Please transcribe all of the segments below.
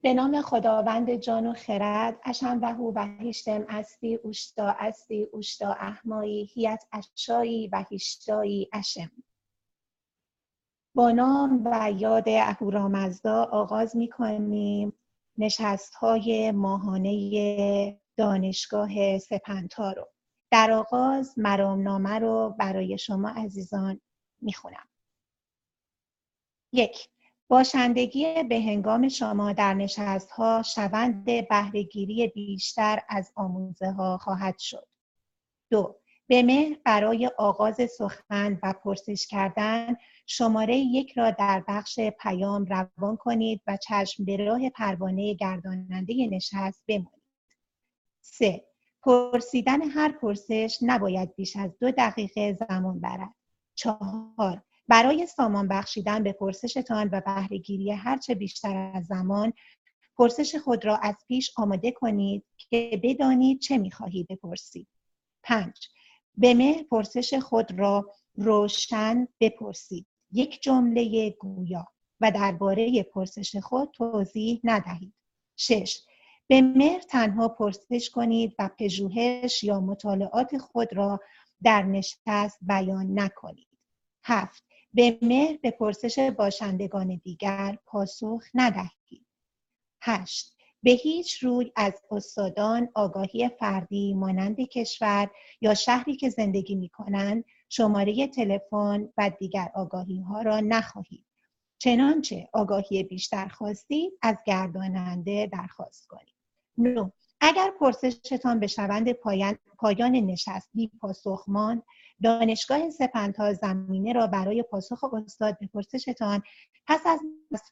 به نام خداوند جان و خرد اشم و و هیشتم استی اوشتا استی اوشتا احمایی هیت اشایی و هیشتایی اشم. با نام و یاد اهورامزدا آغاز می کنیم نشست های ماهانه دانشگاه سپنتا رو. در آغاز مرامنامه رو برای شما عزیزان می خونم. یک باشندگی به هنگام شما در نشست ها شوند بهرهگیری بیشتر از آموزه ها خواهد شد. دو به مهر برای آغاز سخن و پرسش کردن شماره یک را در بخش پیام روان کنید و چشم به راه پروانه گرداننده نشست بمانید. سه پرسیدن هر پرسش نباید بیش از دو دقیقه زمان برد. چهار برای سامان بخشیدن به پرسشتان و بهرهگیری هرچه بیشتر از زمان پرسش خود را از پیش آماده کنید که بدانید چه می‌خواهید بپرسید. پنج به مهر پرسش خود را روشن بپرسید. یک جمله گویا و درباره پرسش خود توضیح ندهید. شش به مهر تنها پرسش کنید و پژوهش یا مطالعات خود را در نشست بیان نکنید. هفت به مهر به پرسش باشندگان دیگر پاسخ ندهید. هشت به هیچ روی از استادان آگاهی فردی مانند کشور یا شهری که زندگی می کنند شماره تلفن و دیگر آگاهی ها را نخواهید. چنانچه آگاهی بیشتر خواستید از گرداننده درخواست کنید. نو اگر پرسشتان به شوند پایان, پایان نشست بی پاسخ ماند دانشگاه سپندها زمینه را برای پاسخ استاد به پرسشتان پس از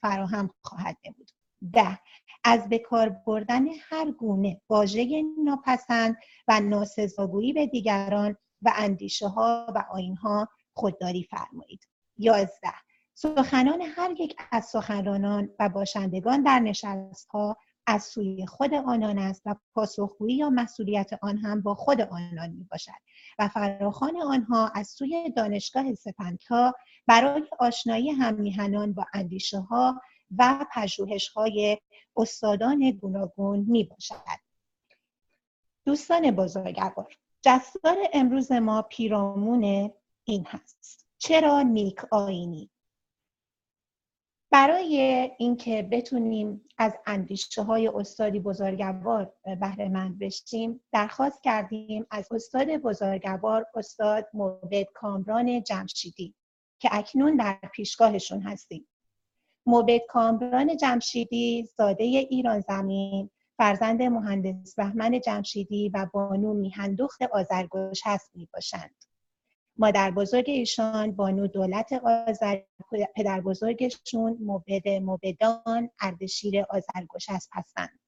فراهم خواهد نمود. ده از بکار بردن هر گونه واژه ناپسند و ناسزاگویی به دیگران و اندیشه ها و آین ها خودداری فرمایید. یازده سخنان هر یک از سخنرانان و باشندگان در نشست ها از سوی خود آنان است و پاسخگویی یا مسئولیت آن هم با خود آنان می باشد و فراخان آنها از سوی دانشگاه سپنتا برای آشنایی هم با اندیشه ها و پژوهش های استادان گوناگون می باشد. دوستان بزرگوار جستار امروز ما پیرامون این هست چرا نیک آینی برای اینکه بتونیم از اندیشه های استادی بزرگوار بهره مند بشیم درخواست کردیم از استاد بزرگوار استاد موبد کامران جمشیدی که اکنون در پیشگاهشون هستیم موبد کامران جمشیدی زاده ایران زمین فرزند مهندس بهمن جمشیدی و بانو میهندخت آزرگوش هست می باشند. مادر بزرگ ایشان بانو دولت آذر پدر بزرگشون موبد موبدان اردشیر آذرگشسب هستند.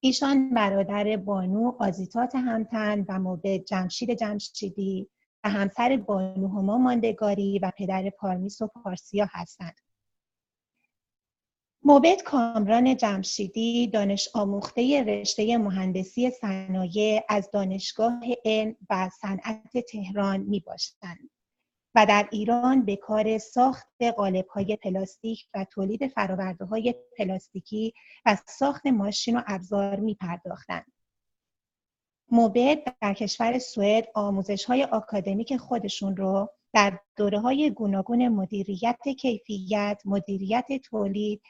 ایشان برادر بانو آزیتات همتن و موبد جمشید جمشیدی و همسر بانو هما ماندگاری و پدر پارمیس و پارسیا هستند. موبد کامران جمشیدی دانش آموخته رشته مهندسی صنایع از دانشگاه علم و صنعت تهران می باشند و در ایران به کار ساخت قالب های پلاستیک و تولید فراورده های پلاستیکی و ساخت ماشین و ابزار می پرداختند. موبد در کشور سوئد آموزش های آکادمیک خودشون رو در دوره های گوناگون مدیریت کیفیت، مدیریت تولید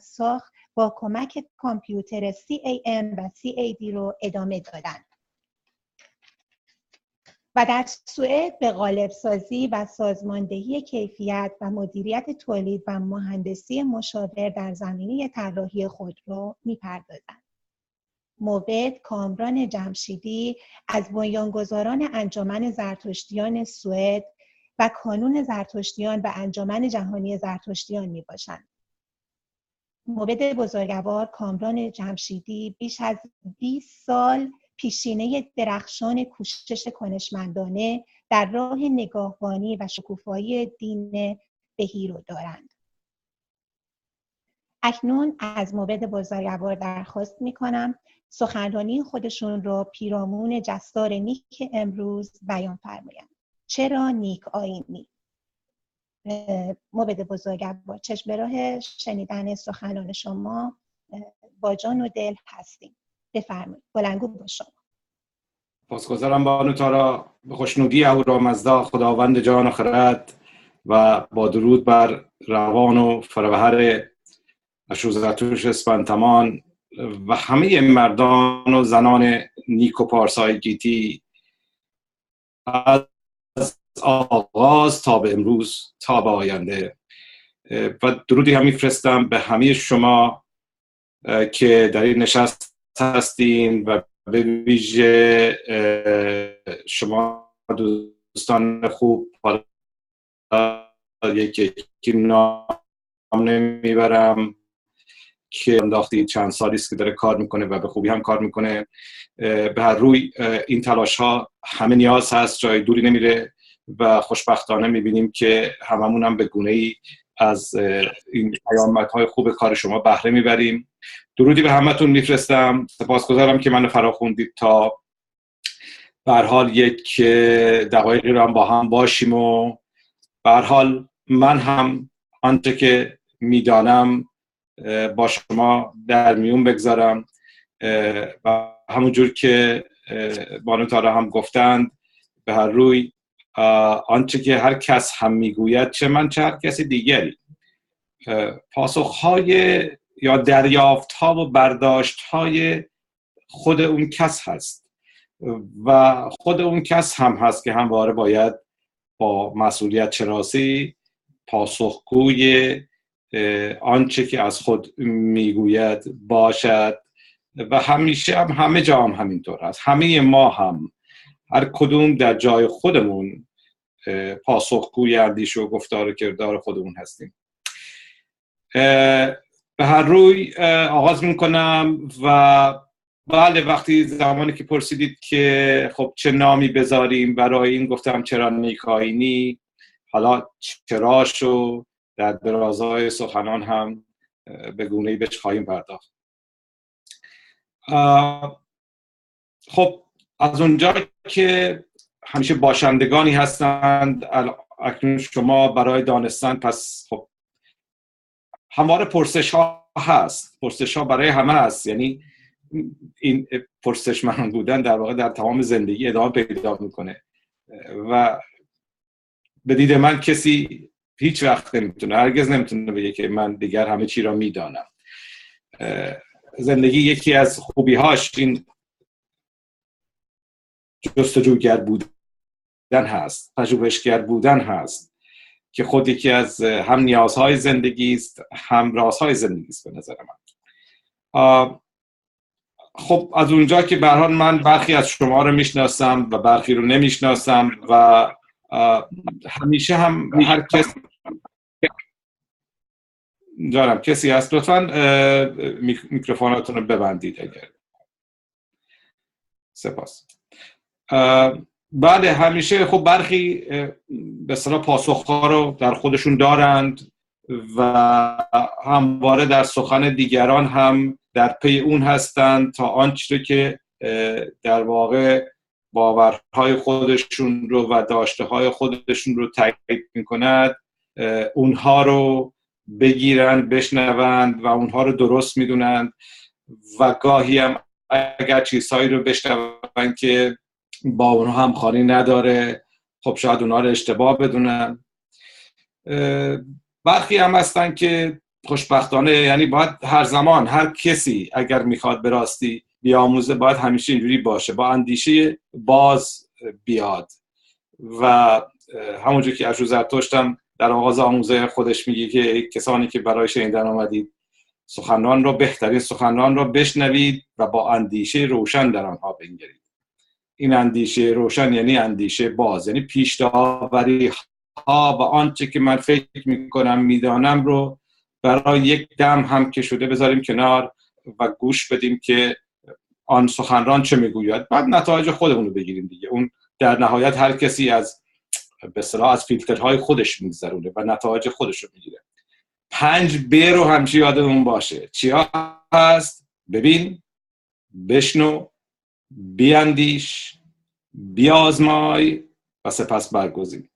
ساخت با کمک کامپیوتر CAM و CAD رو ادامه دادن و در سوئد به غالب سازی و سازماندهی کیفیت و مدیریت تولید و مهندسی مشاور در زمینه طراحی خودرو می‌پردازند. موبد کامران جمشیدی از بنیانگذاران انجمن زرتشتیان سوئد و کانون زرتشتیان و انجمن جهانی زرتشتیان می باشند. موبد بزرگوار کامران جمشیدی بیش از 20 سال پیشینه درخشان کوشش کنشمندانه در راه نگاهبانی و شکوفایی دین بهی رو دارند. اکنون از موبد بزرگوار درخواست می کنم سخنرانی خودشون را پیرامون جستار نیک امروز بیان فرمایند. چرا نیک آینی؟ موبد بزرگوار با چشم راه شنیدن سخنان شما با جان و دل هستیم. بفرمایید. بلنگو با شما. پاسگزارم بانو تارا به خوشنودی اهورامزدا خداوند جان و خرد و با درود بر روان و فروهر اشوزرتوش اسپنتمان و همه مردان و زنان نیک و پارسای گیتی. آغاز تا به امروز تا به آینده. و درودی هم میفرستم به همه شما که در این نشست هستین و به ویژه شما دوستان خوب یکی نام نمی‌برم که انداختی چند سالی است که داره کار می‌کنه و به خوبی هم کار می‌کنه. به هر روی این تلاش ها همه نیاز هست جای دوری نمیره. و خوشبختانه می‌بینیم که هممون هم به گونه ای از این پیامت های خوب کار شما بهره می‌بریم. درودی به همتون میفرستم. سپاسگزارم که منو فرا خوندید تا به حال یک دقایقی رو هم با هم باشیم و به حال من هم آنچه که می‌دانم با شما در میون بگذارم. و همونجور که بانو تارا هم گفتند به هر روی آنچه که هر کس هم می‌گوید چه من چه هر کسی دیگری. پاسخهای یا دریافت ها و برداشت های خود اون کس هست. و خود اون کس هم هست که همواره باید با مسئولیت شناسی پاسخگوی آنچه که از خود می‌گوید باشد. و همیشه هم همه جا هم همینطور هست. همه ما هم هر کدوم در جای خودمون پاسخگوی اندیش و گفتار و کردار خودمون هستیم. به هر روی آغاز می‌کنم و بله وقتی زمانی که پرسیدید که خب چه نامی بذاریم برای این گفتم چرا نیکاینی حالا چراشو در درازای سخنان هم به گونه بهش خواهیم پرداخت. خب از اونجا که همیشه باشندگانی هستند. اکنون شما برای دانستن پس خب همواره پرسش ها هست. پرسش ها برای همه هست. یعنی این پرسش من بودن در واقع در تمام زندگی ادامه پیدا می‌کنه. و به دید من کسی هیچ وقت نمی‌تونه هرگز نمی‌تونه بگه که من دیگر همه چی را می‌دانم. زندگی یکی از خوبی هاش این جستجوگر بودن. هست تجربهشگر بودن هست که خود یکی از هم نیازهای زندگی است هم رازهای زندگی است به نظر من. خب از اونجا که به من برخی از شما رو می‌شناسم و برخی رو نمی‌شناسم و همیشه هم هر کس جانم کسی هست؟ لطفا میکروفوناتون رو ببندید اگر. سپاس. بله همیشه خب برخی به صلاح پاسخها رو در خودشون دارند و همواره در سخن دیگران هم در پی اون هستند تا آنچه که در واقع باورهای خودشون رو و داشته های خودشون رو تایید می‌کند اونها رو بگیرند بشنوند و اونها رو درست می‌دونند و گاهی هم اگر چیزهایی رو بشنوند که با اونها همخوانی نداره. خب شاید اونها رو اشتباه بدونن. برخی هم هستن که خوشبختانه یعنی باید هر زمان هر کسی اگر می‌خواد به راستی بیاموزه باید همیشه اینجوری باشه با اندیشه باز بیاد. و همونجور که اشو زرتشتم در آغاز آموزه خودش میگه که کسانی که برای شنیدن آمدید سخنان را بهترین سخنان را بشنوید و با اندیشه روشن در آنها بنگرید. این اندیشه روشن یعنی اندیشه باز یعنی پیش داوری ها و آنچه که من فکر می‌کنم می‌دانم رو برای یک دم هم که شده بذاریم کنار و گوش بدیم که آن سخنران چه می‌گوید. بعد نتایج خودمون رو بگیریم دیگه. اون در نهایت هر کسی از به صلاح از فیلترهای خودش میگذرونه و نتایج خودش رو می‌گیره. پنج ب رو همچی یادمون باشه؟ چیا هست؟ ببین بشنو بیاندیش بیازمای و سپس برگزین.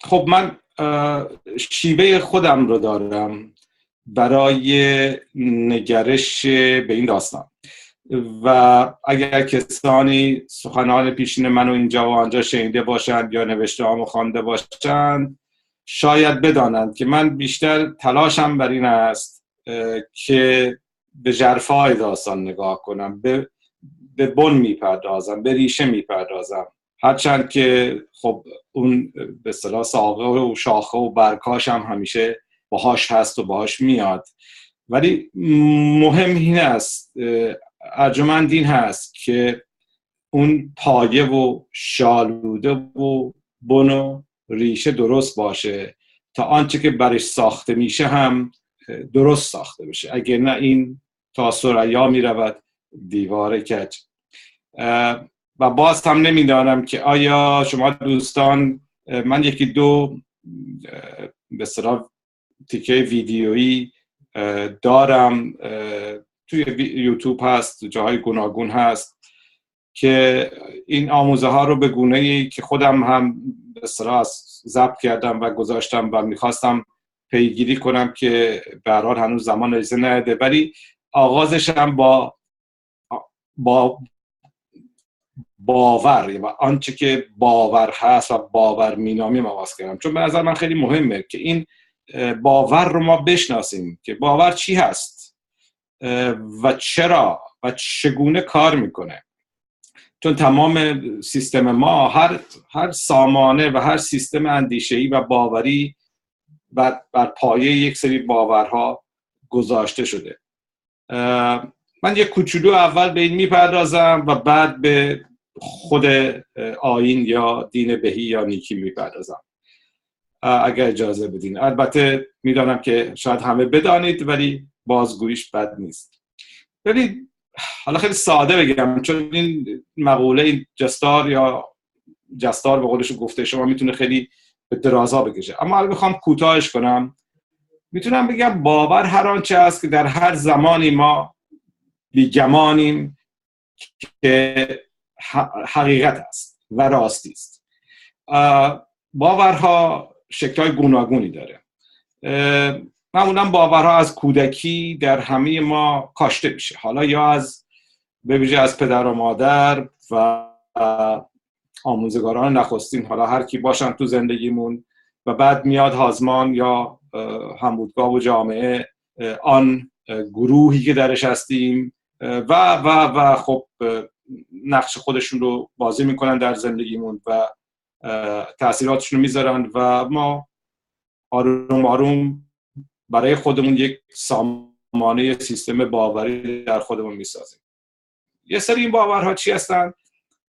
خب من شیوه خودم رو دارم برای نگرش به این داستان. و اگر کسانی سخنان پیشین منو اینجا و آنجا شنیده باشند یا نوشته هم خوانده باشند شاید بدانند که من بیشتر تلاشم بر این است که به جرفای داستان نگاه کنم به, به بن می‌پردازم به ریشه می‌پردازم. هرچند که خب اون به صلاح ساقه و شاخه و برکاش هم همیشه باهاش هست و باهاش میاد. ولی مهم این است ارجمند این هست که اون پایه و شالوده و بن و ریشه درست باشه تا آنچه که برش ساخته میشه هم درست ساخته بشه. اگر نه این سریا می رود دیوار کج. و باز هم نمی‌دانم که آیا شما دوستان من یکی دو به تیکه ویدیویی دارم توی یوتیوب هست جاهای گوناگون هست که این آموزه ها رو به گونه ای که خودم هم به ضبط کردم و گذاشتم و می‌خواستم پیگیری کنم که به هنوز زمان اجازه نده ولی آغازش هم با با باور و آنچه که باور هست و باور مینامی آغاز کردم. چون به نظر من خیلی مهمه که این باور رو ما بشناسیم که باور چی هست و چرا و چگونه کار می‌کنه. چون تمام سیستم ما هر, هر سامانه و هر سیستم اندیشهی و باوری بر, بر پایه یک سری باورها گذاشته شده. من یک کوچولو اول به این می‌پردازم و بعد به خود آین یا دین بهی یا نیکی می‌پردازم. اگر اجازه بدین. البته می‌دانم که شاید همه بدانید ولی بازگویش بد نیست. ببینید حالا خیلی ساده بگم چون این مقوله این جستار یا جستار به قولش گفته شما می‌تونه خیلی به درازا بکشه. اما اگه بخوام کوتاهش کنم. می‌تونم بگم باور هر آنچه است که در هر زمانی ما بیگمانیم که حقیقت است و راستی است. باورها شکلهای گوناگونی داره. معمولا باورها از کودکی در همه ما کاشته میشه. حالا یا از به از پدر و مادر و آموزگاران نخستین حالا هر کی باشن تو زندگیمون و بعد میاد هازمان یا همبودگاه و جامعه آن گروهی که درش هستیم و و و خب نقش خودشون رو بازی می‌کنن در زندگیمون و تاثیراتشون رو می‌ذارن و ما آروم آروم برای خودمون یک سامانه سیستم باوری در خودمون می‌سازیم. یه سری این باورها چی هستن؟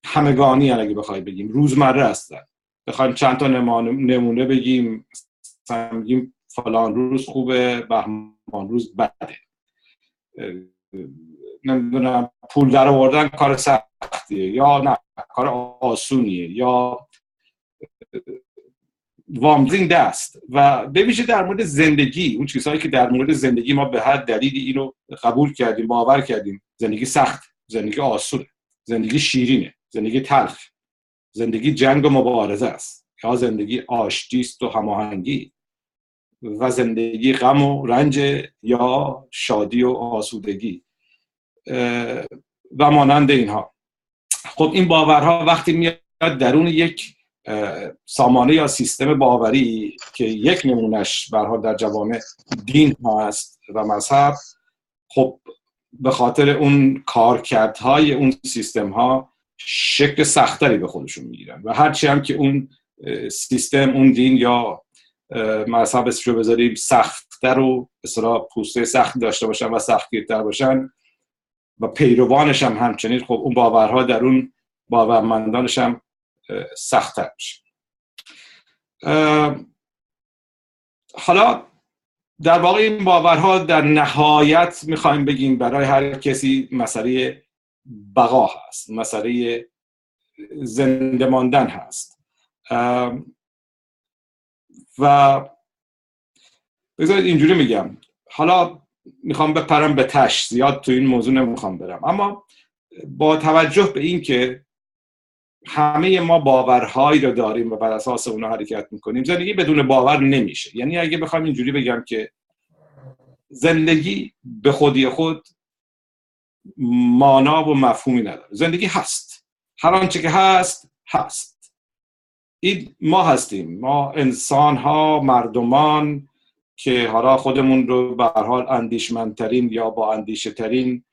همگانی اگه بخوای بگیم. روزمره هستن. بخوایم چند تا نمونه بگیم بگیم فلان روز خوبه بهمان روز بده. نمی‌دونم پول در آوردن کار سختیه یا نه کار آسونیه یا وامزین دست. و ببیشه در مورد زندگی اون چیزهایی که در مورد زندگی ما به هر دلیلی اینو قبول کردیم باور کردیم. زندگی سخت زندگی آسونه زندگی شیرینه زندگی تلخ زندگی جنگ و مبارزه است. یا زندگی آشتی است و هماهنگی. و زندگی غم و رنج یا شادی و آسودگی و مانند اینها. خب این باورها وقتی میاد درون یک سامانه یا سیستم باوری که یک نمونش برها در جوامع دین هست و مذهب خب به خاطر اون کارکردهای اون سیستم ها شکل سختری به خودشون می‌گیرن. و هرچی هم که اون سیستم اون دین یا مذهب رو بذاریم سختتر و اصلا پوسته سخت داشته باشن و سختگیرتر باشن. و پیروانش هم همچنین. خب اون باورها در اون باورمندانش هم سختتر میشه. حالا در واقع این باورها در نهایت می‌خوایم بگیم برای هر کسی مسئله بقا هست مسئله زنده ماندن هست. و بذارید اینجوری میگم. حالا می‌خوام بپرم به تش. زیاد تو این موضوع نمی‌خوام برم. اما با توجه به این که همه ما باورهایی رو داریم و بر اساس اونها حرکت می‌کنیم زندگی بدون باور نمیشه. یعنی اگه بخوام اینجوری بگم که زندگی به خودی خود مانا و مفهومی نداره. زندگی هست. هر آنچه که هست هست. این ما هستیم. ما انسان ها مردمان که حالا خودمون رو به حال اندیشمندترین یا با اندیشه ترین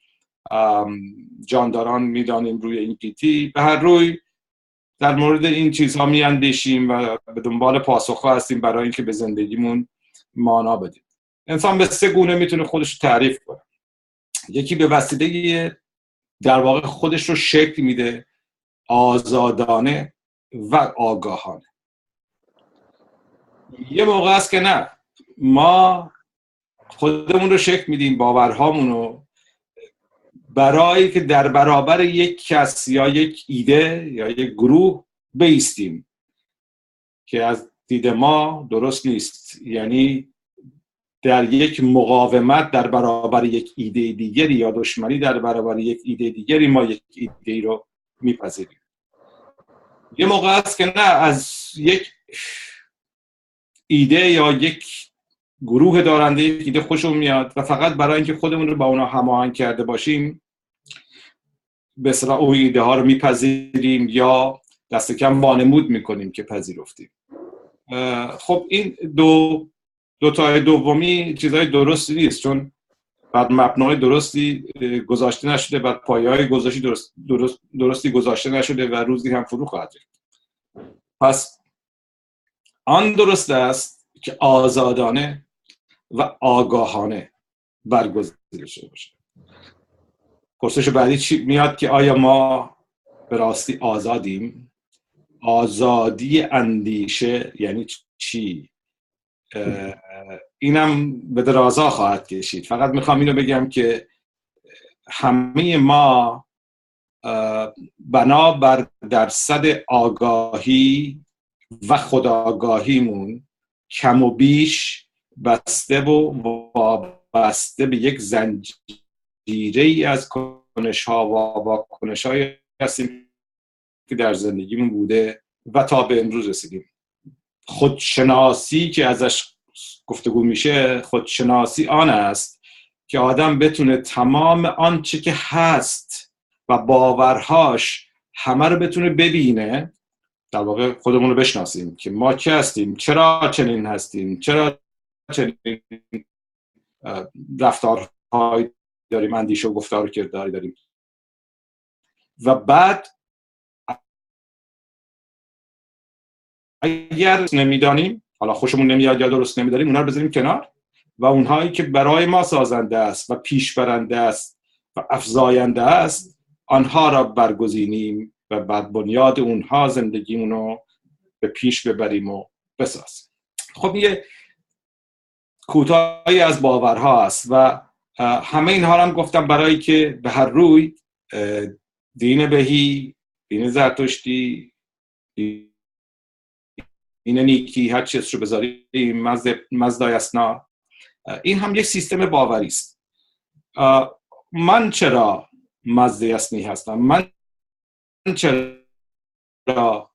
جانداران می‌دانیم روی این گیتی به هر روی در مورد این چیزها می اندیشیم و به دنبال پاسخ هستیم برای اینکه به زندگیمون مانا بدیم. انسان به سه گونه می‌تونه خودش رو تعریف کنه. یکی به وسیله در واقع خودش رو شکل میده آزادانه و آگاهانه. یه موقع است که نه. ما خودمون رو شکل میدیم باورهامون رو. برای که در برابر یک کس یا یک ایده یا یک گروه بیستیم که از دید ما درست نیست. یعنی در یک مقاومت در برابر یک ایده دیگری یا دشمنی در برابر یک ایده دیگری ما یک ایده رو میپذیریم. یه موقع است که نه از یک ایده یا یک گروه دارنده یک ایده خوشمون میاد و فقط برای اینکه خودمون رو با اونا هماهنگ کرده باشیم به اصطلاح اون ایده ها رو میپذیریم یا دست کم وانمود می‌کنیم که پذیرفتیم. خب این دو دو تا دومی چیزهای درستی نیست چون بعد مبنای درستی گذاشته نشده بعد پایه های گذاشتی درست، درست، درستی گذاشته نشده و روزی هم فرو خواهد پس آن درست است که آزادانه و آگاهانه برگزیده شده باشه. پرسش بعدی چی؟ میاد که آیا ما به راستی آزادیم؟ آزادی اندیشه یعنی چی؟ اینم به درازا خواهد کشید. فقط می‌خوام اینو بگم که همه ما بنا بر درصد آگاهی و خداگاهیمون کم و بیش بسته و وابسته به یک زنجیره ای از کنش ها و واکنش های هستیم که در زندگیمون بوده و تا به امروز رسیدیم. خودشناسی که ازش گفتگو میشه خودشناسی آن است که آدم بتونه تمام آنچه که هست و باورهاش همه رو بتونه ببینه. در واقع خودمون رو بشناسیم که ما چه هستیم چرا چنین هستیم چرا چنین رفتارهایی داریم اندیشه و گفتار و کرداری داریم. و بعد اگر نمی‌دانیم حالا خوشمون نمیاد یا درست نمیداریم اونها رو بذاریم کنار و اونهایی که برای ما سازنده است و پیش برنده است و افزاینده است آنها را برگزینیم و بر بنیاد اونها زندگیمون رو به پیش ببریم و بسازیم. خب یه کوتاهی از باورها است و همه اینها هم گفتم برای که به هر روی دین بهی دین زرتشتی این نیکی هر چیز رو بذاریم مزدای اسنا این هم یک سیستم باوری است. من چرا مزد اسنی هستم؟ من چرا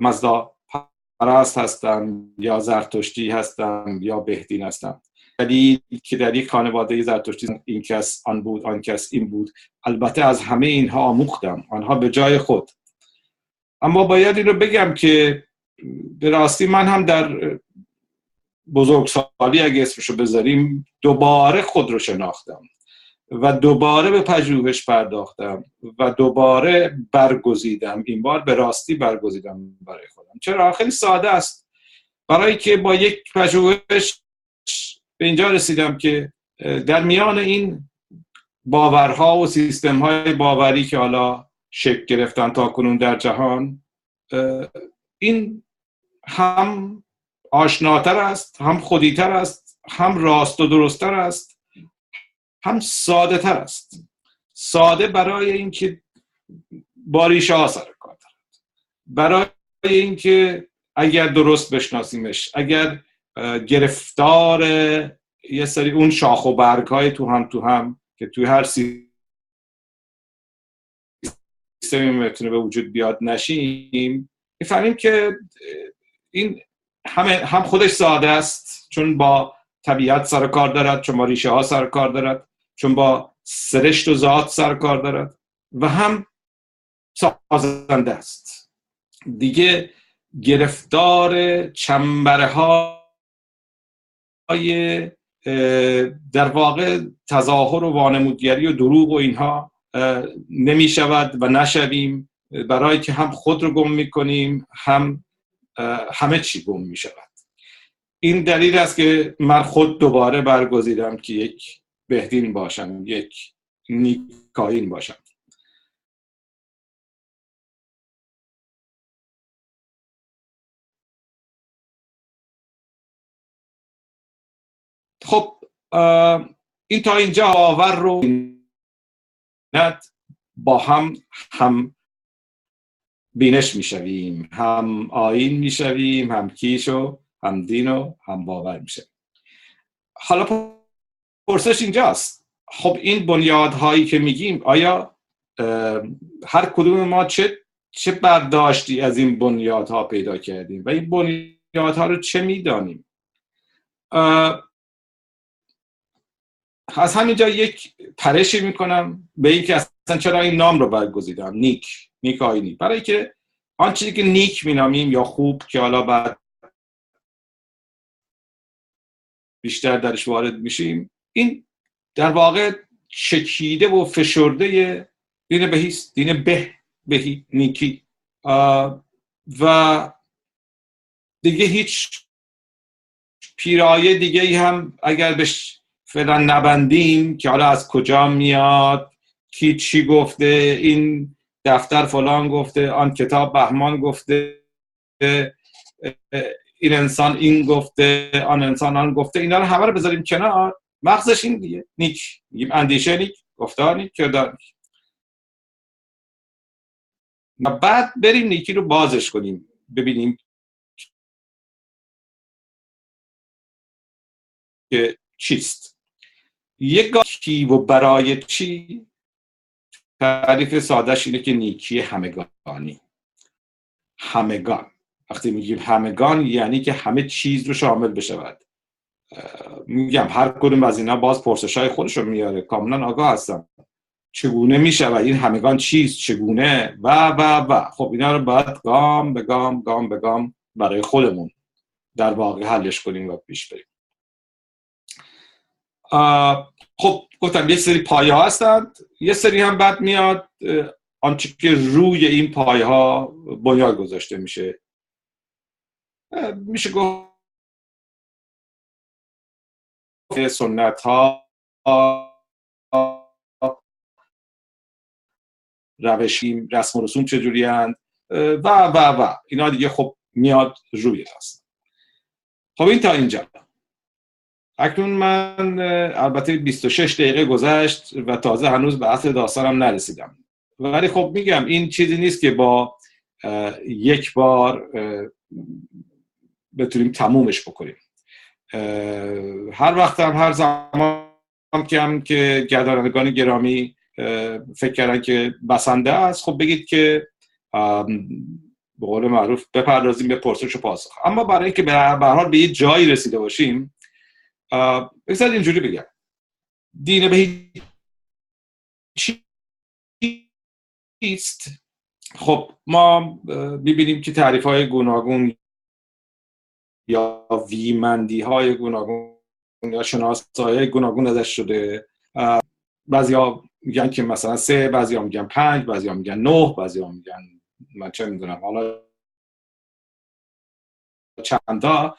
مزدا پرست هستم یا زرتشتی هستم یا بهدین هستم؟ دلیل که در یک خانواده زرتشتی این کس آن بود آن کس این بود. البته از همه اینها آموختم. آنها به جای خود اما باید این رو بگم که به راستی من هم در بزرگسالی اگه اسمشو بذاریم دوباره خود رو شناختم و دوباره به پژوهش پرداختم و دوباره برگزیدم. این بار به راستی برگزیدم برای خودم. چرا؟ خیلی ساده است. برای که با یک پژوهش به اینجا رسیدم که در میان این باورها و سیستم های باوری که حالا شکل گرفتن تا کنون در جهان این هم آشناتر است هم خودیتر است هم راست و درستتر است هم ساده تر است. ساده برای اینکه باریش ها سر کار دارد. برای اینکه اگر درست بشناسیمش اگر گرفتار یه سری اون شاخ و برگ های تو هم تو هم که توی هر سیستمی می‌تونه به وجود بیاد نشیم می‌فهمیم که این همه هم خودش ساده است چون با طبیعت سر کار دارد چون با ریشه ها سر کار دارد چون با سرشت و ذات سر کار دارد و هم سازنده است. دیگه گرفتار چنبره های در واقع تظاهر و وانمودگری و دروغ و اینها نمی شود و نشویم. برای که هم خود رو گم می کنیم هم همه چی گم می شود این دلیل است که من خود دوباره برگزیدم که یک بهدین باشم یک نیکاین باشم. خب این تا اینجا آور رو با هم هم بینش می‌شویم هم آین می‌شویم هم کیش و هم دین و هم باور میشه حالا پرسش اینجاست. خب این بنیادهایی که میگیم آیا هر کدوم ما چه چه برداشتی از این بنیادها پیدا کردیم؟ و این بنیادها رو چه می‌دانیم؟ از همینجا یک پرشی می‌کنم به اینکه اصلا چرا این نام رو برگزیدم. نیک. نیک آینی برای که آن چیزی که نیک مینامیم یا خوب که حالا بعد بیشتر درش وارد میشیم این در واقع چکیده و فشرده دین بهیست دین به بهی نیکی. و دیگه هیچ پیرایه دیگه ای هم اگر بهش فعلا نبندیم که حالا از کجا میاد کی چی گفته این دفتر فلان گفته آن کتاب بهمان گفته این انسان این گفته آن انسان آن گفته اینا رو همه رو بذاریم کنار. مغزش این دیگه. نیک. میگیم اندیشه نیک گفتار نیک کردار نیک. و بعد بریم نیکی رو بازش کنیم. ببینیم که چیست. یک کی و برای چی؟ تعریف سادهش اینه که نیکی همگانی. همگان. وقتی میگیم همگان یعنی که همه چیز رو شامل بشود. میگم هر کدوم از اینا باز پرسش های خودش رو میاره. کاملا آگاه هستم. چگونه می‌شود؟ این همگان چیز چگونه؟ و و و. خب اینا رو باید گام به گام گام به گام برای خودمون در واقع حلش کنیم و پیش بریم. خب گفتم یه سری پایه ها هستند. یه سری هم بعد میاد آنچه که روی این پایه ها بنیاد گذاشته میشه. میشه گفت سنت ها روشی رسم و رسوم چجوری هند و و و. اینا دیگه خب میاد روی هست. خب این تا اینجا. اکنون من البته 26 دقیقه گذشت و تازه هنوز به اصل داستانم نرسیدم. ولی خب میگم این چیزی نیست که با یک بار بتونیم تمومش بکنیم. هر وقت هم هر زمان که هم که گردانندگان گرامی فکر کردن که بسنده است خب بگید که به قول معروف بپردازیم به پرسش و پاسخ. اما برای اینکه به هر به یه جایی رسیده باشیم بگذارید اینجوری بگم. دین به چیست خب ما ببینیم که تعریف های گوناگون یا ویمندی های گوناگون یا شناسایی های گوناگون ازش شده. بعضی ها میگن که مثلا سه بعضی ها میگن پنج بعضی ها میگن نه بعضی ها میگن من چه می‌دونم حالا چندا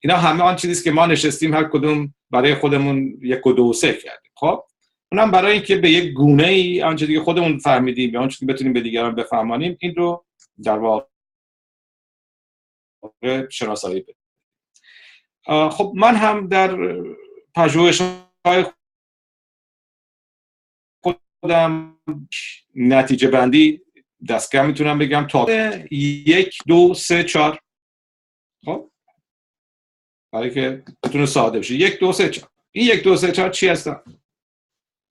اینا همه آن چیزیست که ما نشستیم هر کدوم برای خودمون یک و دو سه کردیم. خب؟ اونم برای اینکه به یک گونه ای آن چیزی که خودمون فهمیدیم یا آن چیزی بتونیم به دیگران بفهمانیم این رو در واقع شناسایی بدیم. خب من هم در پژوهش های خودم نتیجه بندی دستگاه می‌تونم بگم تا یک دو سه چهار. خب؟ برای که بتونه ساده بشه. یک دو سه چهار. این یک دو سه چهار چی هستن؟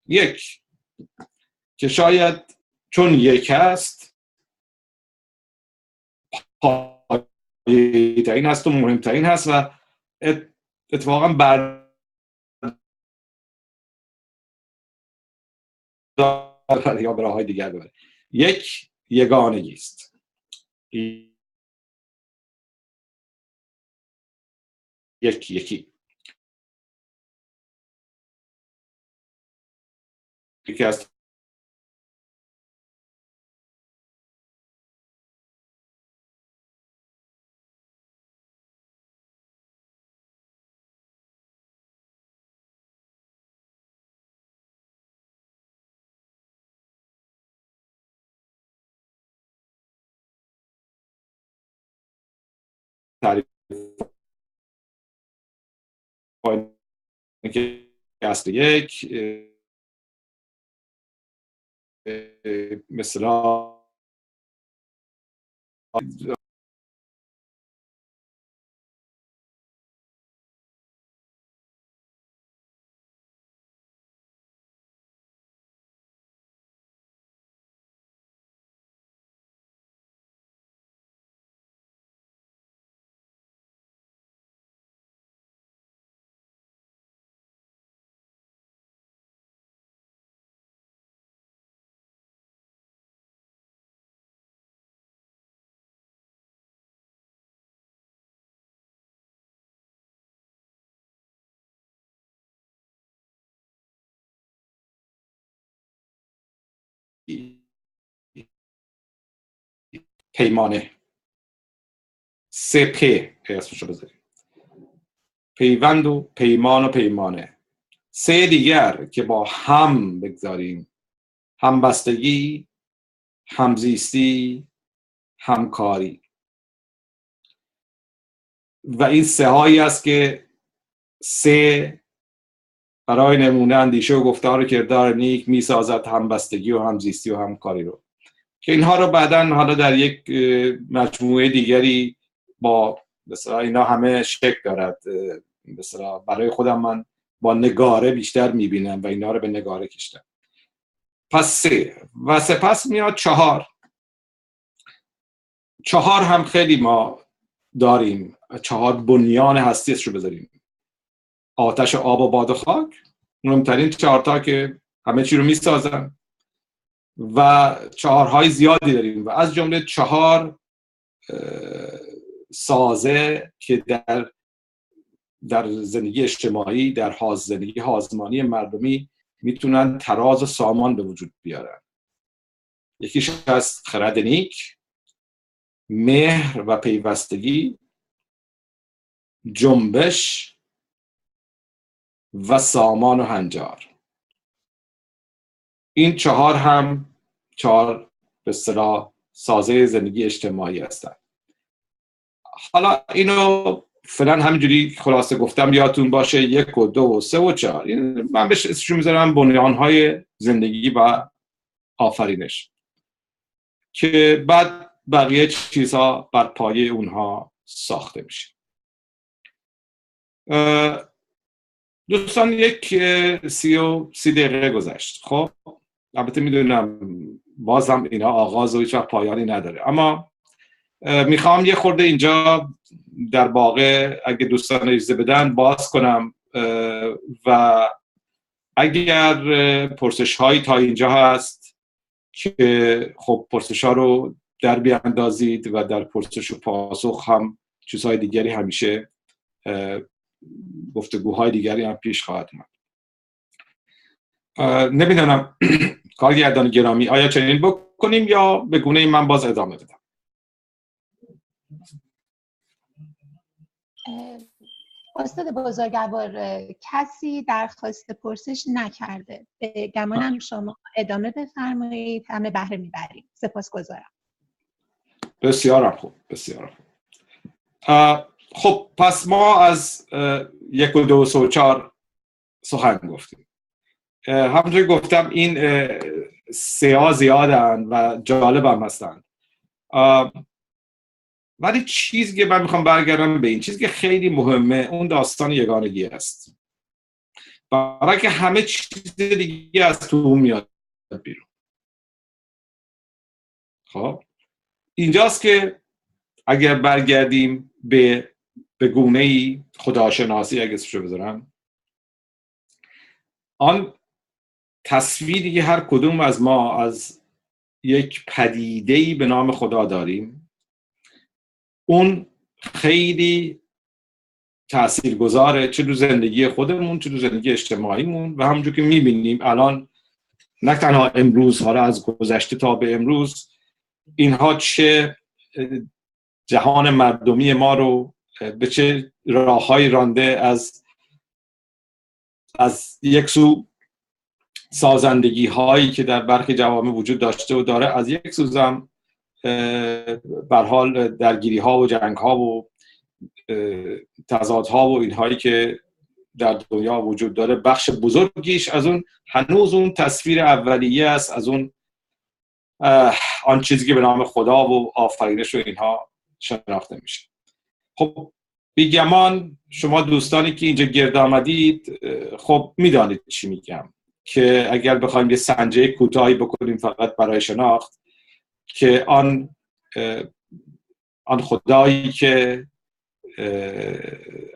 یک. که شاید چون یک است ترین هست و مهمترین هست و اتفاقا بر یا به دیگر ببره. یک یگانگی است. یک یکی یکی از تعریف که اصل یک مثلا پیمانه. سه اسمشو بذاریم پیوند و پیمان و پیمانه. سه دیگر که با هم بگذاریم. همبستگی همزیستی همکاری. و این سه هایی است که سه برای نمونه اندیشه و گفتار کردار نیک می‌سازد همبستگی و همزیستی و همکاری رو. که اینها رو بعدا حالا در یک مجموعه دیگری با مثلا اینا همه شکل دارد. مثلا برای خودم من با نگاره بیشتر می‌بینم و اینا رو به نگاره کشتم. پس سه و سپس میاد چهار. چهار هم خیلی ما داریم. چهار بنیان هستی رو بذاریم. آتش آب و باد و خاک. مهمترین چهارتا که همه چی رو می‌سازن. و چهارهای زیادی داریم. و از جمله چهار سازه که در در زندگی اجتماعی در حاز زندگی حازمانی مردمی می‌تونن تراز و سامان به وجود بیارن. یکیش از خرد نیک مهر و پیوستگی جنبش و سامان و هنجار. این چهار هم چهار به اصطلاح سازه زندگی اجتماعی هستن. حالا اینو فعلا همینجوری خلاصه گفتم یادتون باشه یک و دو و سه و چهار. این من بهش اسمشو می‌ذارم بنیان های زندگی و آفرینش. که بعد بقیه چیزها بر پایه اونها ساخته میشه. دوستان یک سی و سی دقیقه گذشت. خب البته می‌دونم بازم اینا آغاز و هیچ پایانی نداره. اما می‌خوام یه خورده اینجا در واقع اگه دوستان اجازه بدن باز کنم. و اگر پرسش هایی تا اینجا هست که خب پرسش ها رو در بیاندازید و در پرسش و پاسخ هم چیزهای دیگری همیشه گفتگوهای دیگری هم پیش خواهد اومد. نمی‌دونم کارگردان گرامی آیا چنین بکنیم یا به گونه من باز ادامه بدم؟ استاد بزرگوار کسی درخواست پرسش نکرده. به گمانم شما ادامه بفرمایید. همه بهره می‌بریم. سپاس گذارم بسیار خوب بسیار خوب. خب پس ما از یک و دو و چهار سخن گفتیم. همونطور گفتم این سیاه زیادن و جالب هم هستن ولی چیزی که من می‌خوام برگردم به این چیزی که خیلی مهمه اون داستان یگانگی است برای که همه چیز دیگه از تو میاد بیرون. خب؟ اینجاست که اگر برگردیم به به گونه ای خداشناسی اگه اسمشو بذارم. آن تصویری که هر کدوم از ما از یک پدیده به نام خدا داریم اون خیلی تأثیر گذاره چه رو زندگی خودمون چه رو زندگی اجتماعیمون و همونجور که می‌بینیم الان نه تنها امروز حالا از گذشته تا به امروز اینها چه جهان مردمی ما رو به چه راههایی رانده از از یک سو سازندگی هایی که در برخی جوامع وجود داشته و داره از یک سوزم بر حال درگیری ها و جنگ ها و تضاد ها و اینهایی که در دنیا وجود داره بخش بزرگیش از اون هنوز اون تصویر اولیه است از اون آن چیزی که به نام خدا و آفرینش و اینها شناخته میشه. خب بیگمان شما دوستانی که اینجا گرد آمدید خب می‌دانید چی میگم. که اگر بخوایم یه سنجه کوتاهی بکنیم فقط برای شناخت که آن آن خدایی که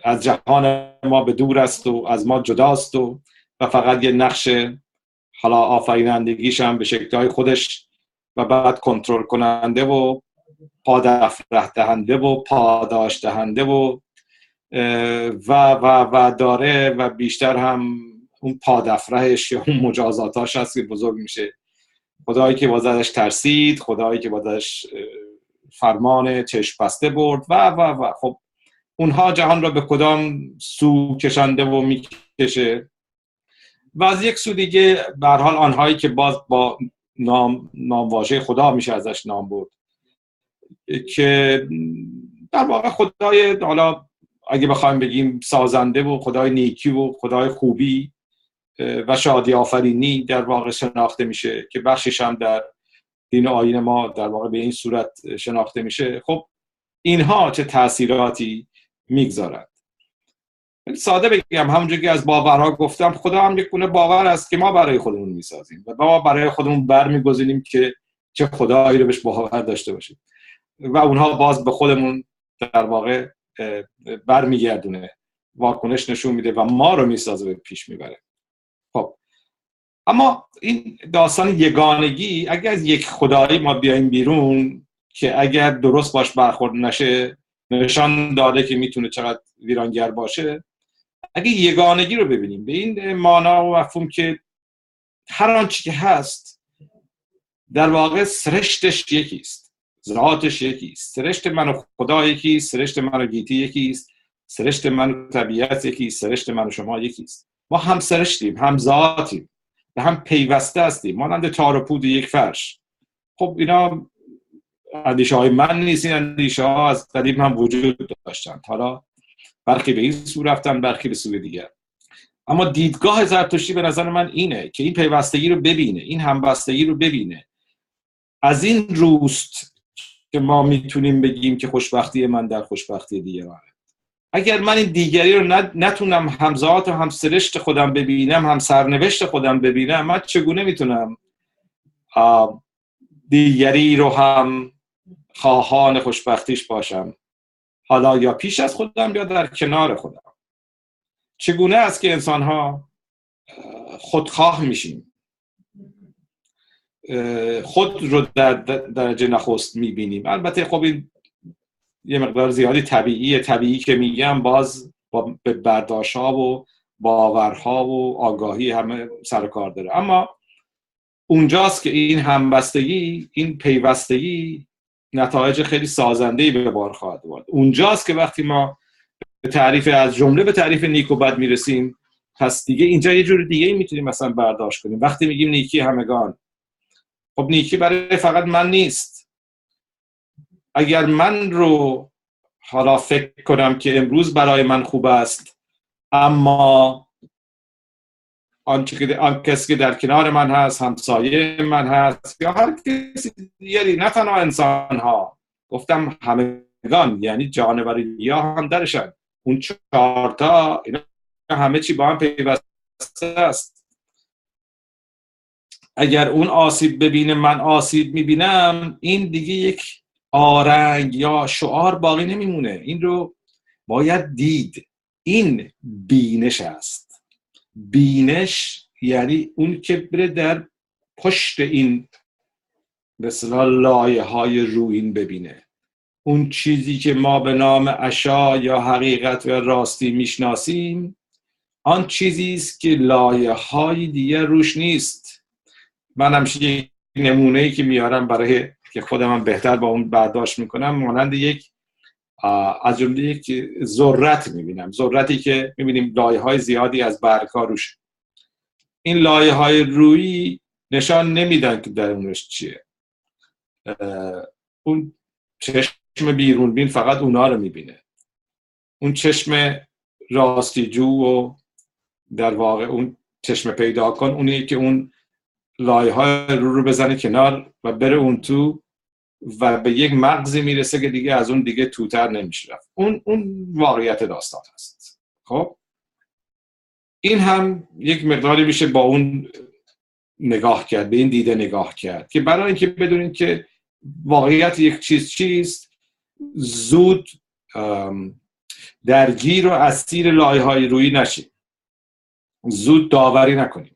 از جهان ما به دور است و از ما جداست و و فقط یه نقش حالا آفرینندگیش هم به شکلهای خودش و بعد کنترل کننده و پادفره دهنده و پاداش دهنده و و و و داره و بیشتر هم اون پادفرهش یا اون مجازاتاش هست که بزرگ میشه. خدایی که بازدش ترسید خدایی که بازدش فرمان چشم بسته برد و و و. خب اونها جهان را به کدام سو کشنده و می‌کشه؟ و از یک سو دیگه به حال آنهایی که باز با نام نامواژه خدا میشه ازش نام برد. که در واقع خدای حالا اگه بخوایم بگیم سازنده و خدای نیکی و خدای خوبی و شادی آفرینی در واقع شناخته میشه که بخشش هم در دین آین ما در واقع به این صورت شناخته میشه. خب اینها چه تاثیراتی می‌گذارد ساده بگم همونجور که از باورها گفتم خدا هم یک گونه باور است که ما برای خودمون می‌سازیم و ما برای خودمون برمیگزینیم که چه خدایی رو بهش باور داشته باشیم. و اونها باز به خودمون در واقع برمیگردونه. واکنش نشون میده و ما رو می‌سازه به پیش می‌بره. خب. اما این داستان یگانگی اگر از یک خدایی ما بیایم بیرون که اگر درست باش برخورد نشه نشان داده که می‌تونه چقدر ویرانگر باشه اگه یگانگی رو ببینیم به این مانا و مفهوم که هر آنچه که هست در واقع سرشتش یکیست. ذاتش یکیست سرشت من و خدا یکیست سرشت من و گیتی یکیست سرشت من و طبیعت یکیست سرشت من و شما یکیست ما هم سرشتیم هم ذاتیم به هم پیوسته هستیم مانند تار و پود یک فرش خب اینا اندیشه های من نیست این اندیشه ها از قدیم هم وجود داشتن حالا برخی به این سو رفتن برخی به سوی دیگر اما دیدگاه زرتشتی به نظر من اینه که این پیوستگی رو ببینه این همبستگی رو ببینه از این روست که ما می‌تونیم بگیم که خوشبختی من در خوشبختی دیگرانه اگر من این دیگری رو نتونم همزاد و هم سرشت خودم ببینم هم سرنوشت خودم ببینم من چگونه می‌تونم دیگری رو هم خواهان خوشبختیش باشم؟ حالا یا پیش از خودم یا در کنار خودم؟ چگونه است که انسان ها خودخواه میشیم؟ خود رو در درجه نخست می‌بینیم. البته خب این یه مقدار زیادی طبیعی طبیعی که میگم باز با به برداشت ها و باورها و آگاهی همه سر کار داره. اما اونجاست که این همبستگی این پیوستگی نتایج خیلی سازنده به بار خواهد بود اونجاست که وقتی ما به تعریف از جمله به تعریف نیک و بد می‌رسیم پس دیگه اینجا یه جور دیگه می‌تونیم مثلا برداشت کنیم. وقتی میگیم نیکی همگان خب نیکی برای فقط من نیست. اگر من رو حالا فکر کنم که امروز برای من خوب است اما که آن کسی که در کنار من هست همسایه من هست یا هر کسی دیگری نه تنها انسان ها گفتم همگان یعنی جانوری یا هم درشن. اون چهارتا اینا همه چی با هم پیوسته است. اگر اون آسیب ببینه من آسیب می‌بینم این دیگه یک آرنگ یا شعار باقی نمیمونه. این رو باید دید. این بینش است. بینش یعنی اون که بره در پشت این مثلا لایه های روین ببینه. اون چیزی که ما به نام اشا یا حقیقت و راستی می‌شناسیم آن چیزی است که لایه های دیگه روش نیست. من همیشه نمونه ای که میارم برای که خودم بهتر با اون برداشت می‌کنم مانند یک از جمله یک ذرت می‌بینم. ذرتی که می‌بینیم لایه های زیادی از برگ روش. این لایه های روی نشان نمیدن که درونش چیه. اون چشم بیرون بین فقط اونا رو می‌بینه. اون چشم راستی جو و در واقع اون چشم پیدا کن اونی که اون لایه های رو رو بزنه کنار و بره اون تو و به یک مغزی می‌رسه که دیگه از اون دیگه توتر نمیشه رفت. اون اون واقعیت داستان هست. خب؟ این هم یک مقداری میشه با اون نگاه کرد به این دیده نگاه کرد که برای اینکه بدونید که واقعیت یک چیز چیست زود درگیر و اسیر لایه های روی نشیم زود داوری نکنیم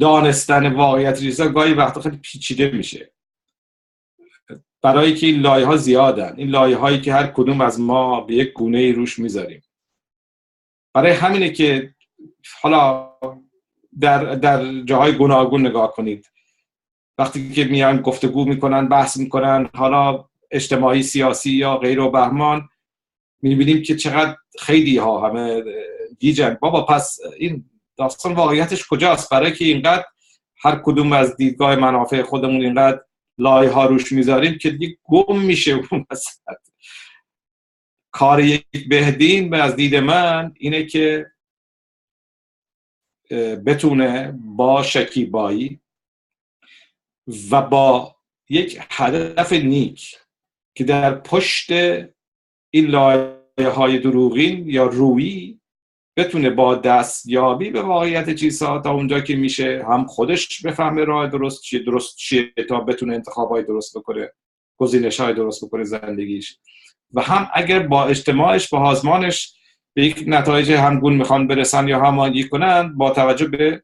دانستن واقعیت ریزا گاهی وقتا خیلی پیچیده میشه. برای که این لایه ها زیادن این لایه هایی که هر کدوم از ما به یک گونه روش می‌ذاریم. برای همینه که حالا در, در جاهای گوناگون نگاه کنید. وقتی که میان گفتگو می‌کنن بحث می‌کنن حالا اجتماعی سیاسی یا غیر و بهمان می‌بینیم که چقدر خیلی ها همه گیجن. بابا پس این داستان واقعیتش کجاست؟ برای که اینقدر هر کدوم از دیدگاه منافع خودمون اینقدر لایه ها روش می‌ذاریم که دیگه گم میشه اون کار یک بهدین به از دید من اینه که بتونه با شکیبایی و با یک هدف نیک که در پشت این لایه های دروغین یا روی بتونه با دستیابی به واقعیت چیزها تا اونجا که میشه هم خودش بفهمه راه درست چیه درست چیه تا بتونه انتخاب های درست بکنه گزینش های درست بکنه زندگیش. و هم اگر با اجتماعش با حازمانش به یک نتایج همگون می‌خوان برسن یا هماهنگی کنن با توجه به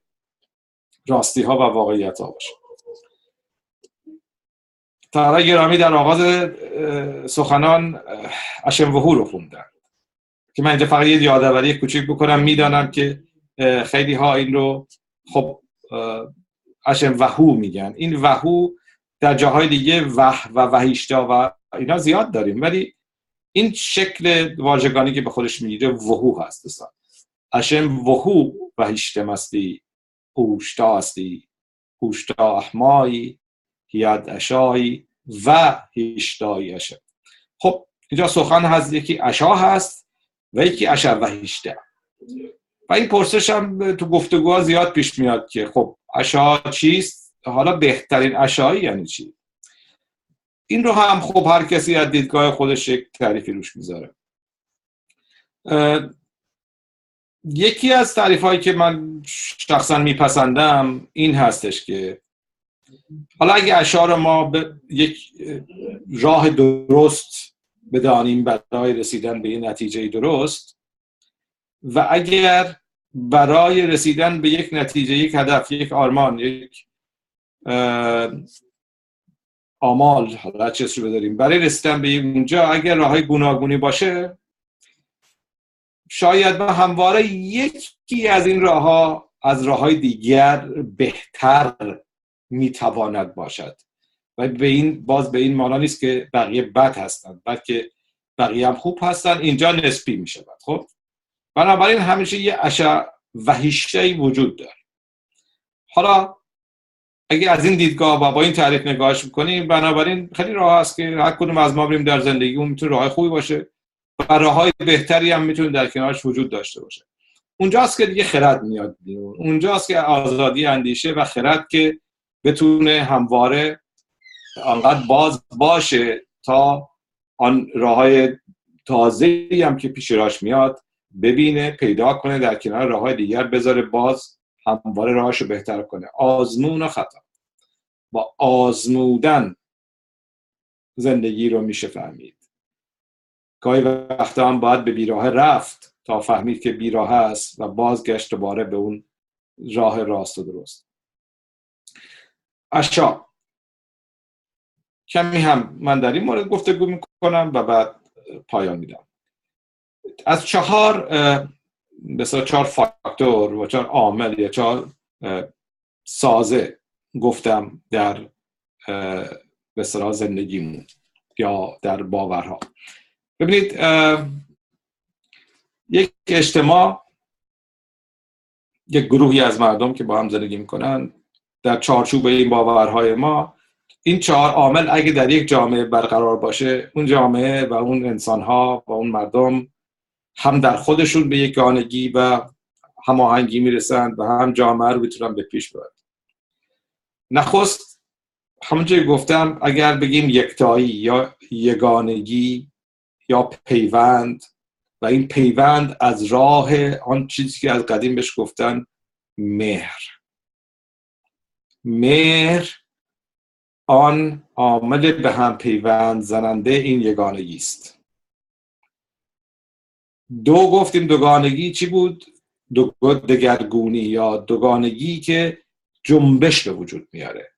راستی ها و واقعیت ها باشه. تعالی گرامی در آغاز سخنان اشم وحو رو خوندن. که من اینجا فقط یه یادآوری کوچیک بکنم. می‌دانم که خیلی ها این رو خب اشم وحو میگن. این وحو در جاهای دیگه وح و وحیشتا و اینا زیاد داریم. ولی این شکل واژگانی که به خودش می‌گیره وحو هست دوستان. اشم وحو وحیشتم هستی هوشتا هستی هوشتا احمایی هیاد اشایی و هیشتایی اشم خب اینجا سخن هست. یکی اشا هست. و یکی اشا و هیشته و این پرسش هم تو گفتگوها زیاد پیش میاد که خب اشا چیست؟ حالا بهترین اشایی یعنی چی؟ این رو هم خب هر کسی از دیدگاه خودش یک تعریفی روش می‌ذاره. یکی از تعریف هایی که من شخصا میپسندم این هستش که حالا اگه اشعار ما به یک راه درست بدانیم برای رسیدن به یه نتیجه درست. و اگر برای رسیدن به یک نتیجه یک هدف یک آرمان یک آمال حالا چیز رو بداریم برای رسیدن به اونجا اگر راه های گوناگونی باشه شاید به همواره یکی از این راه ها از راه های دیگر بهتر می‌تواند باشد. و به این باز به این مانا نیست که بقیه بد هستند بلکه بقیه هم خوب هستند اینجا نسبی می شود خب؟ بنابراین همیشه یه اشع وحیشه وجود داره. حالا اگه از این دیدگاه و با این تعریف نگاهش می‌کنیم بنابراین خیلی راه هست که هر کدوم از ما بریم در زندگی اون می‌تونه راه خوبی باشه و راه های بهتری هم می‌تونه در کنارش وجود داشته باشه. اونجاست که دیگه خرد میاد اونجاست که آزادی اندیشه و خرد که بتونه همواره آنقدر باز باشه تا آن راه های تازه هم که پیش راش میاد ببینه پیدا کنه در کنار راه های دیگر بذاره باز همواره راهش رو بهتر کنه. آزمون و خطا. با آزمودن زندگی رو میشه فهمید. گاهی وقتا هم باید به بیراه رفت تا فهمید که بیراه است و بازگشت دوباره به اون راه راست و درست. اشا کمی هم من در این مورد گفتگو می‌کنم و بعد پایان میدم. از چهار بسیار چهار فاکتور و چهار عامل یا چهار سازه گفتم در بسیار زندگیمون یا در باورها. ببینید یک اجتماع یک گروهی از مردم که با هم زندگی می‌کنن در چارچوب این باورهای ما این چهار عامل اگه در یک جامعه برقرار باشه اون جامعه و اون انسانها و اون مردم هم در خودشون به یک گانگی و هماهنگی می‌رسند و هم جامعه رو بتونن به پیش ببرن. نخست همونجوری گفتم اگر بگیم یکتایی یا یگانگی یا پیوند و این پیوند از راه آن چیزی که از قدیم بهش گفتن مهر. مهر آن عامل به هم پیوند زننده این یگانگی است. دو گفتیم دوگانگی چی بود؟ دو دگرگونی یا دوگانگی که جنبش به وجود میاره.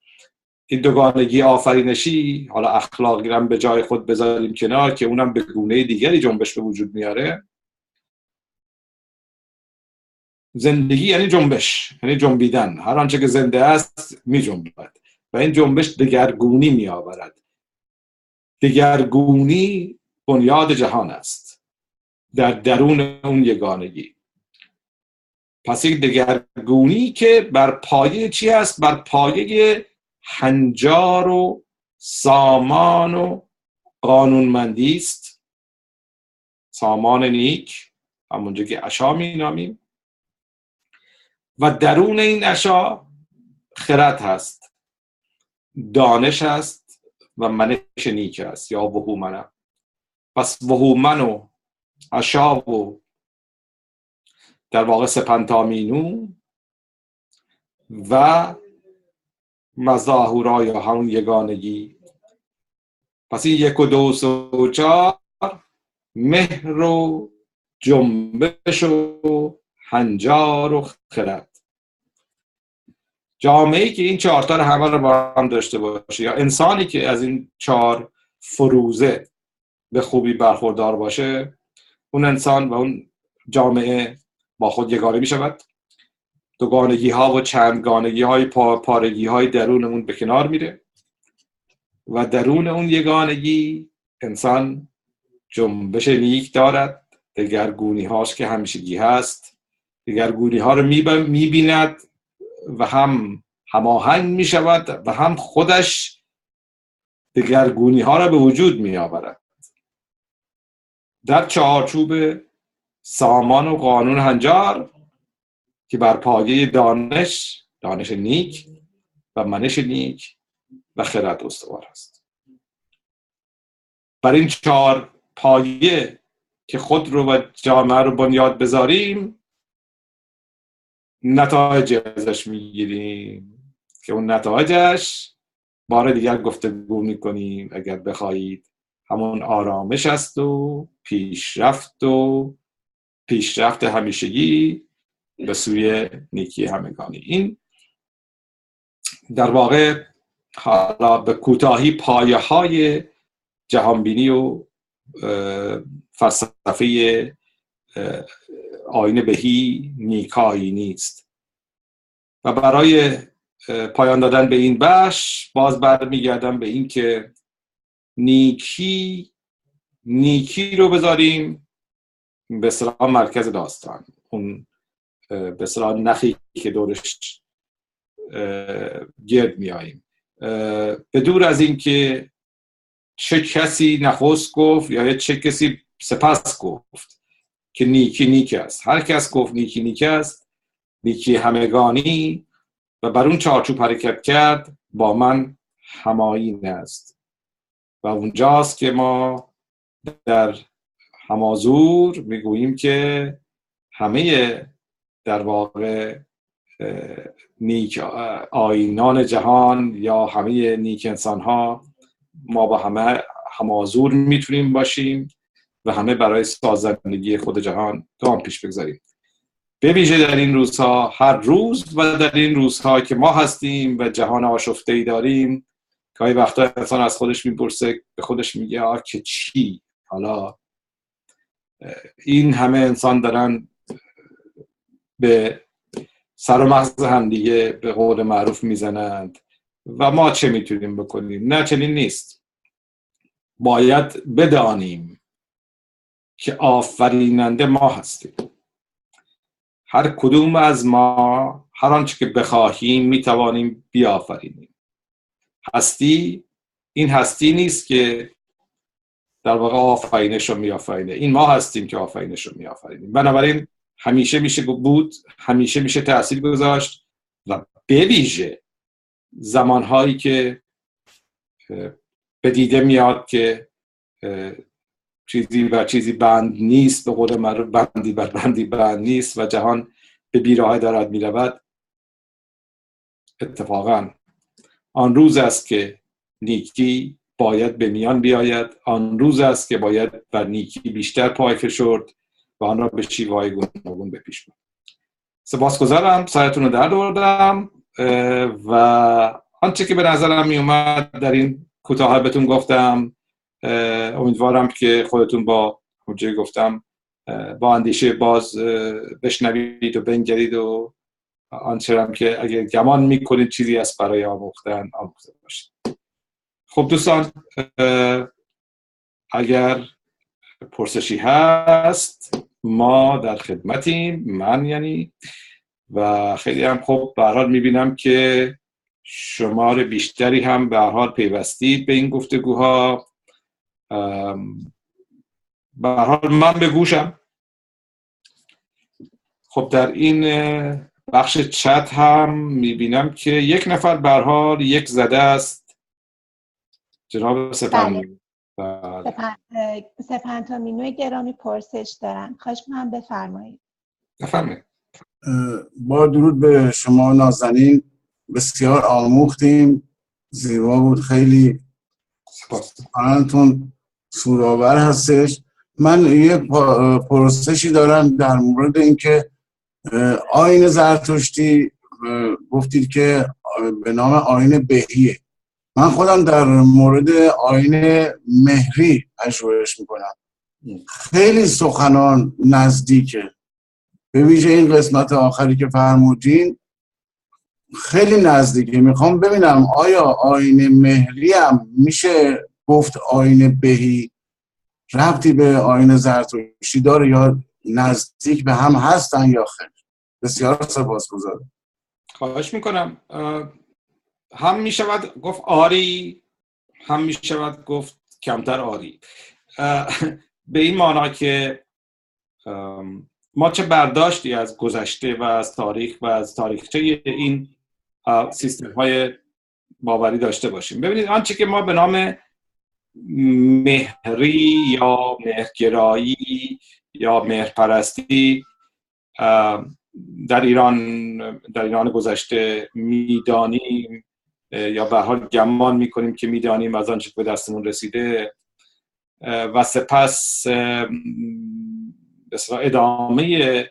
این دوگانگی آفرینشی حالا اخلاقی هم به جای خود بذاریم کنار که اونم به گونه دیگری جنبش به وجود میاره. زندگی یعنی جنبش یعنی جنبیدن. هر آنچه که زنده است می جنبد و این جنبش دگرگونی می آورد دگرگونی بنیاد جهان است. در درون اون یگانگی. پس یک دگرگونی که بر پایه چی است؟ بر پایه هنجار و سامان و قانونمندی است. سامان نیک همونجا که اشا می نامیم و درون این اشا خرد هست. دانش هست و منش نیک است. یا وهومنه پس وهومن و اشا و در واقع سپنتامینو و مزاهورا یا همون یگانگی. پس این یک و دو و چار مهر و جنبش و هنجار و خرد. جامعه که این چهارتا رو همه رو با هم داشته باشه یا انسانی که از این چهار فروزه به خوبی برخوردار باشه اون انسان و اون جامعه با خود یگانه می شود. دوگانگی ها و چندگانگی های پارگی های درونمون به کنار میره و درون اون یگانگی انسان جنبش نیک دارد. دگرگونی هاش که همیشگی هست. دگرگونی ها رو می‌بیند. و هم هماهنگ می شود و هم خودش دگرگونی ها را به وجود می آورد در چهارچوب سامان و قانون هنجار که بر پایه دانش دانش نیک و منش نیک و خرد استوار است. بر این چهار پایه که خود رو و جامعه رو بنیاد بذاریم نتایج ازش می‌گیریم. که اون نتایجش بار دیگر گفتگو می‌کنیم. اگر بخواهید همون آرامش است و پیشرفت و پیشرفت همیشگی به سوی نیکی همگانی. این در واقع حالا به کوتاهی پایه های جهانبینی و فلسفه آین بهی نیکایی نیست. و برای پایان دادن به این بخش باز برمیگردم به این که نیکی نیکی رو بذاریم به مرکز داستان. اون به نخی که دورش گرد میاییم به دور از اینکه چه کسی نخست گفت یا چه کسی سپس گفت. که نیکی نیک است. هر کس گفت نیکی نیک است نیکی همگانی و بر اون چارچوب حرکت کرد با من همایین است. و اونجاست که ما در همازور می‌گوییم که همه در واقع نیک آینان جهان یا همه نیک انسان ها ما با همه همازور می‌تونیم باشیم. و همه برای سازندگی خود جهان گام پیش بگذاریم. به در این روزها هر روز و در این روزها که ما هستیم و جهان آشفته ای داریم گاهی وقتا انسان از خودش می‌پرسه به خودش میگه آ که چی؟ حالا این همه انسان دارن به سر و مغز هم دیگه به قول معروف می‌زنند و ما چه می‌تونیم بکنیم؟ نه چنین نیست. باید بدانیم که آفریننده ما هستیم. هر کدوم از ما هر آنچه که بخواهیم می‌توانیم بیافرینیم. هستی این هستی نیست که در واقع آفرینش رو میآفرینه. این ما هستیم که آفرینش رو میآفرینیم. بنابراین همیشه میشه بود همیشه میشه تاثیر گذاشت و بویژه زمانهایی که به دیده میاد که چیزی و چیزی بند نیست به قول من بندی بر بندی بند نیست و جهان به بیراه دارد می‌رود. اتفاقا آن روز است که نیکی باید به میان بیاید. آن روز است که باید بر نیکی بیشتر پای فشرد و آن را به شیوهای گوناگون به پیش برد. سپاسگزارم سرتون رو در دوردم و آنچه که به نظرم می اومد در این کوتاه بهتون گفتم. امیدوارم که خودتون با همونجوری گفتم با اندیشه باز بشنوید و بنگرید و آنچه هم که اگر گمان می‌کنید چیزی است برای آموختن آموخته باشید. خب دوستان اگر پرسشی هست ما در خدمتیم. من یعنی و خیلی هم خوب به حال می‌بینم که شمار بیشتری هم به حال پیوستید به این گفتگوها. به حال من به گوشم. خب در این بخش چت هم می‌بینم که یک نفر به حال یک زده است. جناب سپند. بله. سپنتامینوی گرامی پرسش دارن. خواهش من بفرمایید. بفرمایید. با درود به شما نازنین. بسیار آموختیم. زیبا بود. خیلی سپاستون سوراور هستش. من یک پرسشی دارم در مورد اینکه آین زرتشتی گفتید که به نام آین بهیه. من خودم در مورد آین مهری پژوهش می‌کنم. خیلی سخنان نزدیکه. به ویژه این قسمت آخری که فرمودین خیلی نزدیکه. می‌خوام ببینم آیا آین مهری هم میشه گفت آین بهی. ربطی به آین زرتشتی داره یا نزدیک به هم هستن یا خیر؟ بسیار سپاس گذارم خواهش می‌کنم. هم می‌شود گفت آری هم می‌شود گفت کمتر آری. به این معنا که ما چه برداشتی از گذشته و از تاریخ و از تاریخچه این سیستم های باوری داشته باشیم؟ ببینید آنچه که ما به نام مهری یا مهرگرایی یا مهرپرستی در ایران در ایران گذشته می‌دانیم یا به حال گمان می‌کنیم که می‌دانیم از آنچه به دستمون رسیده. و سپس ادامه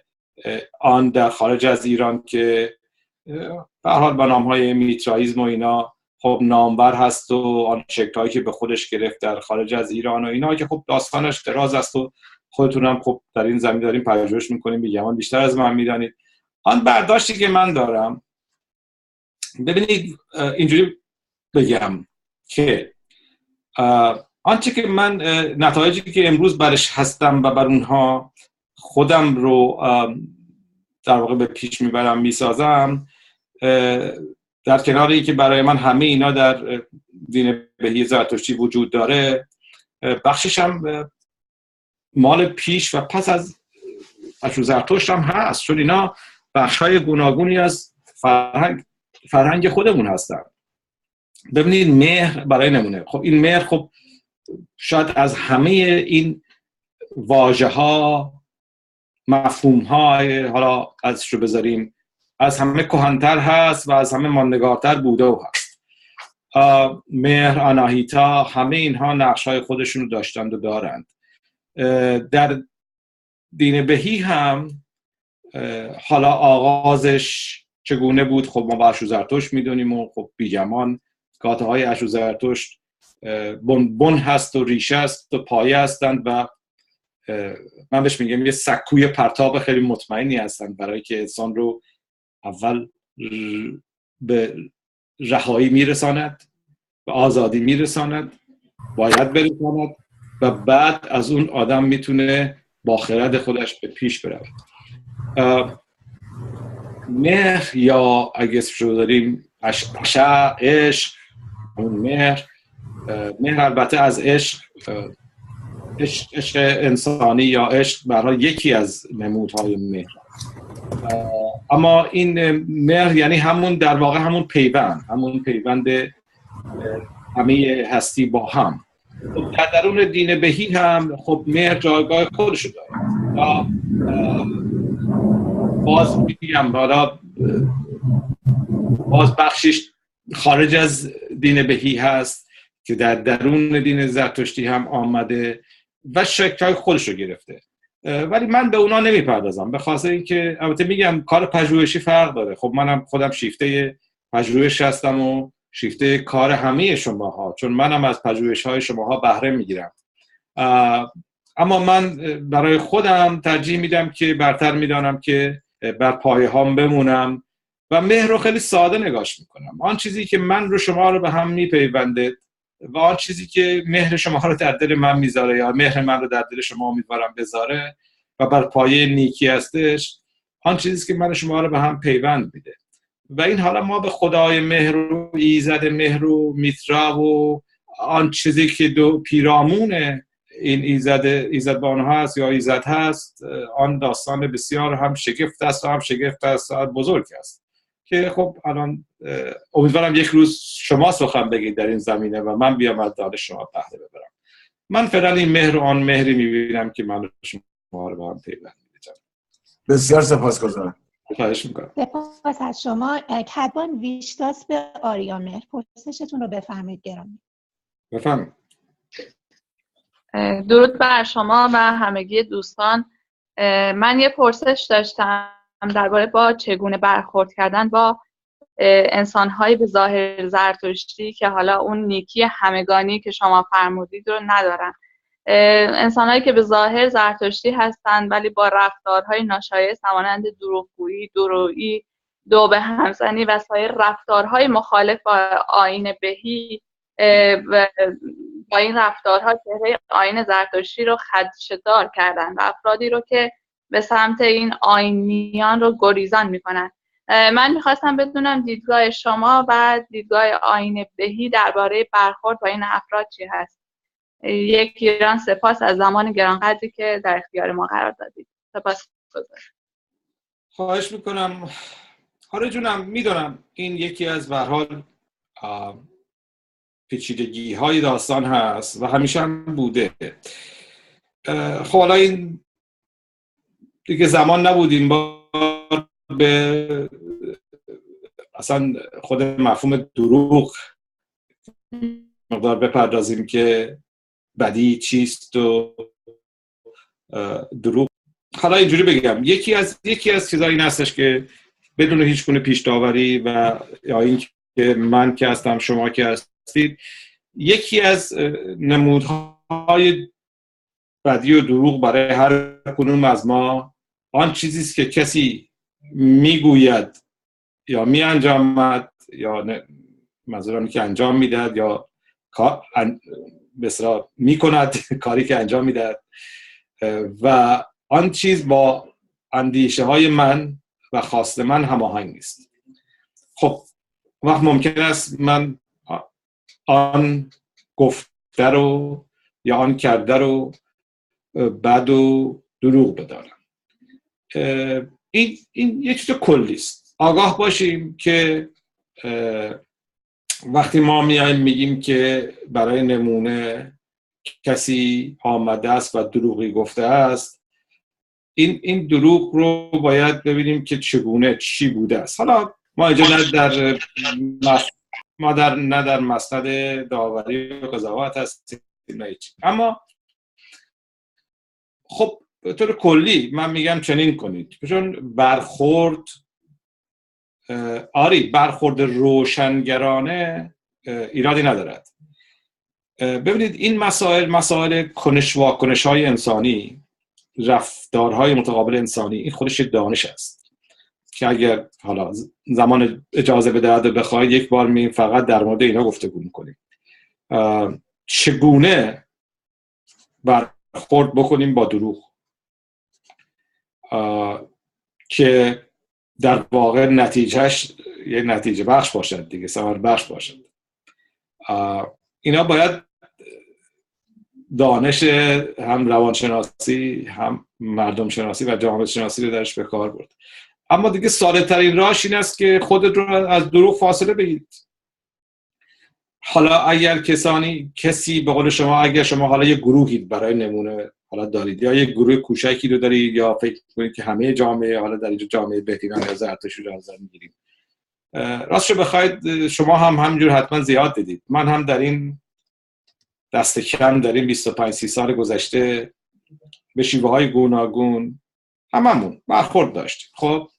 آن در خارج از ایران که به حال با نام های میترائیزم و اینا خب نامبر هست و آن شکل که به خودش گرفت در خارج از ایران و اینا که خب داستانش دراز است و خودتون هم خب در این زمین داریم پژوهش می‌کنیم بیگمان بیشتر از من می‌دانید. آن برداشتی که من دارم ببینید اینجوری بگم که آنچه که من نتایجی که امروز برش هستم و بر اونها خودم رو در واقع به پیش می‌برم می‌سازم در کنار که برای من همه اینا در دین بهی زرتشتی وجود داره بخشش هم مال پیش و پس از اشو زرتشت هم هست چون اینا بخش های گوناگونی از فرهنگ, فرهنگ خودمون هستن. ببینید مهر برای نمونه. خب این مهر خب شاید از همه این واژه ها مفهوم ها حالا ازش رو بذاریم از همه کهنتر هست و از همه ماندگارتر بوده و هست. مهر آناهیتا همه اینها نقش های خودشون داشتند و دارند. در دین بهی هم حالا آغازش چگونه بود؟ خب ما با اشو زرتشت می‌دونیم و خب بیگمان گاته های اشو زرتشت بن, بن هست و ریشه است و پایه هستند و من بهش میگم یه سکوی پرتاب خیلی مطمئنی هستند برای که انسان رو اول به رهایی میرساند به آزادی میرساند باید برساند و بعد از اون آدم می‌تونه با خرد خودش به پیش برود. مهر یا اگه اسمشو داریم عشق اون مهر مهر البته از عشق عشق انسانی یا عشق برای یکی از نمودهای مهر. اما این مهر یعنی همون در واقع همون پیوند همون پیوند همه هستی با هم. در درون دین بهی هم خب مهر جایگاه خودشو داره. باز میگم حالا باز بخشش خارج از دین بهی هست که در درون دین زرتشتی هم آمده و شکل خودش رو گرفته. ولی من به اونا نمی‌پردازم. به خاطر اینکه البته میگم کار پژوهشی فرق داره. خب منم خودم شیفته پژوهش هستم و شیفته کار همه شماها. چون منم از پژوهش های شماها بهره می‌گیرم. اما من برای خودم ترجیح میدم که برتر می‌دانم که بر پایه هام بمونم و مهر رو خیلی ساده نگاش می‌کنم. آن چیزی که من رو شما رو به هم میپیونده و آن چیزی که مهر شما رو در دل من می‌ذاره یا مهر من رو در دل شما امیدوارم بذاره و بر پایه نیکی هستش آن چیزی که من شما رو به هم پیوند میده. و این حالا ما به خدای مهر و ایزد مهر و میترا و آن چیزی که دو پیرامون این ایزد ایزد ها هست یا ایزد هست آن داستان بسیار هم شگفت است و هم شگفت است بزرگ است. که خب الان امیدوارم یک روز شما سخن بگید در این زمینه و من بیام از دانش شما بهره ببرم. من فعلا این مهر و آن مهری می‌بینم که من شما رو با هم پیوند بسیار سپاسگزارم. خواهش می‌کنم. سپاس از شما. کدبان ویشتاس به آریان مهر. پرسشتون رو بفرمایید گرامی. بفرمایید. درود بر شما و همگی دوستان. من یه پرسش داشتم. درباره با چگونه برخورد کردن با انسانهایی به ظاهر زرتشتی که حالا اون نیکی همگانی که شما فرمودید رو ندارن. انسانهایی که به ظاهر زرتشتی هستند ولی با رفتارهای ناشایست همانند دروغگویی درویی دو به همزنی و سایر رفتارهای مخالف با آین بهی با این رفتارها چهره آین زرتشتی رو خدشدار کردن و افرادی رو که به سمت این آینیان رو گریزان می‌کنن. من می‌خواستم بدونم دیدگاه شما و دیدگاه آین بهی درباره برخورد با این افراد چی هست. یک ایران سپاس از زمان گرانقدری که در اختیار ما قرار دادید. سپاس خواهش می‌کنم. حالا جونم می‌دونم این یکی از برحال پیچیدگی های داستان هست و همیشه هم بوده. خب حالا این دیگه زمان نبودیم با به اصلا خود مفهوم دروغ مقدار بپردازیم که بدی چیست و دروغ. حالا اینجوری بگم یکی از یکی از چیزا این هستش که بدون هیچ گونه پیش داوری و یا اینکه من که هستم شما که هستید یکی از نمودهای بدی و دروغ برای هر کنون از ما آن چیزی است که کسی می‌گوید یا می انجامد یا منظورم که انجام می‌دهد یا بسرا می‌کند کاری که انجام می‌دهد. و آن چیز با اندیشه های من و خواست من هماهنگ نیست. خب وقت ممکن است من آن گفته رو یا آن کرده رو بد و دروغ بدارم این, این یه چیز کلی است آگاه باشیم که وقتی ما میایم میگیم که برای نمونه کسی آمده است و دروغی گفته است این این دروغ رو باید ببینیم که چگونه چی بوده است. حالا ما اینجا در ما در نه در مسند داوری و قضاوت هستیم اما خب به طور کلی من میگم چنین کنید. چون برخورد آری برخورد روشنگرانه ایرادی ندارد. ببینید این مسائل مسائل کنش واکنش های انسانی رفتارهای متقابل انسانی این خودش دانش است که اگر حالا زمان اجازه بدهد و بخواهید یک بار می فقط در مورد اینا گفتگو می‌کنیم. چگونه برخورد بکنیم با دروغ؟ که در واقع نتیجهش یه نتیجه بخش باشد دیگه سمر بخش باشد. اینا باید دانش هم روانشناسی هم مردم شناسی و جامعه شناسی رو درش به کار برد. اما دیگه ساده ترین راش این است که خودت رو از دروغ فاصله بگیرید. حالا اگر کسانی کسی به قول شما اگر شما حالا یه گروهید برای نمونه حالا دارید. یا یه گروه کوچکی رو دارید یا فکر کنید که همه جامعه حالا در اینجا جامعه بهترین یا زرتشتی رو نظر می‌گیریم. راست رو بخواید شما هم همینجور حتما زیاد دیدید. من هم در این دست کم در این 25 30 سال گذشته به شیوه های گوناگون هممون برخورد داشتیم. خب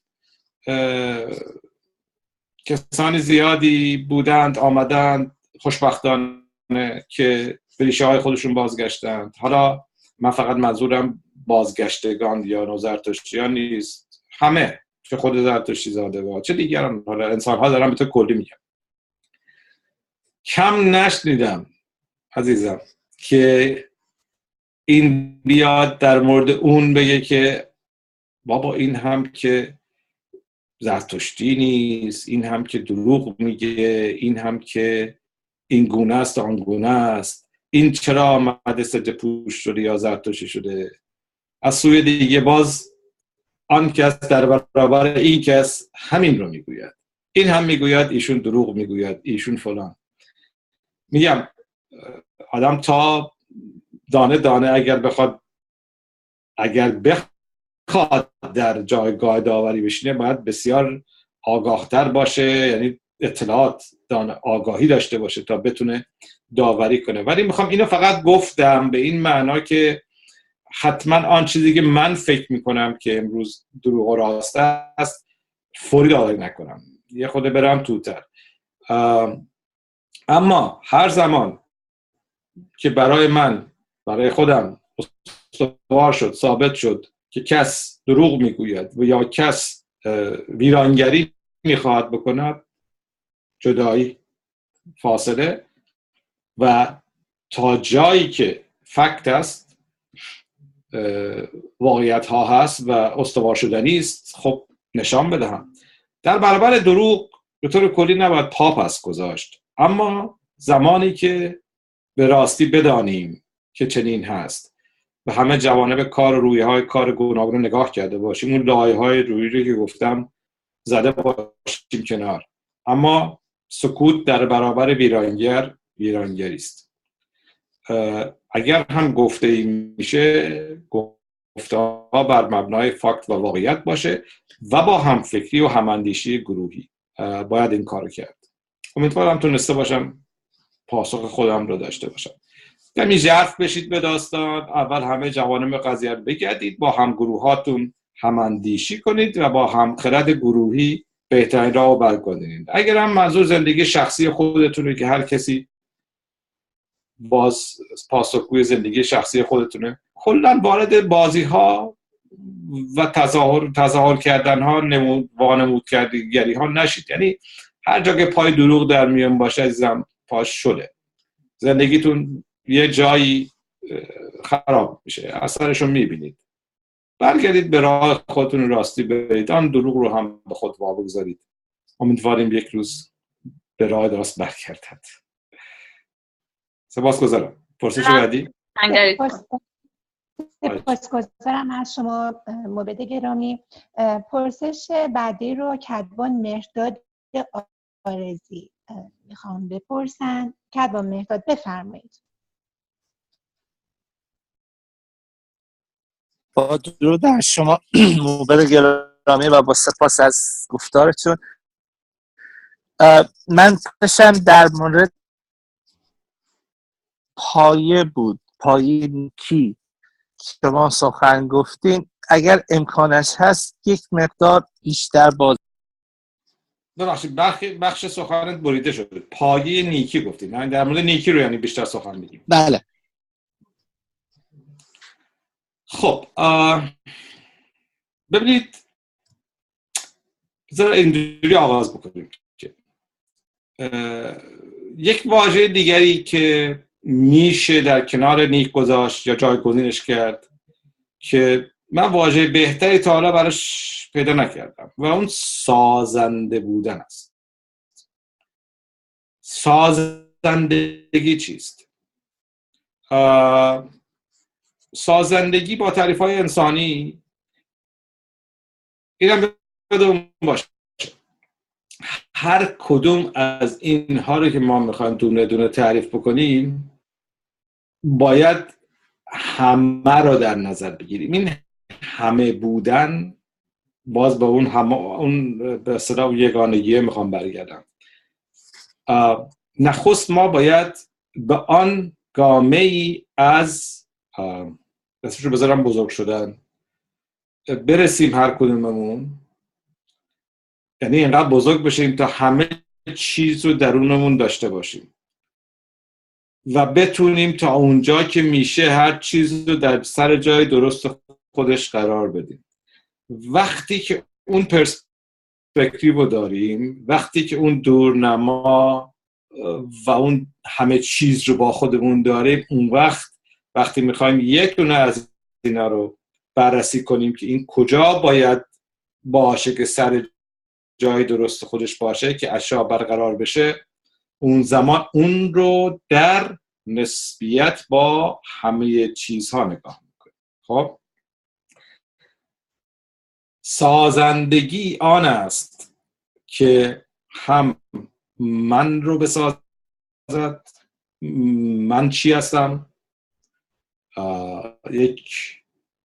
کسانی زیادی بودند آمدند خوشبختانه که به های خودشون بازگشتند. حالا من فقط منظورم بازگشتگان یا نوزرتشتیان نیست. همه چه خود زرتشتی زاده و چه دیگران. انسان ها دارم به تو کلی میگم کم نشنیدم عزیزم که این بیاد در مورد اون بگه که بابا این هم که زرتشتی نیست این هم که دروغ میگه این هم که این گونه است آن گونه است. این چرا آمده سجه پوش شده یا زرتشتی شده؟ از سوی دیگه باز آن کس در برابر این کس همین رو می‌گوید. این هم می‌گوید ایشون دروغ می‌گوید ایشون فلان. میگم آدم تا دانه دانه اگر بخواد اگر بخواد در جایگاه داوری بشینه باید بسیار آگاهتر باشه یعنی اطلاعات دانه آگاهی داشته باشه تا بتونه داوری کنه. ولی می‌خوام اینو فقط گفتم به این معنا که حتما آن چیزی که من فکر می‌کنم که امروز دروغ و راست است فوری داوری نکنم. یه خود برم توتر. اما هر زمان که برای من برای خودم استوار شد ثابت شد که کس دروغ می‌گوید و یا کس ویرانگری می‌خواهد بکند جدایی فاصله و تا جایی که فکت است واقعیت ها هست و استوار شدنی است خب نشان بدهم. در برابر دروغ به طور کلی نباید پا پس گذاشت. اما زمانی که به راستی بدانیم که چنین هست و همه جوانب کار روی های کار گوناگون نگاه کرده باشیم اون لایه های روی رو که گفتم زده باشیم کنار. اما سکوت در برابر ویرانگر ویرانگری است. اگر هم گفته ای میشه گفته بر مبنای فاکت و واقعیت باشه و با هم فکری و هماندیشی گروهی. باید این کارو کرد. امیدوارم تونسته باشم پاسخ خودم رو داشته باشم. کمی ژرف بشید به داستان. اول همه جوانم قضیه رو بگردید. با هم گروهاتون هماندیشی کنید و با هم خرد گروهی بهترین را بر کنید. اگر هم منظور زندگی شخصی خودتونه که هر کسی باز پاسخگوی زندگی شخصی خودتونه. کلا وارد بازی ها و تظاهر تظاهر کردن ها نمود وانمود کردگری ها نشید. یعنی هر جا که پای دروغ در میان باشه عزیزم پاش شده. زندگیتون یه جایی خراب میشه. اثرش رو می‌بینید. برگردید به راه خودتون راستی برید. آن دروغ رو هم به خود وا بگذارید امیدواریم یک روز به راه راست برگردد. سپاس گذارم پرسش بعدی سپاسگزارم از شما موبد گرامی پرسش بعدی رو کدوان مهرداد آرزی می‌خوام بپرسن کدوان مهرداد بفرمایید با درود در شما. موبل گرامی و با سپاس از گفتارتون. من پشم در مورد پایه بود. پایه کی شما سخن گفتین. اگر امکانش هست یک مقدار بیشتر باز ببخشید بخش, بخش سخنت بریده شده. پایه نیکی گفتیم در مورد نیکی رو یعنی بیشتر سخن میگیم بله. خب ببینید بذار اینجوری آغاز بکنیم یک واژه دیگری که میشه در کنار نیک گذاشت یا جایگزینش کرد که من واژه بهتری تا حالا براش پیدا نکردم و اون سازنده بودن است. سازندگی چیست؟ سازندگی با تعریف های انسانی اینم بدون باشه. هر کدوم از اینها رو که ما می‌خوایم دونه دونه تعریف بکنیم باید همه رو در نظر بگیریم. این همه بودن باز به اون هم اون به اصطلاح یگانگی می‌خوام برگردم. نخست ما باید به آن گامه ای از اسمشو بذارم بزرگ شدن برسیم هر کدوممون. یعنی اینقدر بزرگ بشیم تا همه چیز رو درونمون داشته باشیم. و بتونیم تا اونجا که میشه هر چیز رو در سر جای درست خودش قرار بدیم. وقتی که اون پرسپکتیو رو داریم وقتی که اون دورنما و اون همه چیز رو با خودمون داریم اون وقت وقتی می‌خوایم یک دونه از اینا رو بررسی کنیم که این کجا باید باشه که سر جای درست خودش باشه که اشیا برقرار بشه اون زمان اون رو در نسبیت با همه چیزها نگاه می‌کنیم. خب؟ سازندگی آن است که هم من رو بسازد من چی هستم؟ یک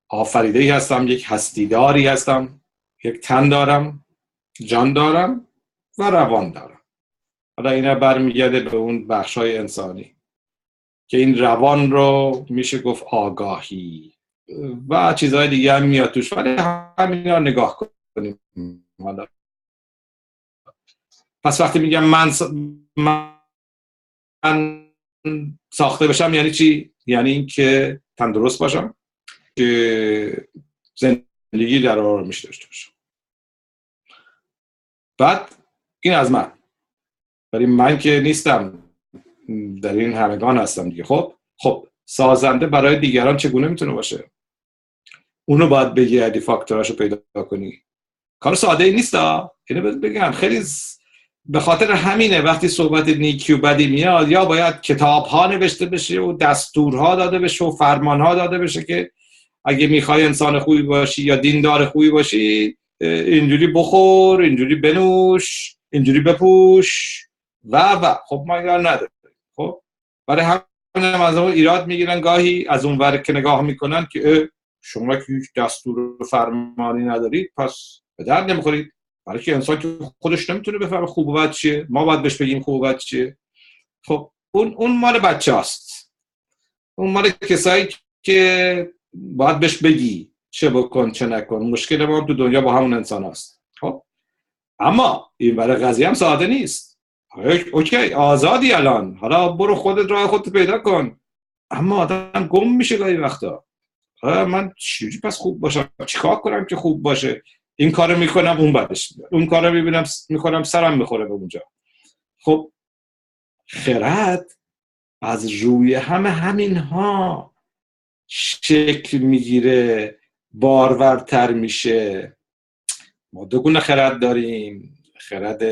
آفریده هستم یک هستیداری هستم یک تن دارم جان دارم و روان دارم. حالا اینا برمیگرده به اون بخش های انسانی که این روان رو میشه گفت آگاهی و چیزهای دیگه هم میاد توش ولی همین رو نگاه کنیم. حالا. پس وقتی میگم من, من ساخته بشم یعنی چی؟ یعنی اینکه تندرست باشم که زندگی در آرامش داشته باشم. بعد این از من. ولی من که نیستم. در این همگان هستم دیگه. خب خب سازنده برای دیگران چگونه می‌تونه باشه؟ اونو باید بگردی فاکتوراشو پیدا کنی. کار ساده ای نیست اینو بگم. خیلی به خاطر همینه وقتی صحبت نیکی و بدی میاد یا باید کتاب ها نوشته بشه و دستورها داده بشه و فرمان ها داده بشه که اگه می‌خوای انسان خوبی باشی یا دیندار خوبی باشی اینجوری بخور اینجوری بنوش اینجوری بپوش. و و. خب ما اینا نداریم. خب؟ برای همین از اون ایراد می‌گیرن. گاهی از اون ور که نگاه می‌کنن که شما که هیچ دستور فرمانی ندارید پس به درد نمی‌خورید. برای که انسان که خودش نمی‌تونه بفهمه خوب و بد چیه. ما باید بهش بگیم خوب و بد چیه. خب اون اون مال بچه هست اون مال کسایی که باید بهش بگی چه بکن چه نکن. مشکل ما تو دنیا با همون انسان هست خب؟ اما این برای قضیه هم ساده نیست. اوکی آزادی الان. حالا برو خودت راه خودت پیدا کن. اما آدم گم میشه گاهی وقتا. من چجوری پس خوب باشم؟ چیکار کنم که خوب باشه؟ این کارو می‌کنم اون بعدش اون کارو می‌بینم می‌کنم سرم می‌خوره به اونجا. خب خرد از روی همه همین ها شکل می‌گیره بارورتر میشه. ما دو گونه خرد داریم. خرد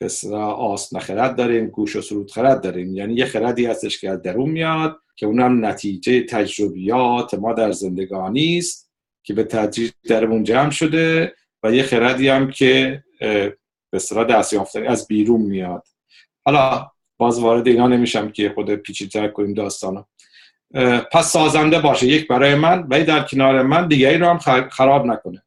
بسیار آسن خرد داریم گوش و سرود خرد داریم. یعنی یه خردی هستش که از درون میاد که اونم نتیجه تجربیات ما در زندگانی است که به تدریج درمون جمع شده و یه خردی هم که به اصطلاح دست یافتنی از بیرون میاد. حالا باز وارد اینا نمیشم که خود پیچیده‌تر کنیم داستانو. پس سازنده باشه یک برای من ولی در کنار من دیگری رو هم خراب نکنه.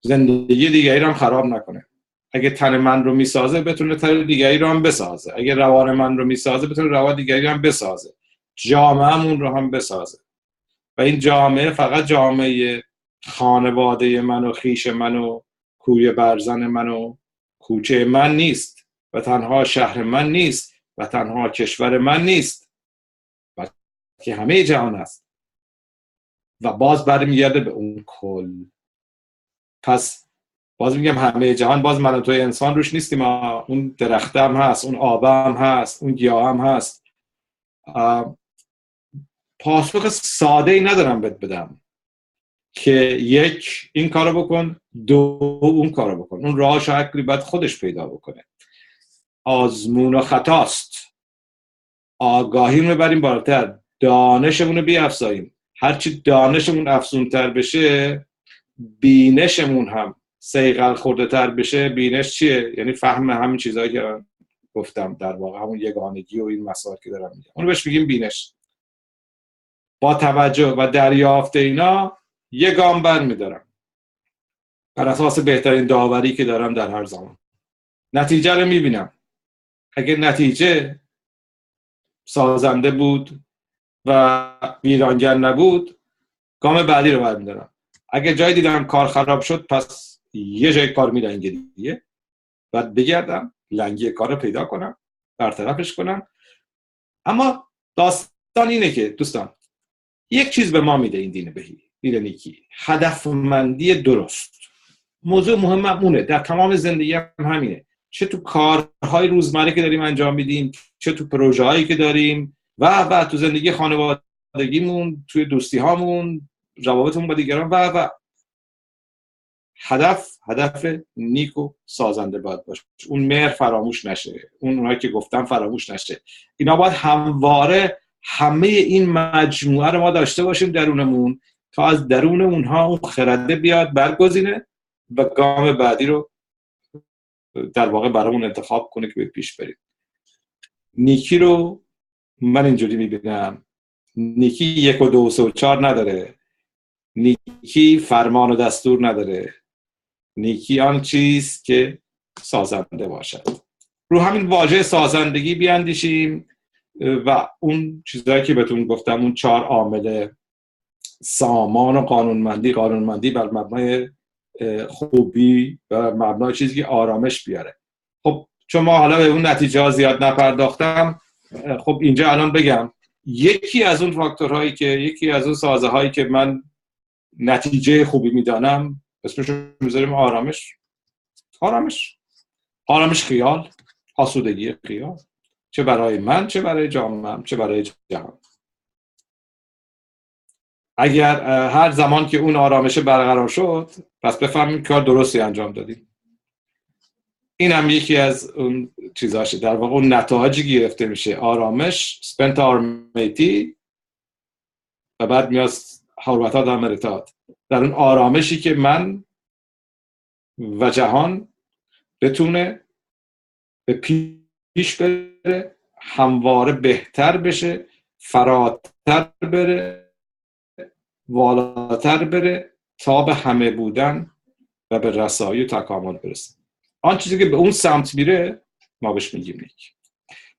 زندگی دیگری رو هم خراب نکنه. اگه تن من رو می‌سازه بتونه تن دیگری رو هم بسازه. اگه روان من رو می‌سازه بتونه روان دیگری رو هم بسازه. جامعهمون رو هم بسازه. و این جامعه فقط جامعه خانواده من و خیش من و کوی برزن من و کوچه من نیست. و تنها شهر من نیست. و تنها کشور من نیست. که همه جهان است. و باز برمیگرده به اون کل. پس باز میگم همه جهان باز من توی انسان روش نیستیم. اون درخته هم هست اون آبه هم هست اون گیاه هم هست پاسخ ساده ای ندارم بهت بدم که یک این کارو بکن دو اون کارو بکن. اون راه شکلی باید خودش پیدا بکنه. آزمون و خطاست. آگاهی رو بریم بالاتر. دانشمون رو بیافزاییم. هرچی دانشمون افزونتر بشه بینشمون هم سیقل خورده تر بشه بینش چیه؟ یعنی فهم همین چیزهایی که گفتم در واقع همون یگانگی و این مسائل که دارم میگم. اونو بهش میگیم بینش. با توجه و دریافت اینا یه گام بر میدارم. بر اساس بهترین داوری که دارم در هر زمان. نتیجه رو می‌بینم. اگه نتیجه سازنده بود و ویرانگر نبود گام بعدی رو برمیدارم اگه جای دیدم کار خراب شد پس یه جای کار میلنگه دیگه. بعد بگردم لنگی کار رو پیدا کنم برطرفش کنم. اما داستان اینه که دوستان یک چیز به ما میده این دین بهی دین نیکی. هدفمندی درست. موضوع مهم اونه. در تمام زندگی هم همینه. چه تو کارهای روزمره که داریم انجام میدیم چه تو پروژه هایی که داریم و بعد تو زندگی خانوادگیمون توی دوستی هامون روابطمون با دیگران و و. هدف هدف نیک و سازنده باید باشه. اون مهر فراموش نشه. اون اونایی که گفتم فراموش نشه. اینا باید همواره همه این مجموعه رو ما داشته باشیم درونمون تا از درون اونها اون خرده بیاد برگزینه و گام بعدی رو در واقع برامون انتخاب کنه که به پیش بریم. نیکی رو من اینجوری می‌بینم. نیکی یک و دو و سه و چار نداره. نیکی فرمان و دستور نداره. نیکی آن چیز که سازنده باشد. رو همین واژه سازندگی بیاندیشیم و اون چیزهایی که بهتون گفتم اون چهار عامل سامان و قانونمندی قانونمندی بر مبنای خوبی و مبنای چیزی که آرامش بیاره. خب چون ما حالا به اون نتیجه ها زیاد نپرداختم خب اینجا الان بگم. یکی از اون فاکتورهایی که یکی از اون سازه هایی که من نتیجه خوبی می‌دانم اسمش رو می‌ذاریم آرامش. آرامش. آرامش خیال. آسودگی خیال. چه برای من چه برای جامعه چه برای جهان. اگر هر زمان که اون آرامش برقرار شد پس بفهمیم کار درستی انجام دادیم. این هم یکی از اون چیزاشه در واقع اون نتایجی گرفته میشه. آرامش سپنت آرمیتی و بعد میاد حرمتا در در اون آرامشی که من و جهان بتونه به پیش بره همواره بهتر بشه فراتر بره والاتر بره تا به همه بودن و به رسایی و تکامل برسه. آن چیزی که به اون سمت میره ما بهش میگیم نیک.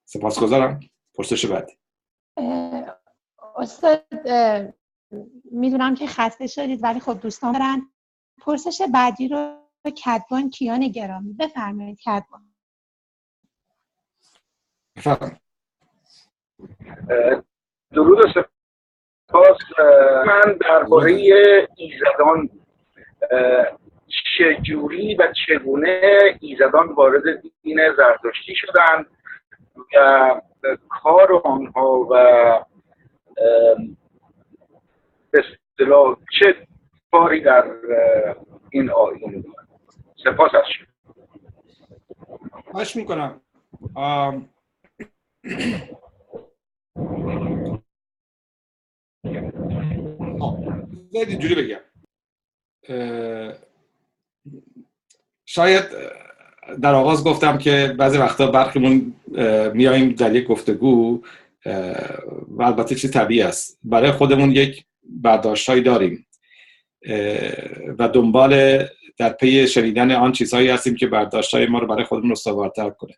سپاسگزارم. پرسش بعدی. استاد می‌دونم که خسته شدید ولی خب دوستان دارن. پرسش بعدی رو کدبان کیان گرامی. بفرمایید کدبان درود سپاس. من درباره ایزدان چجوری و چگونه ایزدان وارد دین زرتشتی شدن و کار آنها و اصطلاح چه کاری در این آیین سپاس از خواهش می‌کنم. اینجوری بگم. شاید در آغاز گفتم که بعضی وقتا برخیمون میاییم در یک گفتگو و البته چیز طبیعی است. برای خودمون یک برداشت داریم. و دنبال در پی شنیدن آن چیزهایی هستیم که برداشت ما رو برای خودمون استوارتر کنه.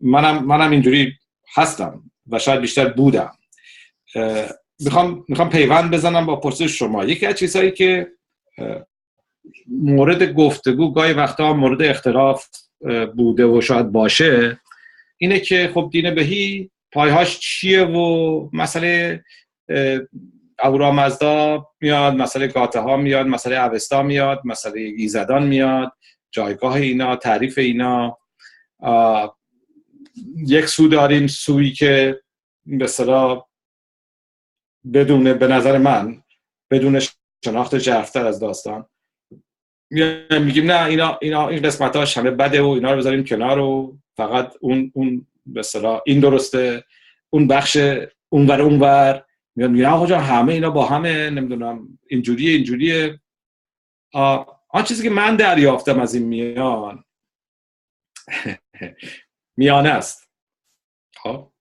منم منم اینجوری هستم و شاید بیشتر بودم. می‌خوام می‌خوام پیوند بزنم با پرسش شما. یکی از چیزهایی که مورد گفتگو گاهی وقتا مورد اختلاف بوده و شاید باشه اینه که خب دین بهی پایهاش چیه و مسئله اورامزدا میاد مسئله گاته ها میاد مسئله اوستا میاد مسئله ایزدان میاد جایگاه اینا تعریف اینا. یک سو داریم سویی که به بدون به نظر من بدون شناخت جرفتر از داستان. میگیم نه اینا, اینا این قسمت هاش همه بده و اینا رو بذاریم کنار و فقط اون اون به این درسته اون بخش اونور اونور. میاد میگن آقا همه اینا با همه نمی‌دونم اینجوریه اینجوریه. آن چیزی که من دریافتم از این میان میانه است. خب؟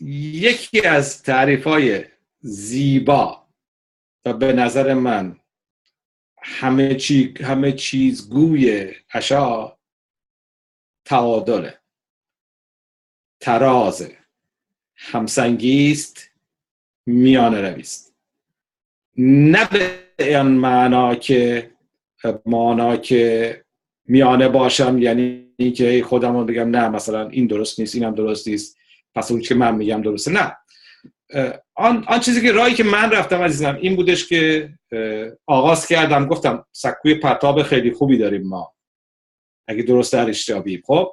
یکی از تعریف های زیبا و به نظر من همه, چی، همه چیز گوی اشا تعادله ترازه. همسنگیست میان رویست نه به آن معنا که معنا که میانه باشم یعنی که خودم رو بگم نه مثلا این درست نیست اینم درست نیست پس اون که من میگم درسته. نه. آن, آن چیزی که رایی که من رفتم عزیزم این بودش که آغاز کردم گفتم سکوی پرتاب خیلی خوبی داریم ما. اگه درست در اشتیابیم خب؟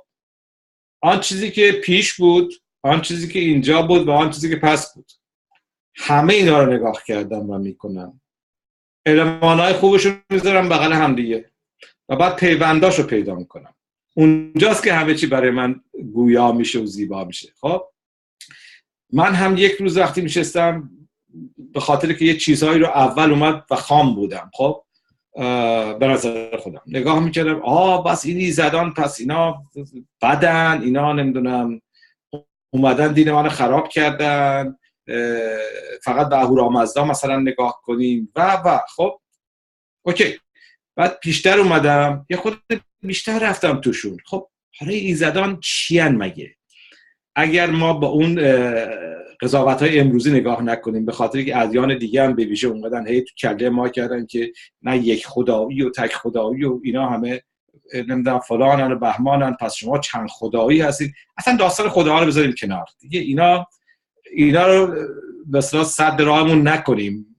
آن چیزی که پیش بود آن چیزی که اینجا بود و آن چیزی که پس بود. همه اینا رو نگاه کردم و می‌کنم. های خوبش رو می‌ذارم بغل همدیگه و بعد پیونداش رو پیدا می‌کنم. اونجاست که همه چی برای من گویا میشه و زیبا میشه. خب؟ من هم یک روز وقتی میشستم به خاطر که یه چیزهایی رو اول اومد و خام بودم. خب؟ به نظر خودم. نگاه می‌کردم آه بس اینی زدان پس اینا بدن اینا نمی‌دونم. اومدن دین من خراب کردن فقط به اهورامزدا مثلا نگاه کنیم. و و خب اوکی. بعد پیشتر اومدم یه خود بیشتر رفتم توشون. خب حالا ایزدان چیان مگه؟ اگر ما با اون قضاوت های امروزی نگاه نکنیم به خاطر که ادیان دیگه هم به ویژه اومدن هی تو کله ما کردن که نه یک خدایی و تک خدایی و اینا همه نمی‌دونم فلانن و بهمانن پس شما چند خدایی هستید. اصلا داستان خدا رو بذاریم کنار. دیگه اینا اینا رو به صد راهمون نکنیم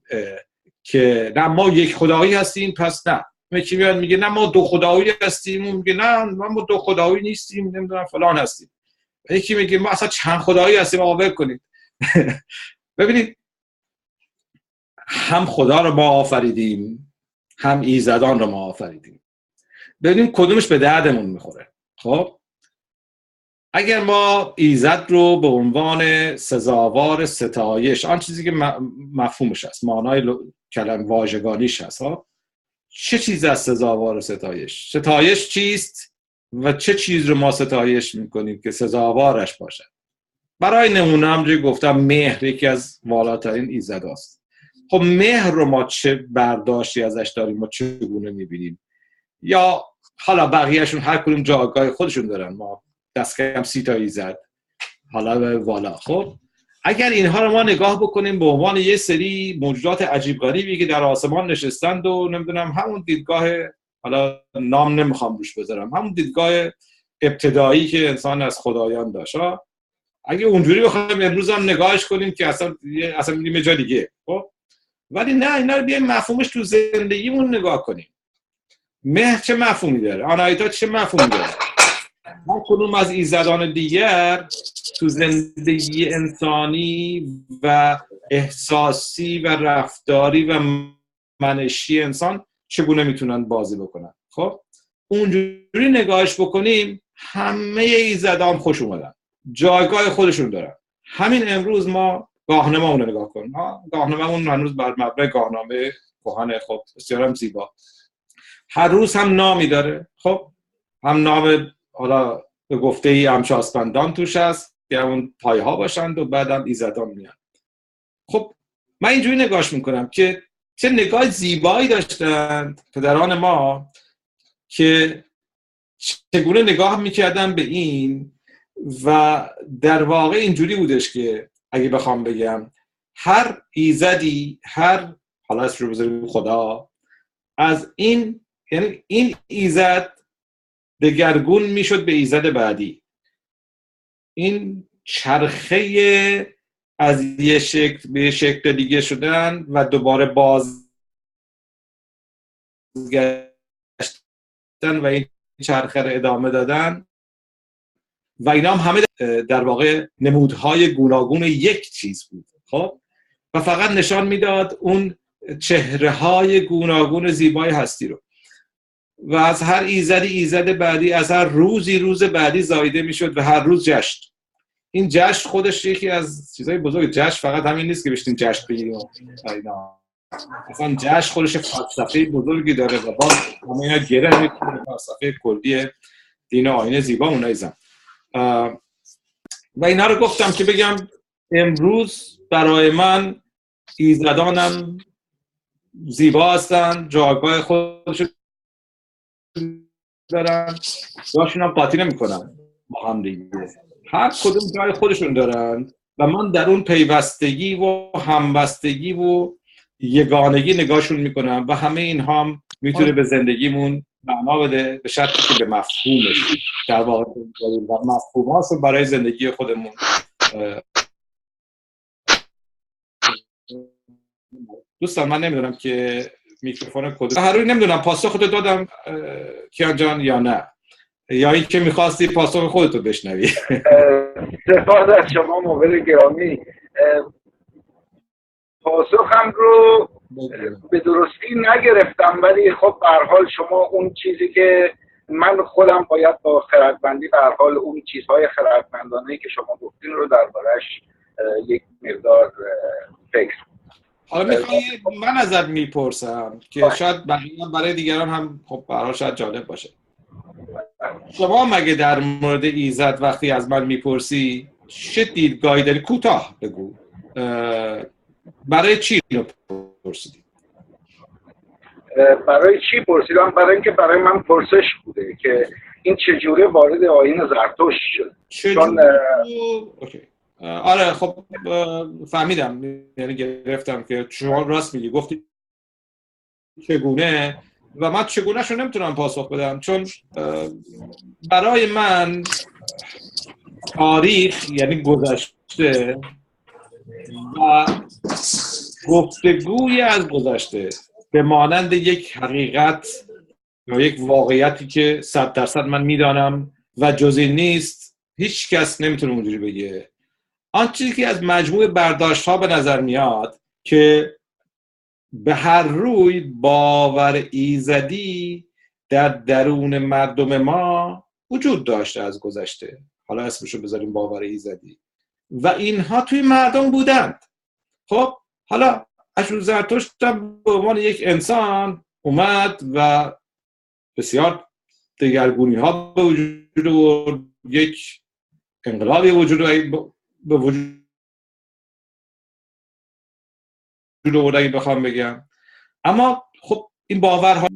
که نه ما یک خدایی هستیم پس نه. یکی میاد میگه نه ما دو خدایی هستیم اون میگه نه ما دو خدایی نیستیم نمی‌دونم فلان هستیم. یکی میگه ما اصلا چند خدایی هستیم آقا کنید. ببینید هم خدا رو ما آفریدیم هم ایزدان رو ما آفریدیم. ببینیم کدومش به دردمون می‌خوره. خب؟ اگر ما ایزد رو به عنوان سزاوار ستایش آن چیزی که مفهومش هست معنای کلم واژگانیش هست ها چه چیز از سزاوار ستایش؟ ستایش چیست و چه چیز رو ما ستایش می‌کنیم که سزاوارش باشد؟ برای نمونه هم گفتم مهر یکی از والاترین ایزد است خب مهر رو ما چه برداشتی ازش داریم؟ و چگونه می‌بینیم؟ یا حالا بقیهشون هر کدوم جاگاه خودشون دارن. ما دست کم سی تا ایزد حالا به والا. خب اگر اینها رو ما نگاه بکنیم به عنوان یه سری موجودات عجیب غریبی که در آسمان نشستند و نمی‌دونم همون دیدگاه حالا نام نمی‌خوام روش بذارم همون دیدگاه ابتدایی که انسان از خدایان داشت. اگه اونجوری بخوایم امروز هم نگاهش کنیم که اصلا اصلا میریم جا دیگه. خب ولی نه اینا رو بیایم مفهومش تو زندگیمون نگاه کنیم. مهر چه مفهومی داره؟ آنایتا چه مفهومی داره؟ ما کنون از ایزدان دیگر تو زندگی انسانی و احساسی و رفتاری و منشی انسان چگونه می‌تونن بازی بکنن؟ خب اونجوری نگاهش بکنیم همه ایزدان خوش اومدن. جایگاه خودشون دارن. همین امروز ما گاهنامه اون نگاه کنیم گاهنامه اون هنوز بر مبنای گاهنامه کهن خب بسیار زیبا. هر روز هم نامی داره. خب هم نام حالا به گفته ای امشاسپندان توش هست که اون پایها باشند و بعدم ایزدان میان. خب من اینجوری نگاش می‌کنم که چه نگاه زیبایی داشتند پدران ما که چگونه نگاه می‌کردن به این و در واقع اینجوری بودش که اگه بخوام بگم هر ایزدی هر حالا از خدا از این یعنی این ایزد دگرگون می‌شد به ایزد بعدی. این چرخه از یه شکل به شکل دیگه شدن و دوباره باز و این چرخه رو ادامه دادن. و اینا هم همه در واقع نمودهای گوناگون یک چیز بود خب؟ و فقط نشان می‌داد اون چهره های گوناگون زیبای هستی رو. و از هر ایزدی ایزد بعدی از هر روزی روز بعدی زایده می‌شد و هر روز جشن. این جشن خودش یکی از چیزهای بزرگ. جشن فقط همین نیست که بشتیم جشن بگیریم. اصلا جشن خودش فلسفه بزرگی داره و باز همه اینا گره فلسفه کلی دین آینه زیبا اونایزم و اینا رو گفتم که بگم امروز برای من ایزدانم زیبا هستن. جاگاه خودش دارن. جاشون هم قاطی نمی‌کنن. با هم دیگه. هر کدوم جای خودشون دارن. و من در اون پیوستگی و همبستگی و یگانگی نگاهشون می‌کنم و همه این هم می‌تونه به زندگیمون معنا بده به شرطی که به مفهومش در واقع و مفهوم برای زندگی خودمون. دوستان من نمی‌دونم که میکروفون کد هر نمی‌دونم پاسخ خودت دادم کیان جان یا نه. یا اینکه می‌خواستی پاسخ خودتو بشنوی. سپاس از شما موبل گرامی. پاسخم رو به درستی نگرفتم ولی خب به حال شما اون چیزی که من خودم باید با خردمندی به حال اون چیزهای خردمندانه که شما گفتین رو دربارش یک مقدار فکر حالا می‌خوای من ازت می‌پرسم که شاید برای دیگران هم خب برای شاید جالب باشه. شما مگه در مورد ایزد وقتی از من می‌پرسی چه دیدگاهی داری؟ کوتاه بگو. برای چی رو پرسیدی؟ برای چی پرسیدم؟ برای اینکه برای من پرسش بوده که این چجوری وارد آین زرتوش شد. چون آره خب فهمیدم. یعنی گرفتم که شما راست میگی. گفتی چگونه؟ و من چگونه رو نمی‌تونم پاسخ بدم. چون برای من تاریخ یعنی گذشته و گفتگوی از گذشته به مانند یک حقیقت یا یک واقعیتی که صد درصد من می‌دانم و جزی نیست هیچ کس نمی‌تونه اونجوری بگه. آن چیزی که از مجموع برداشت ها به نظر میاد که به هر روی باور ایزدی در درون مردم ما وجود داشته از گذشته. حالا اسمشو بذاریم باور ایزدی. و اینها توی مردم بودند. خب حالا اشور زرتشت به عنوان یک انسان اومد و بسیار دگرگونی ها به وجود و یک انقلابی وجود به وجود رو اگه بخوام بگم. اما خب این باورها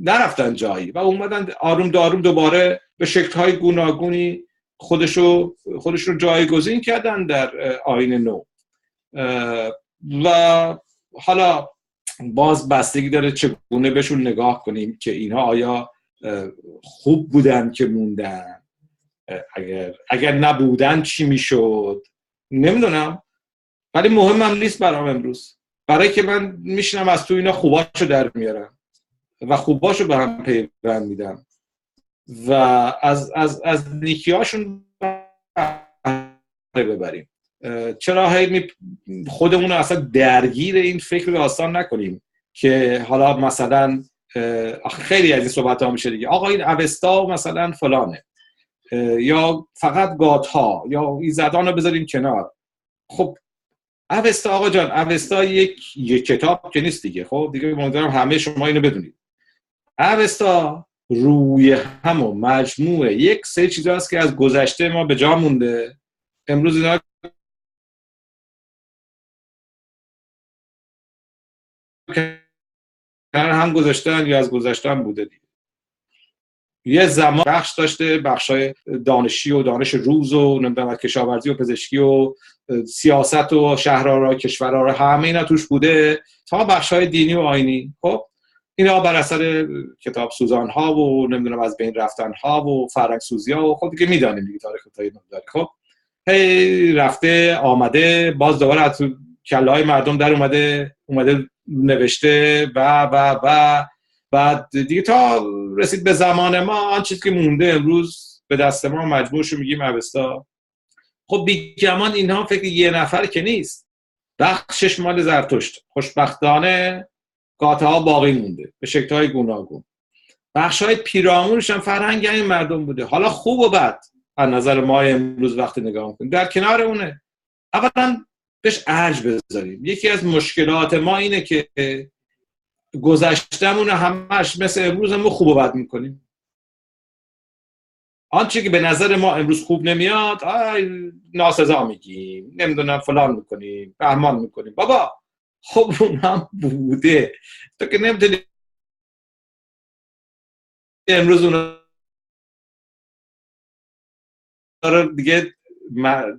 نرفتن جایی و اومدن آروم داروم دوباره به شکل‌های گوناگونی خودشو خودش رو جایگزین کردن در آین نو. و حالا باز بستگی داره چگونه بهشون نگاه کنیم که اینها آیا خوب بودن که موندن. اگر اگر نبودن چی می‌شد؟ نمی‌دونم. ولی مهم هم نیست برام امروز. برای که من میشنم از تو اینا خوباشو در میارم و خوباشو به هم پیوند میدم. و از از از نیکیاشون ببریم. چرا هی خودمون اصلا درگیر این فکر آسان نکنیم که حالا مثلا خیلی از این صحبت ها میشه دیگه. آقا این اوستا مثلا فلانه. یا فقط گات ها یا ایزدان رو بذاریم کنار. خب اوستا آقا جان اوستا یک, یک کتاب که نیست دیگه. خب دیگه مدرم همه شما اینو بدونید. اوستا روی هم و مجموعه یک سه چیز هست که از گذشته ما به جا مونده. امروز اینا هم گذاشتن یا از گذاشتن بوده دیگه. یه زمان بخش داشته بخش های دانشی و دانش روز و نمی‌دونم کشاورزی و پزشکی و سیاست و شهرها کشورها همه اینا توش بوده. تا بخش های دینی و آینی. خب اینا بر اثر کتاب سوزان ها و نمی‌دونم از بین رفتن ها و فرنگ سوزی ها و خب دیگه می‌دانیم دیگه تاریخ خب هی رفته آمده باز دوباره از کله های مردم در اومده اومده نوشته و و و. بعد دیگه تا رسید به زمان ما آن چیزی که مونده امروز به دست ما مجبور شو میگیم اوستا. خب بیگمان اینها فکر یه نفر که نیست. بخشش مال زرتشت. خوشبختانه قاطعه ها باقی مونده. به شکل های گوناگون. بخش های پیرامونش هم فرهنگ این مردم بوده. حالا خوب و بد. از نظر ما امروز وقتی نگاه می‌کنیم. در کنار اونه. اولا بهش ارج بذاریم. یکی از مشکلات ما اینه که گذشتمون همش مثل امروز ما خوب و بد می‌کنیم. آنچه که به نظر ما امروز خوب نمیاد آی ناسزا میگیم نمی‌دونم فلان می‌کنیم بهمان می‌کنیم. بابا خب هم بوده. تو که نمی‌تونی امروز اون رو دیگه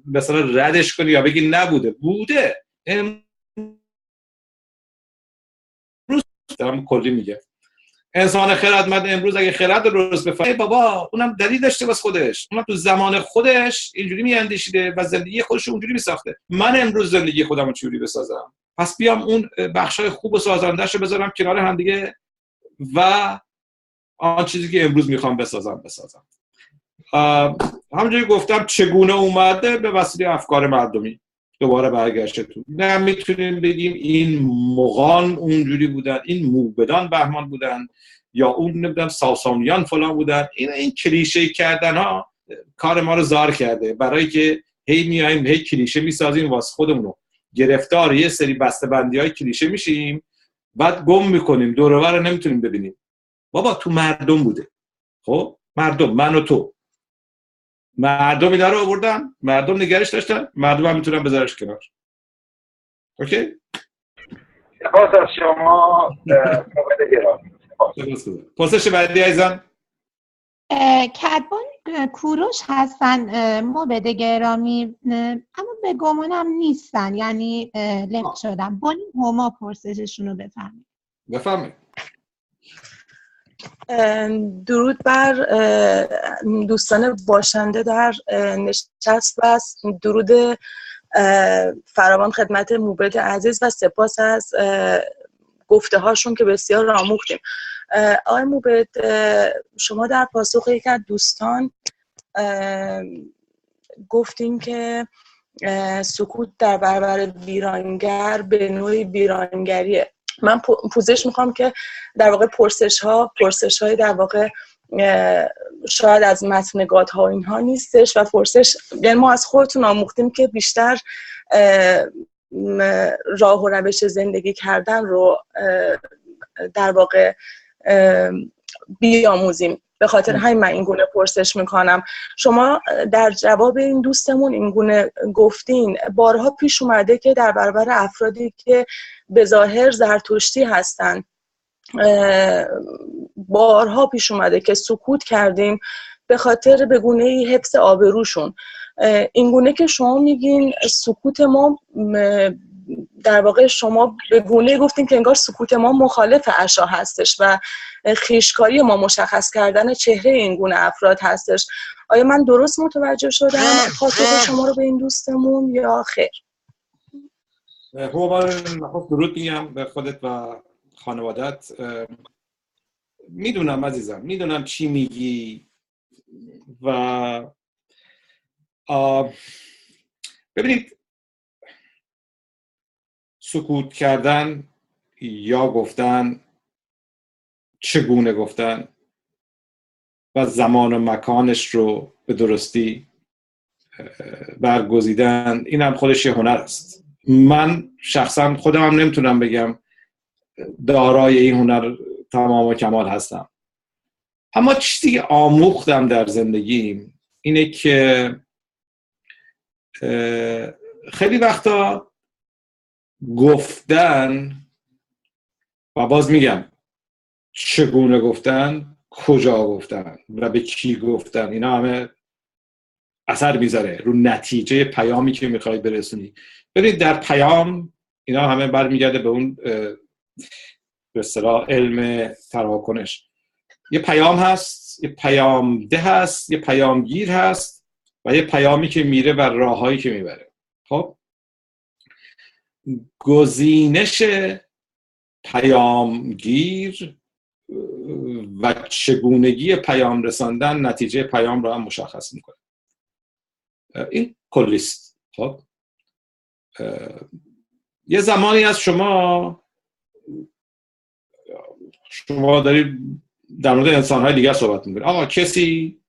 مثلا ردش کنی یا بگی نبوده. بوده. امروز دارم کلی میگه. انسان خردمند امروز اگه خرد درست بفهمه بابا اونم دلیل داشته بس خودش. اونم تو زمان خودش اینجوری میاندیشیده و زندگی خودش اونجوری میساخته. من امروز زندگی خودم چجوری بسازم؟ پس بیام اون بخشای خوب و سازندش رو بذارم کنار هم دیگه و آن چیزی که امروز می‌خوام بسازم بسازم. همونجوری گفتم چگونه اومده؟ به وسیله افکار مردمی. دوباره برگشته تو. نه می‌تونیم بگیم این مغان اونجوری بودن این موبدان بهمان بودن یا اون نمی‌دونم ساسانیان فلان بودن این این کلیشه کردن ها کار ما رو زار کرده. برای که هی میایم هی کلیشه می‌سازیم واسه خودمونو گرفتار یه سری بسته بندی های کلیشه میشیم بعد گم می‌کنیم. دورور رو نمی‌تونیم ببینیم. بابا تو مردم بوده. خب؟ مردم من و تو. مردم اینا رو آوردن. مردم نگرش داشتن. مردم هم می‌تونن بذارش کنار. اوکی؟ سپاس از شما پرسش بعدی ایزان کدبان کوروش هستن. موبد گرامی اما به گمانم نیستن. یعنی لفت شدن. بانی هما پرسششون رو بفهمید بفهمید درود بر دوستان باشنده در نشست و درود فراوان خدمت موبد عزیز و سپاس از گفته هاشون که بسیار آموختیم آقای موبد شما در پاسخ یک از دوستان گفتین که سکوت در برابر ویرانگر به نوعی ویرانگریه. من پوزش می‌خوام که در واقع پرسش ها پرسش های در واقع شاید از متنگات ها اینها نیستش و پرسش یعنی ما از خودتون آموختیم که بیشتر راه و روش زندگی کردن رو در واقع بیاموزیم. به خاطر همین من این گونه پرسش می‌کنم. شما در جواب این دوستمون این گونه گفتین بارها پیش اومده که در برابر افرادی که به ظاهر زرتشتی هستن بارها پیش اومده که سکوت کردیم به خاطر به گونه حفظ آبروشون. این گونه که شما میگین سکوت ما در واقع شما به گونه گفتین که انگار سکوت ما مخالف عشا هستش و خیشکاری ما مشخص کردن چهره این گونه افراد هستش. آیا من درست متوجه شدم خاطر شما رو به این دوستمون یا خیر خب درود میگم به خودت و خانوادت. می‌دونم عزیزم می‌دونم چی میگی و ببینید سکوت کردن یا گفتن چگونه گفتن و زمان و مکانش رو به درستی برگزیدن این هم خودش یه هنر است. من شخصا خودم هم نمی‌تونم بگم دارای این هنر تمام و کمال هستم. اما چیزی آموختم در زندگیم اینه که خیلی وقتا گفتن و باز میگم چگونه گفتن کجا گفتن و به کی گفتن اینا همه اثر می‌ذاره رو نتیجه پیامی که می‌خواید برسونی. ببینید در پیام اینا همه برمیگرده به اون به اصطلاح علم تراکنش. یه پیام هست یه پیام ده هست یه پیامگیر هست و یه پیامی که میره و راههایی که می‌بره. خب؟ گزینش پیامگیر و چگونگی پیام رساندن نتیجه پیام رو هم مشخص می‌کنه. این کلیست. خب. یه زمانی از شما شما دارید در مورد انسان های دیگر صحبت می‌کنید. آقا کسی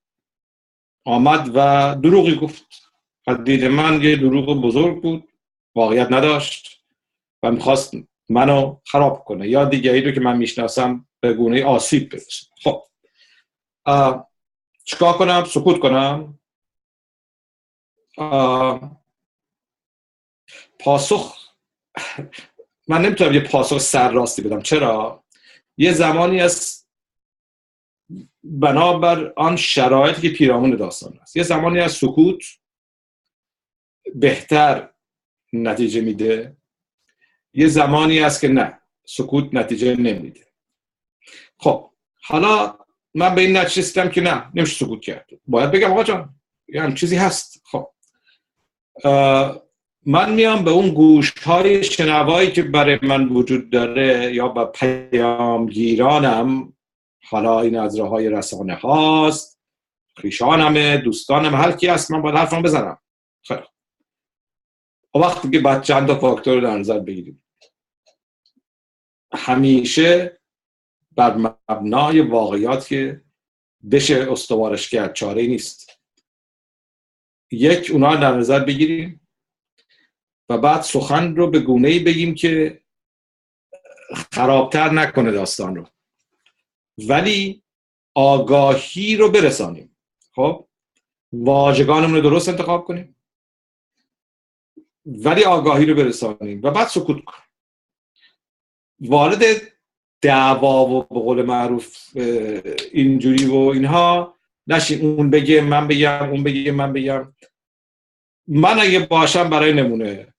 آمد و دروغی گفت. از دید من یه دروغ بزرگ بود. واقعیت نداشت و می‌خواست منو خراب کنه. یا دیگری رو که من می‌شناسم به گونه آسیب برسه. خب. چیکار کنم؟ سکوت کنم؟ پاسخ من نمی‌تونم یه پاسخ سر راستی بدم. چرا؟ یه زمانی از بنابر آن شرایطی که پیرامون داستان است. یه زمانی از سکوت بهتر نتیجه میده. یه زمانی است که نه سکوت نتیجه نمیده. خب حالا من به این نتیجه که نه نمیشه سکوت کرد. باید بگم آقا جان یه چیزی هست. خب من میام به اون گوش های شنوایی که برای من وجود داره یا به پیامگیرانم حالا این از راه های رسانه هاست خیشانمه دوستانم هر کی هست من باید حرفم بزنم. خیلی وقتی که باید چند تا فاکتور رو در نظر بگیریم همیشه بر مبنای واقعیات که بشه استوارش کرد چاره نیست یک اونا در نظر بگیریم و بعد سخن رو به گونه ای بگیم که خرابتر نکنه داستان رو ولی آگاهی رو برسانیم خب واژگانمون رو درست انتخاب کنیم ولی آگاهی رو برسانیم و بعد سکوت کنیم. وارد دعوا و به قول معروف اینجوری و اینها نشیم اون بگه من بگم اون بگه من بگم. من اگه باشم برای نمونه.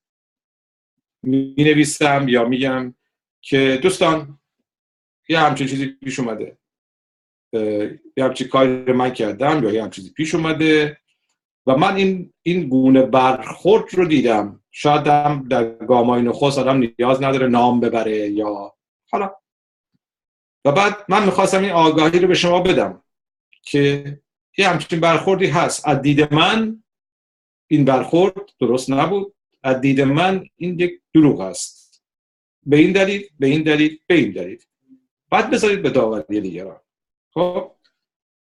می نویسم یا میگم که دوستان یه همچین چیزی پیش اومده. یه همچین کاری من کردم یا یه همچین چیزی پیش اومده. و من این این گونه برخورد رو دیدم. شاید هم در گامای نخست آدم نیاز نداره نام ببره یا حالا. و بعد من می‌خواستم این آگاهی رو به شما بدم که یه همچین برخوردی هست. از دید من این برخورد درست نبود. از دید من این یک دروغ است. به این دلیل به این دلیل به این دلیل. بعد بذارید به داوری دیگران. خب؟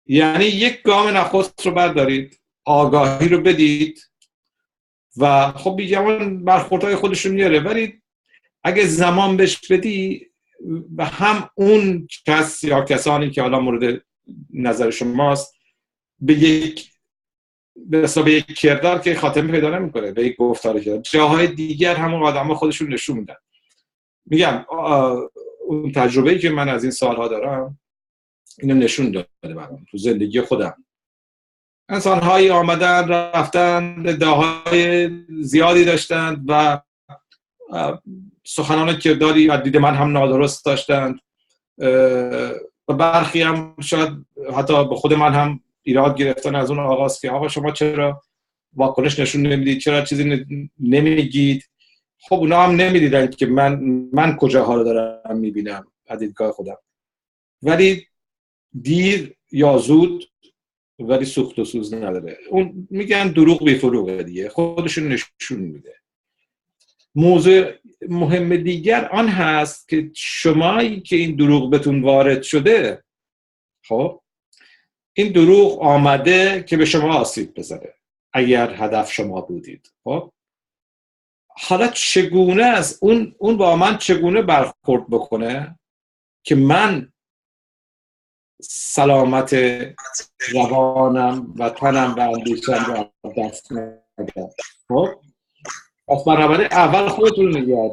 یعنی یک گام نخست رو بردارید. آگاهی رو بدید و خب بیجوان برخوردهای خودشون میاره. ولی اگه زمان بهش بدی و هم اون کس یا کسانی که حالا مورد نظر شماست به یک به حساب یک کردار که خاتمه پیدا نمی‌کنه به یک گفتار که جاهای دیگر همون آدم خودشون نشون میدن. میگم اون تجربه که من از این سالها دارم اینو نشون داده برام تو زندگی خودم. انسان هایی آمدن رفتن ادعاهای زیادی داشتند و سخنان کرداری از دید من هم نادرست داشتند. و برخی هم شاید حتی به خود من هم ایراد گرفتن از اون آغاز که آقا شما چرا واکنش نشون نمی‌دید؟ چرا چیزی نمیگید؟ خب اونا هم نمی‌دیدن که من من کجاها رو دارم می‌بینم از دیدگاه خودم. ولی دیر یا زود ولی سوخت و سوز نداره. اون میگن دروغ بی فروغه دیگه. خودشون نشون میده. موضوع مهم دیگر آن هست که شمایی که این دروغ بهتون وارد شده خب این دروغ آمده که به شما آسیب بزنه. اگر هدف شما بودید خب. حالا چگونه است؟ اون اون با من چگونه برخورد بکنه که من سلامت روانم و تنم و اندیشم رو دست کرد خب؟ پس اول خودتون نگه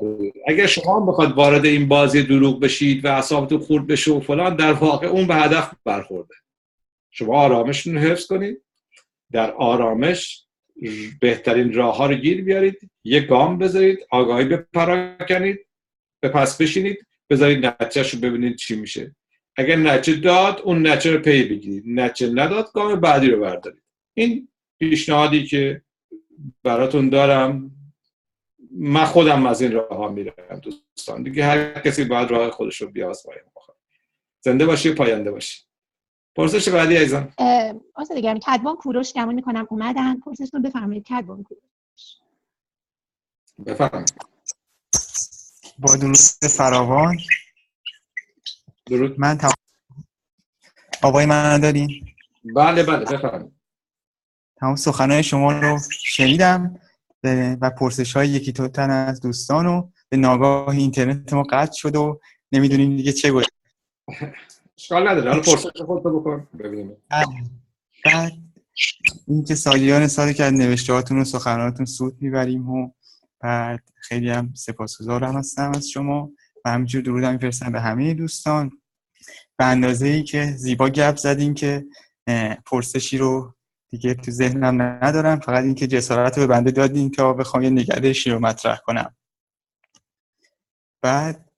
اگر شما هم بخواد وارد این بازی دروغ بشید و اعصابتون خورد بشه و فلان در واقع اون به هدف برخورده. شما آرامشتون حفظ کنید. در آرامش بهترین راه ها رو گیر بیارید. یک گام بذارید آگاهی بپراکنید به پس بشینید بذارید نتیجهش رو ببینید چی میشه. اگر نتیجه داد اون نتیجه رو پی بگیرید. نتیجه نداد گام بعدی رو بردارید. این پیشنهادی که براتون دارم من خودم از این راه ها میرم دوستان. دیگه هر کسی باید راه خودش رو بیازماید زنده باشی پاینده باشی. پرسش بعدی ایزان آسا دیگرم کدبان کوروش گمون می‌کنم. اومدن. پرسش رو بفرمایید. کدبان کوروش. بفرمایید. با درود فراوان. درود. من تمام آقای من دارین؟ بله بله بفرمایید. تمام سخنهای شما رو شنیدم و پرسش های یکی توتن از دوستان و به ناگاه اینترنت ما قطع شد و نمی‌دونیم دیگه چه گوید اشکال نداره. حالا پرسش خودت بکن ببینیم. بعد این که سالیان سالی که از نوشته هاتون و سخناتون سود می‌بریم و بعد خیلی هم سپاسگزارم هستم از شما و همینجور درودم میفرستم به همه دوستان. به اندازه ای که زیبا گپ زدین که پرسشی رو دیگه تو ذهنم ندارم. فقط اینکه جسارت به بنده دادین تا بخوام یه نگرشی رو مطرح کنم. بعد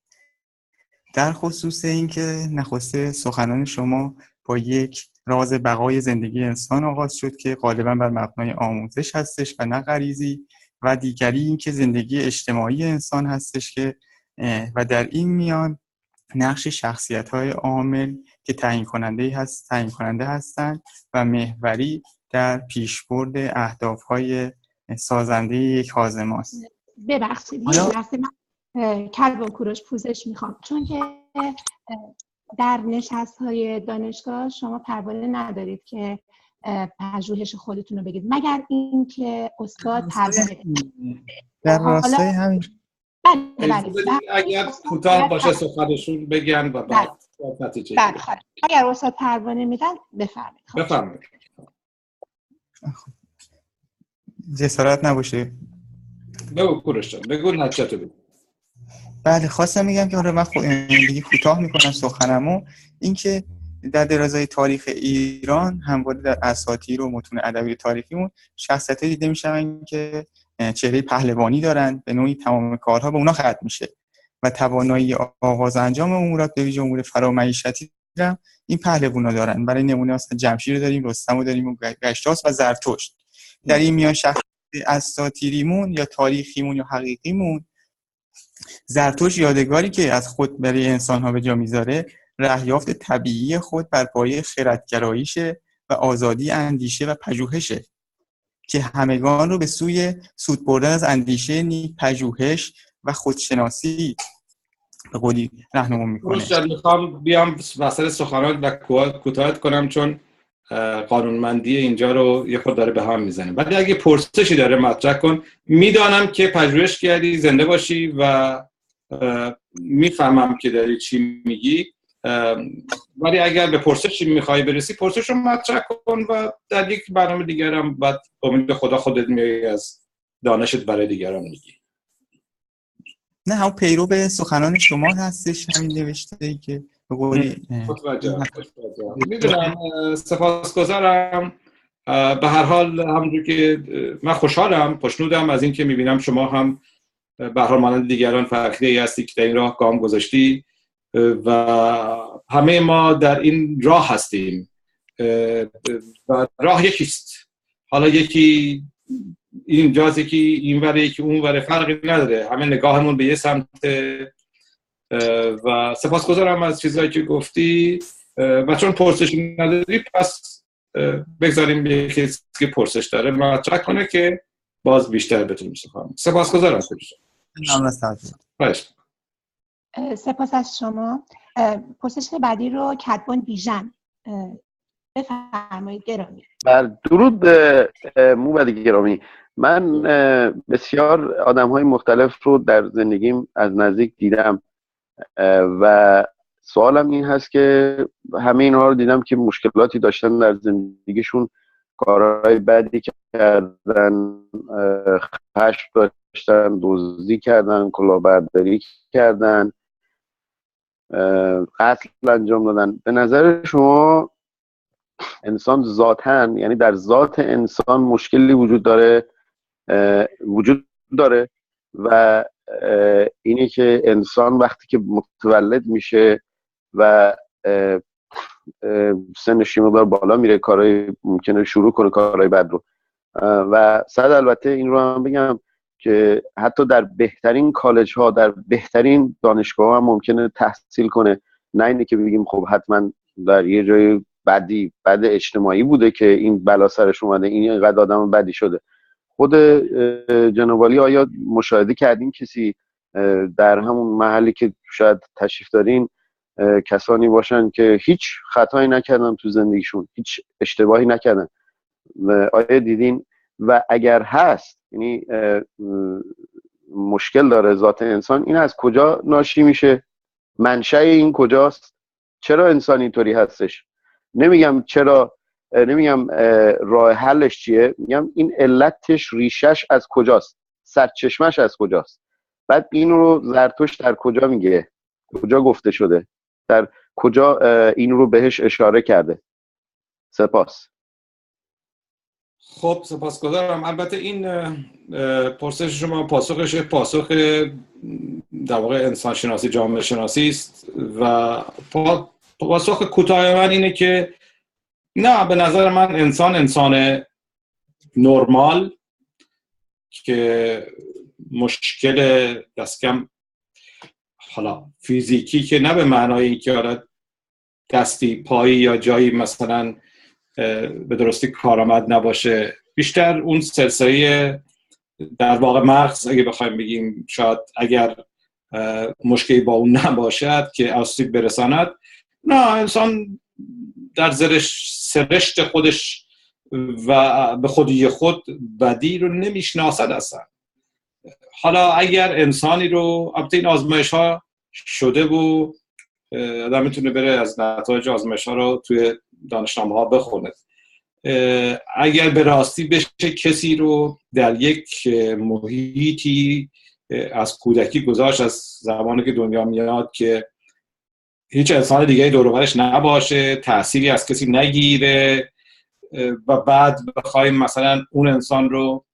در خصوص اینکه نخسته سخنان شما با یک راز بقای زندگی انسان آغاز شد که غالبا بر مبنای آموزش هستش و نه غریزی و دیگری اینکه زندگی اجتماعی انسان هستش که و در این میان نقش شخصیت های عامل که تعیین کننده هست تعیین کننده هستند و محوری در پیشبرد اهداف های سازنده یک حازم است. ببخشید من کلب و کوروش پوزش می‌خوام. چون که در نشست های دانشگاه شما پروانه ندارید که پژوهش خودتون رو بگید. مگر اینکه استاد پروانه در راستای همین. بله بله. اگر کوتاه باشه سخنشون بگن و بعد بله. اگر استاد پروانه میدن بفرمایید. بفرمایید. جسارت نباشه بگو کورش بگو نتیجه بگو. بله خواستم میگم که آره من دیگه کوتاه می‌کنم سخنمو. اینکه در درازای تاریخ ایران همواره در اساطیر و متون ادبی تاریخیمون شخصیت دیده میشن که چهره پهلوانی دارن به نوعی تمام کارها به اونا ختم میشه. و توانایی آغاز انجام امورات به ویژه امور فرامعیشتی این پهلوانا دارن. برای نمونه اصلا جمشید رو داریم رستم داریم و گشتاس و زرتشت. در این میان شخص اساطیریمون یا تاریخیمون یا حقیقیمون زرتوش یادگاری که از خود برای انسان ها به جا می‌ذاره رهیافت طبیعی خود بر پایه خردگراییشه و آزادی اندیشه و پژوهشه. که همگان رو به سوی سود بردن از اندیشه نیک پژوهش و خودشناسی به قولی رهنمون می‌کنه. می‌خوام بیام وسط سخنات و کوتاهت کنم چون قانونمندی اینجا رو یه خود داره به هم می‌زنه. ولی اگه پرسشی داره مطرح کن. می‌دانم که پژوهش کردی زنده باشی و می‌فهمم که داری چی میگی. ولی اگر به پرسشی می‌خوای برسی پرسش رو مطرح کن و در یک برنامه دیگرم بعد امید خدا خودت میایی از دانشت برای دیگران میگی. نه هم پیرو به سخنان شما هستش همین نوشته ای که به قولی می‌دونم سپاسگزارم. به هر حال همونجور که من خوشحالم خوشنودم از اینکه می‌بینم شما هم به حال مانند دیگران فقیده ای هستی که در این راه گام گذاشتی. و همه ما در این راه هستیم. و راه یکیست. حالا یکی این جاز یکی این وره یکی اون وره فرقی نداره. همه نگاهمون به یه سمت. و سپاسگزارم از چیزهایی که گفتی. و چون پرسش نداری پس بگذاریم به کسی که پرسش داره مطرح کنه که باز بیشتر بتونیم سپاس سپاسگزارم. سپاس از شما. پرسش بعدی رو کتبان بیژن. بفرمایید گرامی. بر درود به موبد گرامی. من بسیار آدم های مختلف رو در زندگیم از نزدیک دیدم. و سوالم این هست که همه اینها رو دیدم که مشکلاتی داشتن در زندگیشون. کارهای بدی کردن خشم داشتن دزدی کردن کلاهبرداری کردن. قتل انجام دادن. به نظر شما انسان ذاتن یعنی در ذات انسان مشکلی وجود داره وجود داره و اینه که انسان وقتی که متولد میشه و سنش مقدار بالا میره کارهای ممکنه شروع کنه کارهای بد رو. و صد البته این رو هم بگم که حتی در بهترین کالج ها در بهترین دانشگاه ها هم ممکنه تحصیل کنه. نه اینه که بگیم خب حتما در یه جای بدی بد اجتماعی بوده که این بلا سرش اومده این اینقدر آدم بدی شده. خود جنوالی آیا مشاهده کردین کسی در همون محلی که شاید تشریف دارین کسانی باشن که هیچ خطایی نکردن تو زندگیشون هیچ اشتباهی نکردن؟ آیا دیدین و اگر هست یعنی مشکل داره ذات انسان این از کجا ناشی میشه؟ منشأ این کجاست؟ چرا انسان اینطوری هستش؟ نمیگم چرا نمیگم راه حلش چیه؟ میگم این علتش ریشش از کجاست؟ سرچشمش از کجاست؟ بعد این رو زرتوش در کجا میگه؟ کجا گفته شده؟ در کجا این رو بهش اشاره کرده؟ سپاس. خب سپاسگزارم. البته این پرسش شما پاسخش پاسخ در واقع انسان شناسی جامعه شناسی است و پاسخ کوتاه من اینه که نه به نظر من انسان انسان نرمال که مشکل دستکم حالا فیزیکی که نه به معنای اینکه دستی پایی یا جایی مثلا به درستی کارآمد نباشه. بیشتر اون سلسله در واقع مغز اگه بخوایم بگیم شاید اگر مشکلی با اون نباشد که آسیب برساند. نه انسان در زرش سرشت خودش و به خودی خود بدی رو نمی‌شناسد اصلا. حالا اگر انسانی رو البته این آزمایش ها شده و آدم می‌تونه بره از نتایج آزمایش ها رو توی دانشنامه ها بخونه اگر به راستی بشه کسی رو در یک محیطی از کودکی گذاشت از زمانی که دنیا میاد که هیچ انسان دیگه دورورش نباشه تأثیری از کسی نگیره و بعد بخوایم مثلا اون انسان رو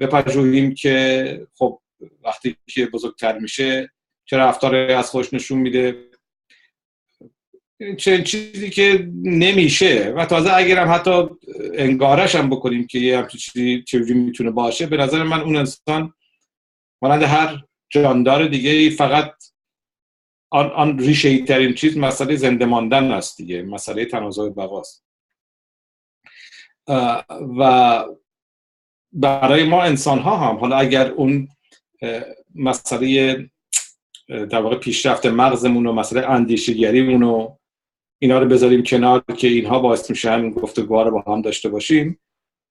بپژوهیم که خب وقتی که بزرگتر میشه چه رفتار از خوش نشون میده؟ چه چیزی که نمیشه و تازه اگرم حتی انگارش هم بکنیم که یه همچین چیزی چجوری می‌تونه باشه به نظر من اون انسان مانند هر جاندار دیگه فقط آن, آن ریشه ترین چیز مسئله زنده ماندن است دیگه مسئله تنازع بقاست. و برای ما انسان ها هم حالا اگر اون مسئله در واقع پیشرفت مغزمون و مسئله اندیشگریمون و اینا رو بذاریم کنار که اینها باعث میشن گفتگوها رو با هم داشته باشیم.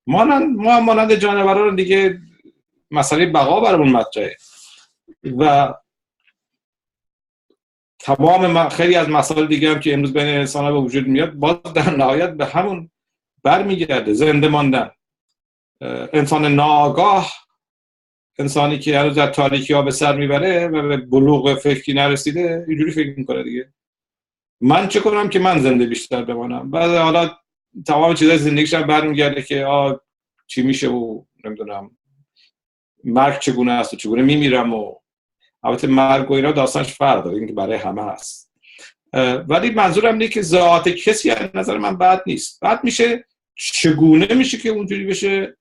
مانند ما مانند جانوران دیگه مسئله بقا برامون مطرحه. و تمام خیلی از مسائل دیگه هم که امروز بین انسان ها به وجود میاد باز در نهایت به همون برمیگرده زنده ماندن. انسان ناگاه انسانی که هنوز در تاریکی ها به سر می‌بره و به بلوغ فکری نرسیده اینجوری فکر می‌کنه دیگه. من چه کنم که من زنده بیشتر بمانم؟ بعد حالا تمام چیزای زندگیش هم برمیگرده که آ چی میشه و نمی‌دونم. مرگ چگونه است و چگونه میمیرم و البته مرگ و اینا داستانش فرق داره که برای همه هست ولی منظورم اینه که ذات کسی از نظر من بد نیست. بعد میشه چگونه میشه که اونجوری بشه؟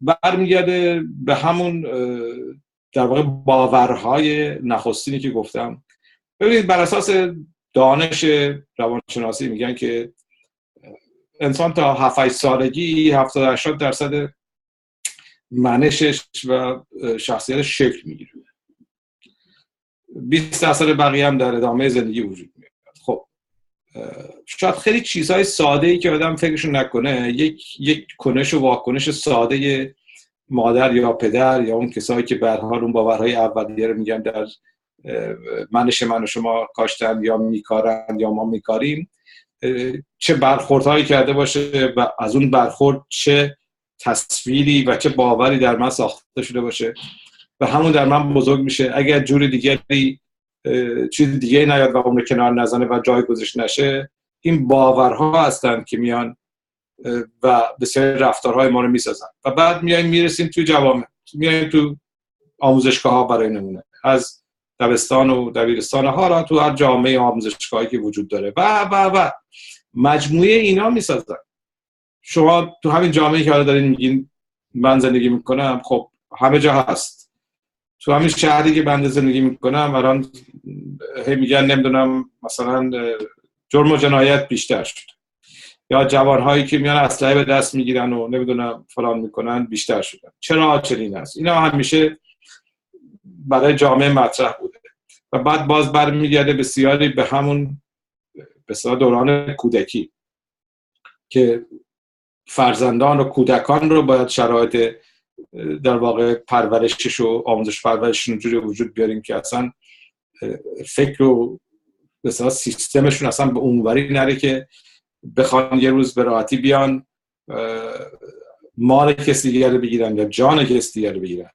برمیگرده به همون در واقع باورهای نخستینی که گفتم. ببینید بر اساس دانش روانشناسی میگن که انسان تا 7 سالگی 70 80 درصد منشش و شخصیت شکل می‌گیره. 20 درصد بقیه هم در ادامه زندگی وجود میاد خب شاید خیلی چیزهای ساده ای که آدم فکرشون نکنه یک یک کنش و واکنش ساده مادر یا پدر یا اون کسایی که به حال اون باورهای اولیه رو میگن در منش من و شما کاشتن یا میکارن یا ما میکاریم. چه برخوردهایی کرده باشه و از اون برخورد چه تصویری و چه باوری در من ساخته شده باشه. و همون در من بزرگ میشه. اگر جور دیگری چیز دیگه نیاد و اون کنار نزنه و جای گذاشت نشه این باورها هستند که میان و بسیار رفتارهای ما رو می‌سازن. و بعد میایم می‌رسیم تو جوامع. میایم تو آموزشگاه ها برای نمونه. از دبستان و دبیرستان ها را تو هر جامعه آموزشگاهی که وجود داره. و و و. مجموعه اینا می‌سازن. شما تو همین جامعه که حالا دارین میگین من زندگی می‌کنم خب همه جا هست. تو همین شهری که بنده زندگی می‌کنم الان هی میگن نمی‌دونم مثلا جرم و جنایت بیشتر شد. یا جوانهایی که میان اسلحه به دست می‌گیرن و نمی‌دونم فلان می‌کنن بیشتر شدن. چرا چنین است اینا همیشه برای جامعه مطرح بوده. و بعد باز برمیگرده بسیاری به همون به دوران کودکی که فرزندان و کودکان رو باید شرایط در واقع پرورشش و آموزش پرورشش اونجوری وجود بیاریم که اصلا فکر و مثلا سیستمشون اصلا به اونوری نره که بخوان یه روز به راحتی بیان مال کسی دیگر بگیرن یا جان کسی دیگر بگیرن.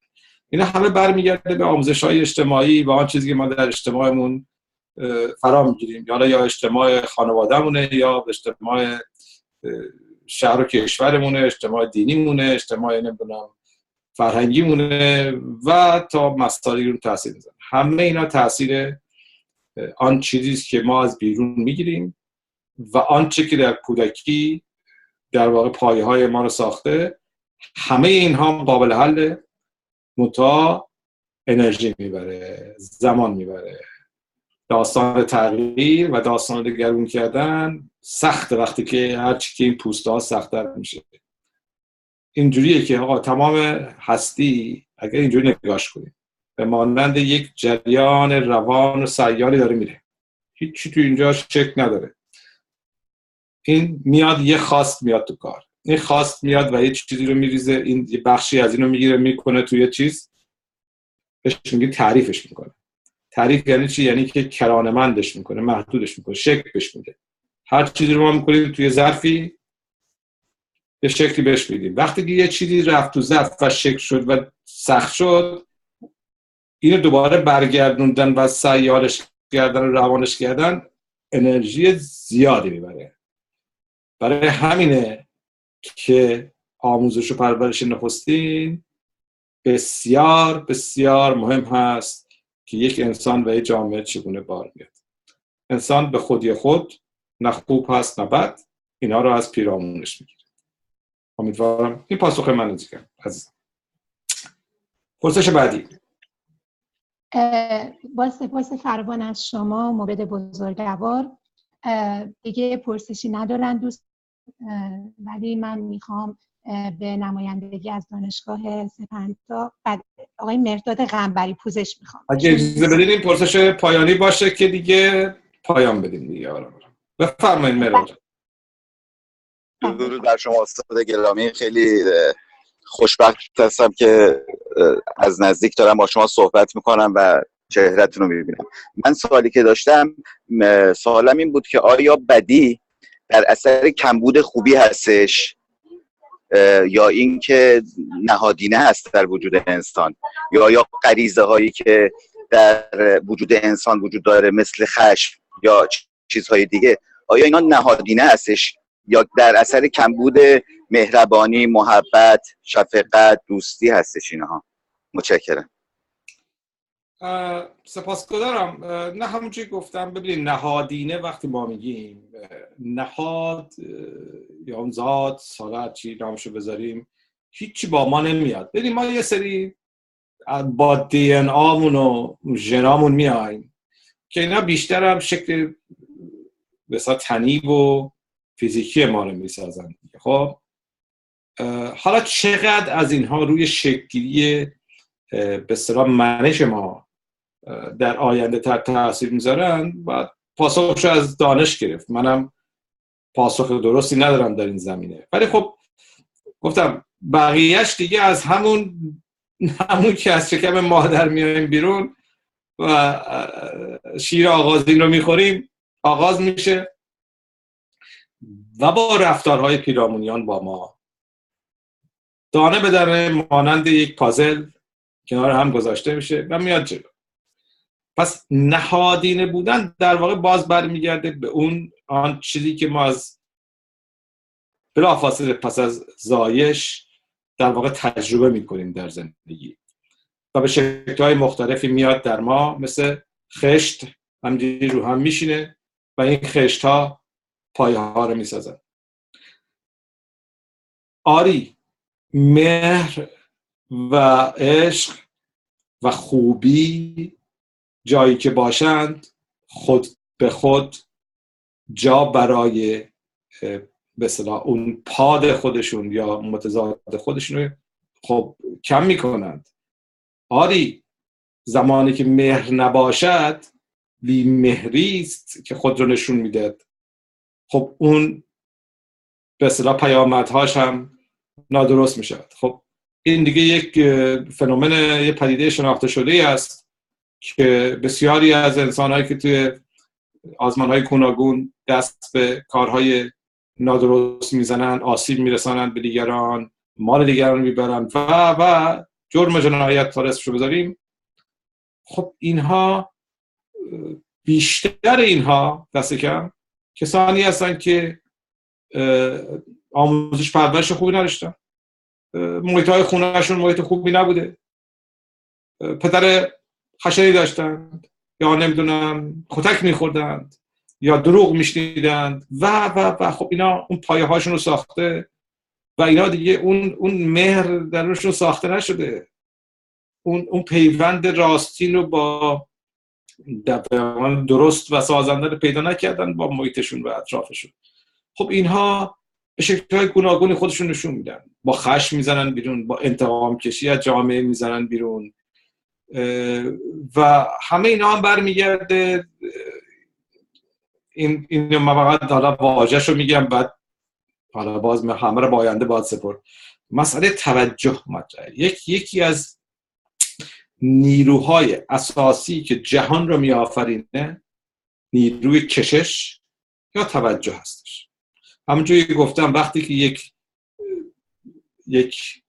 اینا همه برمیگرده به آموزش های اجتماعی و آن چیزی که ما در اجتماعمون فرا می‌گیریم. یا یا اجتماع خانوادهمونه یا اجتماع شهر و کشورمونه اجتماع دینیمونه اجتماع نمی‌دونم فرهنگیمونه و تا مسائلی رو تاثیر می‌زنه همه اینا تاثیر آن چیزی که ما از بیرون می‌گیریم و آنچه که در کودکی در واقع پایه های ما رو ساخته همه اینها قابل حل متا انرژی می‌بره زمان می‌بره. داستان تغییر و داستان دگرون کردن سخت وقتی که هرچی که این پوسته ها سختتر میشه. اینجوریه که آقا تمام هستی اگر اینجوری نگاش کنید به مانند یک جریان روان و سیالی داره میره. هیچی تو اینجا شک نداره. این میاد یه خواست میاد تو کار. این خواست میاد و یه چیزی رو میریزه این یه بخشی از اینو می‌گیره می‌کنه توی چیز. بهش میگه تعریفش می‌کنه. تعریف یعنی چی؟ یعنی که کرانمندش می‌کنه محدودش می‌کنه شکل بهش میده. هر چیزی رو ما می‌کنیم توی ظرفی یه شکلی بهش میدیم. وقتی که یه چیزی رفت تو ظرف و شکل شد و سخت شد اینو دوباره برگردوندن و سیارش کردن و روانش کردن انرژی زیادی می‌بره. برای همینه که آموزش و پرورش نخستین بسیار بسیار مهم هست که یک انسان و یک جامعه چگونه بار میاد انسان به خودی خود نه خوب هست نه بد اینا رو از پیرامونش می‌گیره. امیدوارم این پاسخ من دیگه از پرسش بعدی. با سپاس فروان از شما مورد بزرگوار. دیگه پرسشی ندارن دوست ولی من می‌خوام به نمایندگی از دانشگاه سپنتا آقای مرداد غنبری پوزش می‌خوام. اگه اجازه بدید این پرسش پایانی باشه که دیگه پایان بدیم دیگه. آرام بفرمایید مرداد درود بر شما استاد گرامی. خیلی خوشبخت هستم که از نزدیک دارم با شما صحبت می‌کنم و چهرتون رو می‌بینم. من سوالی که داشتم سوالم این بود که آیا بدی در اثر کمبود خوبی هستش یا اینکه نهادینه هست در وجود انسان یا یا غریزه هایی که در وجود انسان وجود داره مثل خشم یا چیزهای دیگه. آیا اینا نهادینه هستش؟ یا در اثر کمبود مهربانی محبت شفقت دوستی هستش اینها؟ متشکرم. سپاسگزارم. نه همونجوری گفتم ببینید نهادینه وقتی ما میگیم نهاد یا اون ذات سالت چی نامشو بذاریم هیچی با ما نمیاد. ببینید ما یه سری با دی ان آمون و ژنامون میایم که اینا بیشتر هم شکل بسا تنیب و فیزیکی ما رو می‌سازن. خب؟ حالا چقدر از اینها روی شکلی به اصطلاح منش ما در آینده تر تاثیر می‌ذارن و پاسخش از دانش گرفت. منم پاسخ درستی ندارم در این زمینه. ولی خب گفتم بقیهش دیگه از همون همون که از شکم مادر میایم بیرون و شیر آغازین رو می‌خوریم آغاز میشه و با رفتارهای پیرامونیان با ما. دانه به دانه مانند یک پازل کنار هم گذاشته میشه و میاد جلو. پس نهادینه بودن در واقع باز برمیگرده به اون آن چیزی که ما از بلافاصله پس از زایش در واقع تجربه می‌کنیم در زندگی. و به شکلهای مختلفی میاد در ما مثل خشت همجوری رو هم میشینه و این خشت ها پایه ها رو می‌سازن. آری مهر و عشق و خوبی جایی که باشند خود به خود جا برای به اون پاد خودشون یا متضاد خودشون خب کم می‌کنند. آری زمانی که مهر نباشد بی مهری است که خود رو نشون می‌داد خب اون به اصطلاح پیامدهاش هم نادرست می‌شد خب این دیگه یک فنومن یه پدیده شناخته شده است. که بسیاری از انسانهایی که توی آزمان های کناگون دست به کارهای نادرست می‌زنن آسیب میرسانند به دیگران مال دیگران می‌برند و و جرم جنایت تا رو بذاریم. خب اینها بیشتر اینها دست کم کسانی هستن که آموزش پرورش خوبی نداشتن. محیط های خونهشون محیط خوبی نبوده. پدر خشنی داشتند یا نمی‌دونم کتک میخوردند یا دروغ میشنیدند. و و و خب اینا اون پایه هاشون رو ساخته و اینا دیگه اون اون مهر درشون ساخته نشده. اون اون پیوند راستین رو با درست و سازنده رو پیدا نکردن با محیطشون و اطرافشون. خب اینها به شکل های گوناگونی خودشون نشون میدن. با خشم می‌زنن بیرون با انتقام کشی از جامعه می‌زنن بیرون. و همه اینا هم برمیگرده این این من فقط حالا واژه‌شو میگم بعد حالا باز همه رو با آینده باید سپرد. مسئله توجه مطرحه یک یکی از نیروهای اساسی که جهان رو میآفرینه نیروی کشش یا توجه هستش. همونجوری گفتم وقتی که یک یک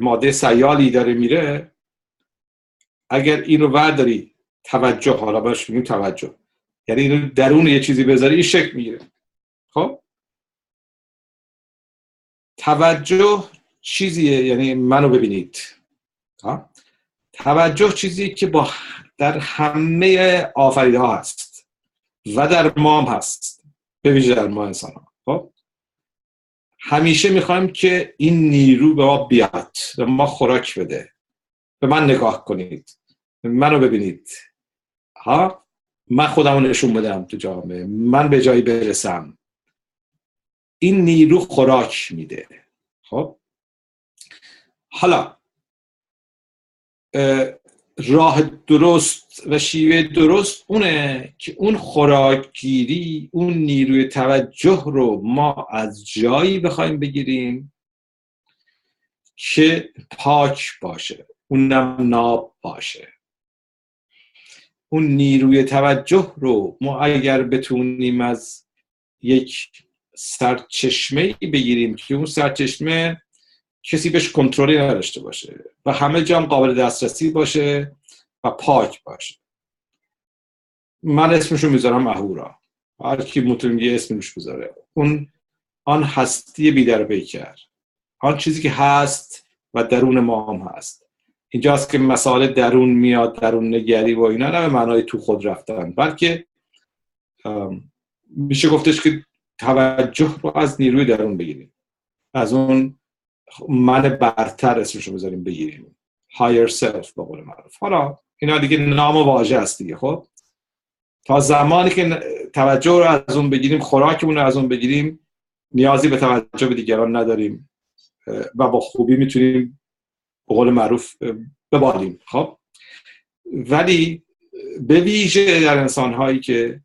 ماده سیالی داره میره اگر این رو ورداری توجه حالا باش میگیم توجه. یعنی اینو درون یه چیزی بذاری این شکل می‌گیره. خب؟ توجه چیزیه یعنی منو ببینید. ها؟ توجه چیزی که با در همه آفریده ها هست و در ما هم هست. به ویژه در ما انسان ها خب؟ همیشه می‌خوایم که این نیرو به ما بیاد به ما خوراک بده. به من نگاه کنید. منو ببینید. ها؟ من خودم نشون بدم تو جامعه. من به جایی برسم. این نیرو خوراک میده. خب؟ حالا راه درست و شیوه درست اونه که اون خوراکگیری اون نیروی توجه رو ما از جایی بخوایم بگیریم که پاک باشه. اونم ناب باشه. اون نیروی توجه رو ما اگر بتونیم از یک سرچشمه بگیریم که اون سرچشمه کسی بهش کنترلی نداشته باشه و همه جا قابل دسترسی باشه و پاک باشه. من اسمشو می‌ذارم اهورا. هر کی می‌تونه اسم روش بذاره اون آن هستی بیدر بیکر آن چیزی که هست و درون ما هم هست. اینجاست که مسائل درون میاد درون نگری و اینا نه به معنای تو خود رفتن بلکه میشه گفتش که توجه رو از نیروی درون بگیریم. از اون من برتر اسمشو بذاریم بگیریم. Higher self به قول معروف. حالا اینا دیگه نام و واژه است دیگه خب؟ تا زمانی که توجه رو از اون بگیریم خوراکمون رو از اون بگیریم نیازی به توجه به دیگران نداریم و با خوبی می‌تونیم به قول معروف ببالیم. خب؟ ولی به ویژه در انسان هایی که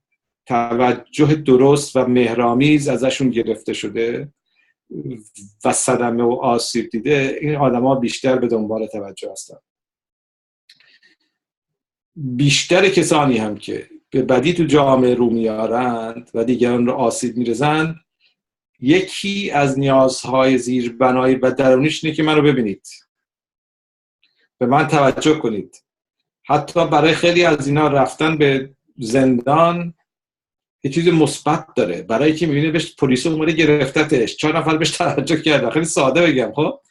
توجه درست و مهرامیز ازشون گرفته شده و صدمه و آسیب دیده این آدما بیشتر به دنبال توجه هستن. بیشتر کسانی هم که به بدی تو جامعه رو میارند و دیگران رو آسیب میرزند یکی از نیازهای زیربنایی و درونیش اینه که من رو ببینید. به من توجه کنید. حتی برای خیلی از اینا رفتن به زندان یه چیز مثبت داره. برای که می‌بینه بهش پلیس اومده گرفتتش. چهار نفر بهش توجه کرده خیلی ساده بگم خب؟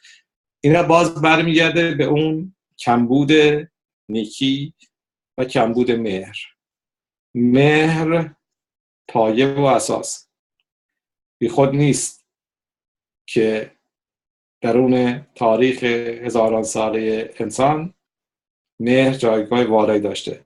اینا باز برمیگرده به اون کمبود نیکی و کمبود مهر. مهر پایه و اساس. بی خود نیست که درون تاریخ هزاران ساله انسان مهر جایگاه والایی داشته.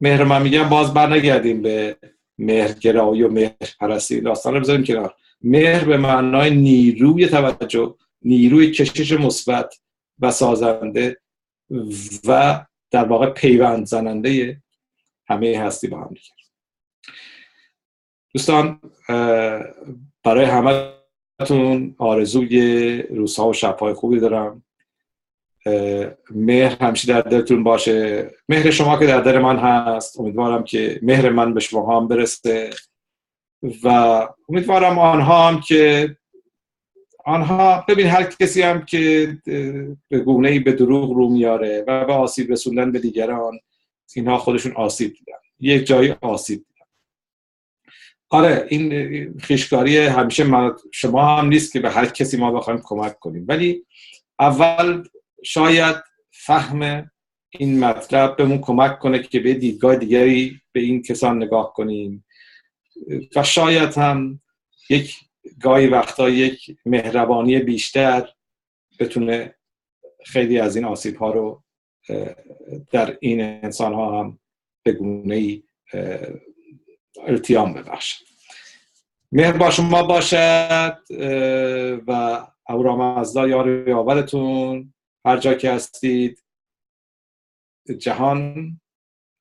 مهر من میگم باز برنگردیم به مهرگرایی و مهر پرستی. داستان رو بذاریم کنار. مهر به معنای نیروی توجه نیروی کشش مثبت و سازنده و در واقع پیوند زننده همه هستی با هم دیگر دوستان برای همه آرزوی روزها و شبهای خوبی دارم. مهر همیشه در دلتون باشه. مهر شما که در دل من هست. امیدوارم که مهر من به شما هم برسه. و امیدوارم آنها هم که آنها ببین هر کسی هم که به گونه به دروغ رو میاره و به آسیب رسوندن به دیگران اینها خودشون آسیب دیدن. یک جایی آسیب آره این خیشکاری همیشه شما هم نیست که به هر کسی ما بخوایم کمک کنیم. ولی اول شاید فهم این مطلب بهمون کمک کنه که به دیدگاه دیگری به این کسان نگاه کنیم. و شاید هم یک گاهی وقتا یک مهربانی بیشتر بتونه خیلی از این آسیب ها رو در این انسان ها هم به گونه ای التیام ببخشد مهر با شما باشد و اورامزدا یار یاورتون هر جا که هستید جهان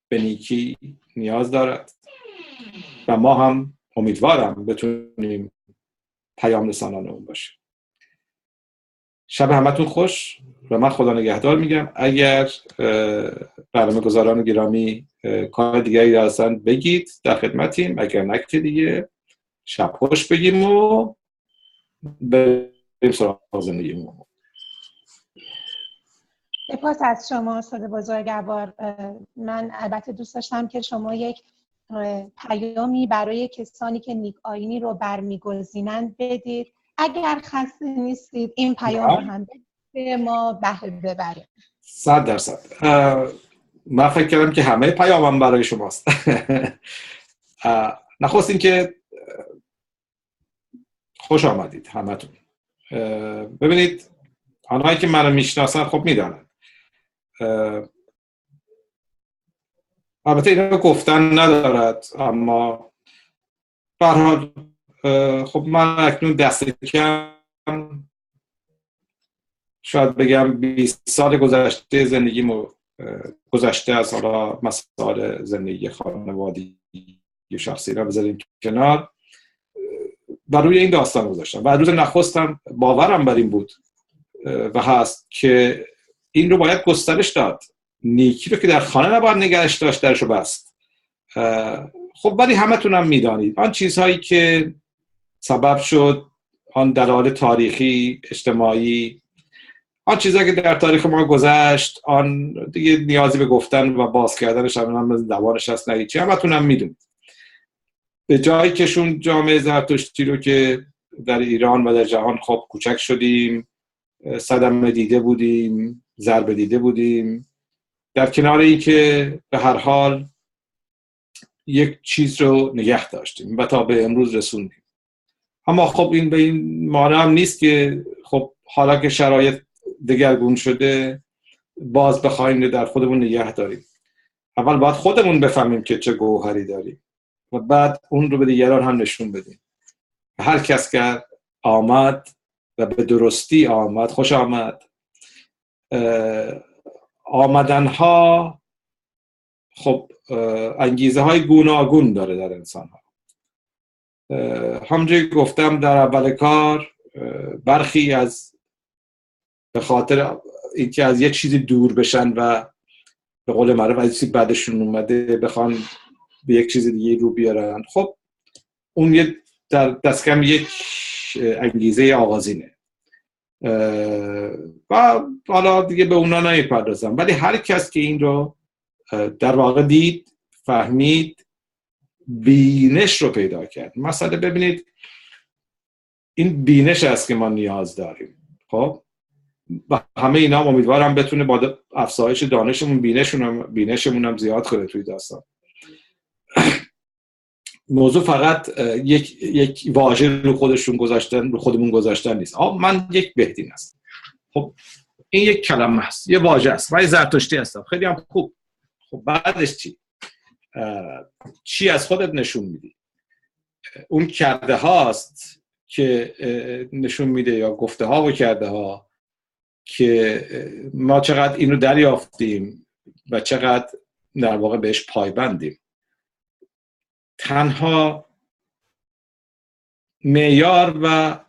به نیکی نیاز دارد و ما هم امیدوارم بتونیم پیام رسانان اون باشیم شب همتون خوش و من خدا نگهدار میگم. اگر برنامه گذاران گرامی کار دیگری هستن بگید در خدمتیم. اگر نکته دیگه شب خوش بگیم و بریم سراغ زندگیمون. سپاس از شما استاد بزرگوار. من البته دوست داشتم که شما یک پیامی برای کسانی که نیک آینی رو برمیگزینند بدید. اگر خسته نیستید این پیام هم به ما بهره ببریم صد درصد. من فکر کردم که همه پیامم برای شماست. نخواست که خوش آمدید همتون. ببینید آنهایی که منو می‌شناسن خب می‌دانند البته اینو گفتن ندارد اما حال خب من اکنون دست کم شاید بگم 20 سال گذشته زندگیمو گذشته از حالا مسائل زندگی خانوادی شخصی را بذاریم کنار. و روی این داستان گذاشتم. و روز نخستم باورم بر این بود و هست که این رو باید گسترش داد. نیکی رو که در خانه نباید نگرش داشت درشو بست. خب ولی همتون هم می‌دانید. آن چیزهایی که سبب شد آن دلال تاریخی اجتماعی آن چیزهایی که در تاریخ ما گذشت آن دیگه نیازی به گفتن و باز کردنش هم دوانش هست نه چی همتون هم می‌دونید. به جایی کشون جامعه زرتشتی رو که در ایران و در جهان خب کوچک شدیم صدمه دیده بودیم ضربه دیده بودیم. در کنار ای که به هر حال یک چیز رو نگه داشتیم و تا به امروز رسوندیم. اما خب این به این معنی هم نیست که خب حالا که شرایط دگرگون شده باز بخوایم در خودمون نگه داریم. اول باید خودمون بفهمیم که چه گوهری داریم و بعد اون رو به دیگران هم نشون بدیم. هر کس که آمد و به درستی آمد خوش آمد. آمدن ها خب انگیزه های گوناگون داره در انسان ها همجوری گفتم در اول کار برخی از به خاطر اینکه از یک چیزی دور بشن و به قول معروف از بعدشون اومده بخوان به یک چیز دیگه رو بیارن. خب اون یه در دست کم یک انگیزه آغازینه. و حالا دیگه به اونا نمی‌پردازم. ولی هر کس که این رو در واقع دید فهمید بینش رو پیدا کرد. مثلا ببینید این بینش است که ما نیاز داریم. خب؟ و همه اینا امیدوارم بتونه با افزایش دانشمون بینشمون بینشمون هم زیاد کنه توی داستان. موضوع فقط یک یک واژه رو خودشون گذاشتن رو خودمون گذاشتن نیست. آه من یک بهدین هستم. خب این یک کلمه هست یه واژه است. من زرتشتی هستم. خیلی هم خوب. خب بعدش چی؟ چی از خودت نشون میدی؟ اون کرده هاست که نشون میده یا گفته ها و کرده ها که ما چقدر اینو دریافتیم و چقدر در واقع بهش پایبندیم. تنها معیار و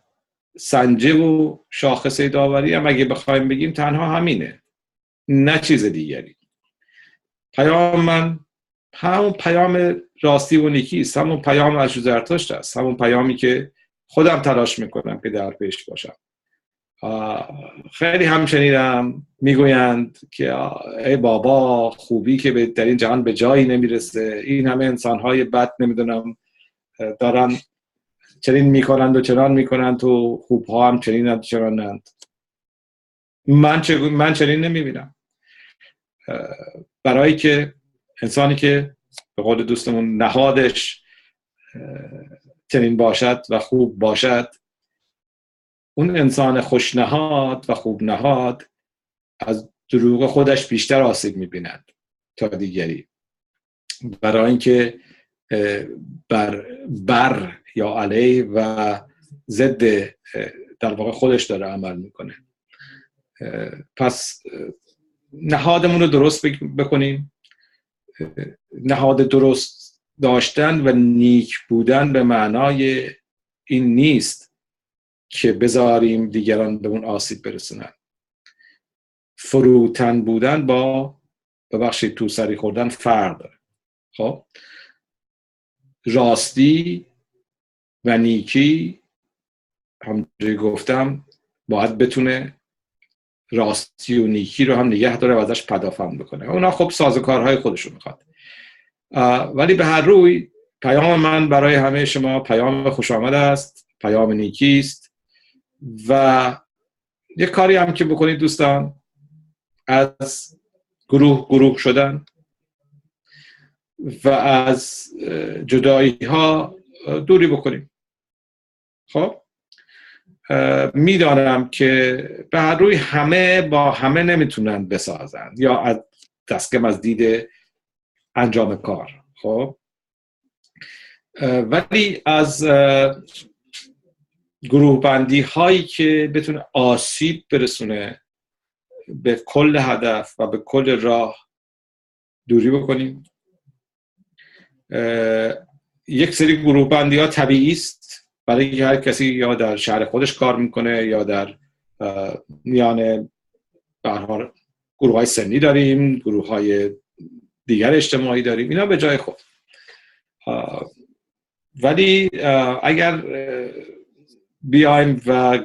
سنجه و شاخصه داوری هم اگه بخوایم بگیم تنها همینه نه چیز دیگری. پیام من همون پیام راستی و نیکی است همون پیام از زرتشت است همون پیامی که خودم تلاش می‌کنم که در پیش باشم. خیلی هم می‌گویند که ای بابا خوبی که در این جهان به جایی نمی‌رسه. این همه انسانهای بد نمی‌دونم دارن چنین می‌کنند و چنان می‌کنند تو خوبها هم چنینند و چنانند. من, من چنین نمی‌بینم. برای که انسانی که به قول دوستمون نهادش چنین باشد و خوب باشد اون انسان خوشنهاد و خوب نهاد از دروغ خودش بیشتر آسیب می‌بیند تا دیگری. برای اینکه بر بر یا علیه و ضد در واقع خودش داره عمل می‌کنه. پس نهادمون رو درست بکنیم. نهاد درست داشتن و نیک بودن به معنای این نیست که بذاریم دیگران به اون آسیب برسونن. فروتن بودن با ببخشید تو سری خوردن فرق داره. خب؟ راستی و نیکی همجوری گفتم باید بتونه راستی و نیکی رو هم نگه داره و ازش پدافند بکنه. اونا خب سازوکارهای خودشون می‌خواد. ولی به هر روی پیام من برای همه شما پیام خوش آمد است پیام نیکی است و یه کاری هم که بکنید دوستان از گروه گروه شدن و از جدایی ها دوری بکنیم. خب؟ می‌دانم که به هر روی همه با همه نمی‌تونن بسازن یا از دستگم از دید انجام کار خب؟ ولی از گروه بندی هایی که بتونه آسیب برسونه به کل هدف و به کل راه دوری بکنیم یک سری گروه بندی ها طبیعی است. برای اینکه هر کسی یا در شهر خودش کار می‌کنه یا در میان به گروه های سنی داریم گروه های دیگر اجتماعی داریم اینا به جای خود. ولی اگر بیایم و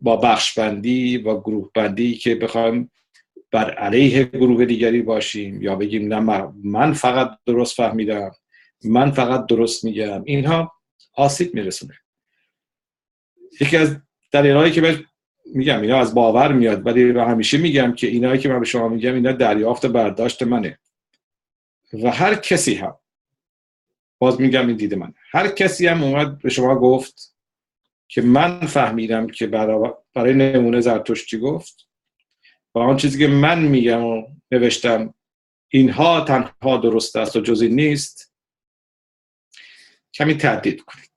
با بخش بندی و گروه بندی که بخوایم بر علیه گروه دیگری باشیم یا بگیم نه من فقط درست فهمیدم من فقط درست میگم اینها آسیب میرسونه. یکی از دلیلهایی که میگم اینا از باور میاد ولی همیشه میگم که اینایی که من به شما میگم اینا دریافت برداشت منه. و هر کسی هم باز میگم این دیده من هر کسی هم اومد به شما گفت که من فهمیدم که برای, برای نمونه زرتشتی گفت؟ و آن چیزی که من میگم و نوشتم اینها تنها درست است و جزی نیست. کمی تردید کنید.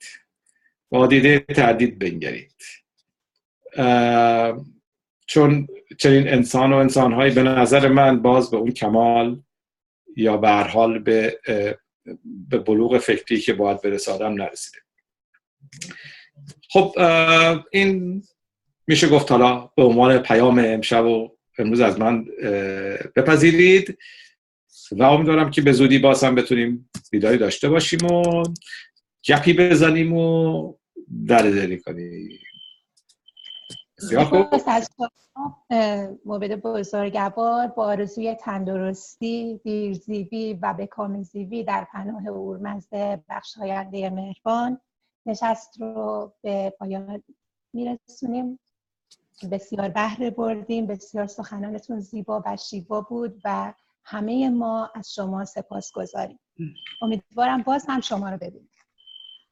با دیده تردید بنگرید. چون چنین انسان و انسانهایی به نظر من باز به اون کمال یا به حال به به بلوغ فکری که باید برسه آدم نرسیده. خب این میشه گفت حالا به عنوان پیام امشب و امروز از من بپذیرید. و امیدوارم که به زودی باز هم بتونیم بیداری داشته باشیم و گپی بزنیم و در دلی کنیم. بسیار خوب. موبد بزرگوار با آرزوی تندرستی دیرزیبی و بکامزیبی در پناه اورمزد بخشاینده مهربان. نشست رو به پایان میرسونیم. بسیار بهره بردیم. بسیار سخنانتون زیبا و شیوا بود و همه ما از شما سپاس گذاریم امیدوارم باز هم شما رو ببینیم.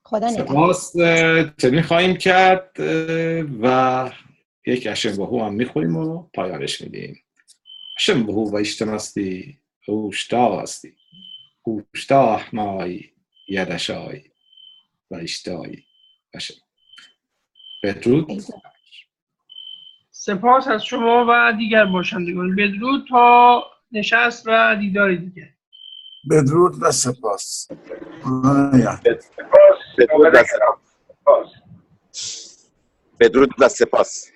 خدا سپاس چنین خواهیم کرد و یک اشم بهو هم می‌خوریم و پایانش میدیم. اشم بهو و اشتناستی اوشتا هستی. اوشتا احمایی یدشایی و اشتایی. اشم بدرود. سپاس از شما و دیگر باشندگان. بدرود تا نشست و دیدار دیگر. بدرود و سپاس. بدرود و سپاس.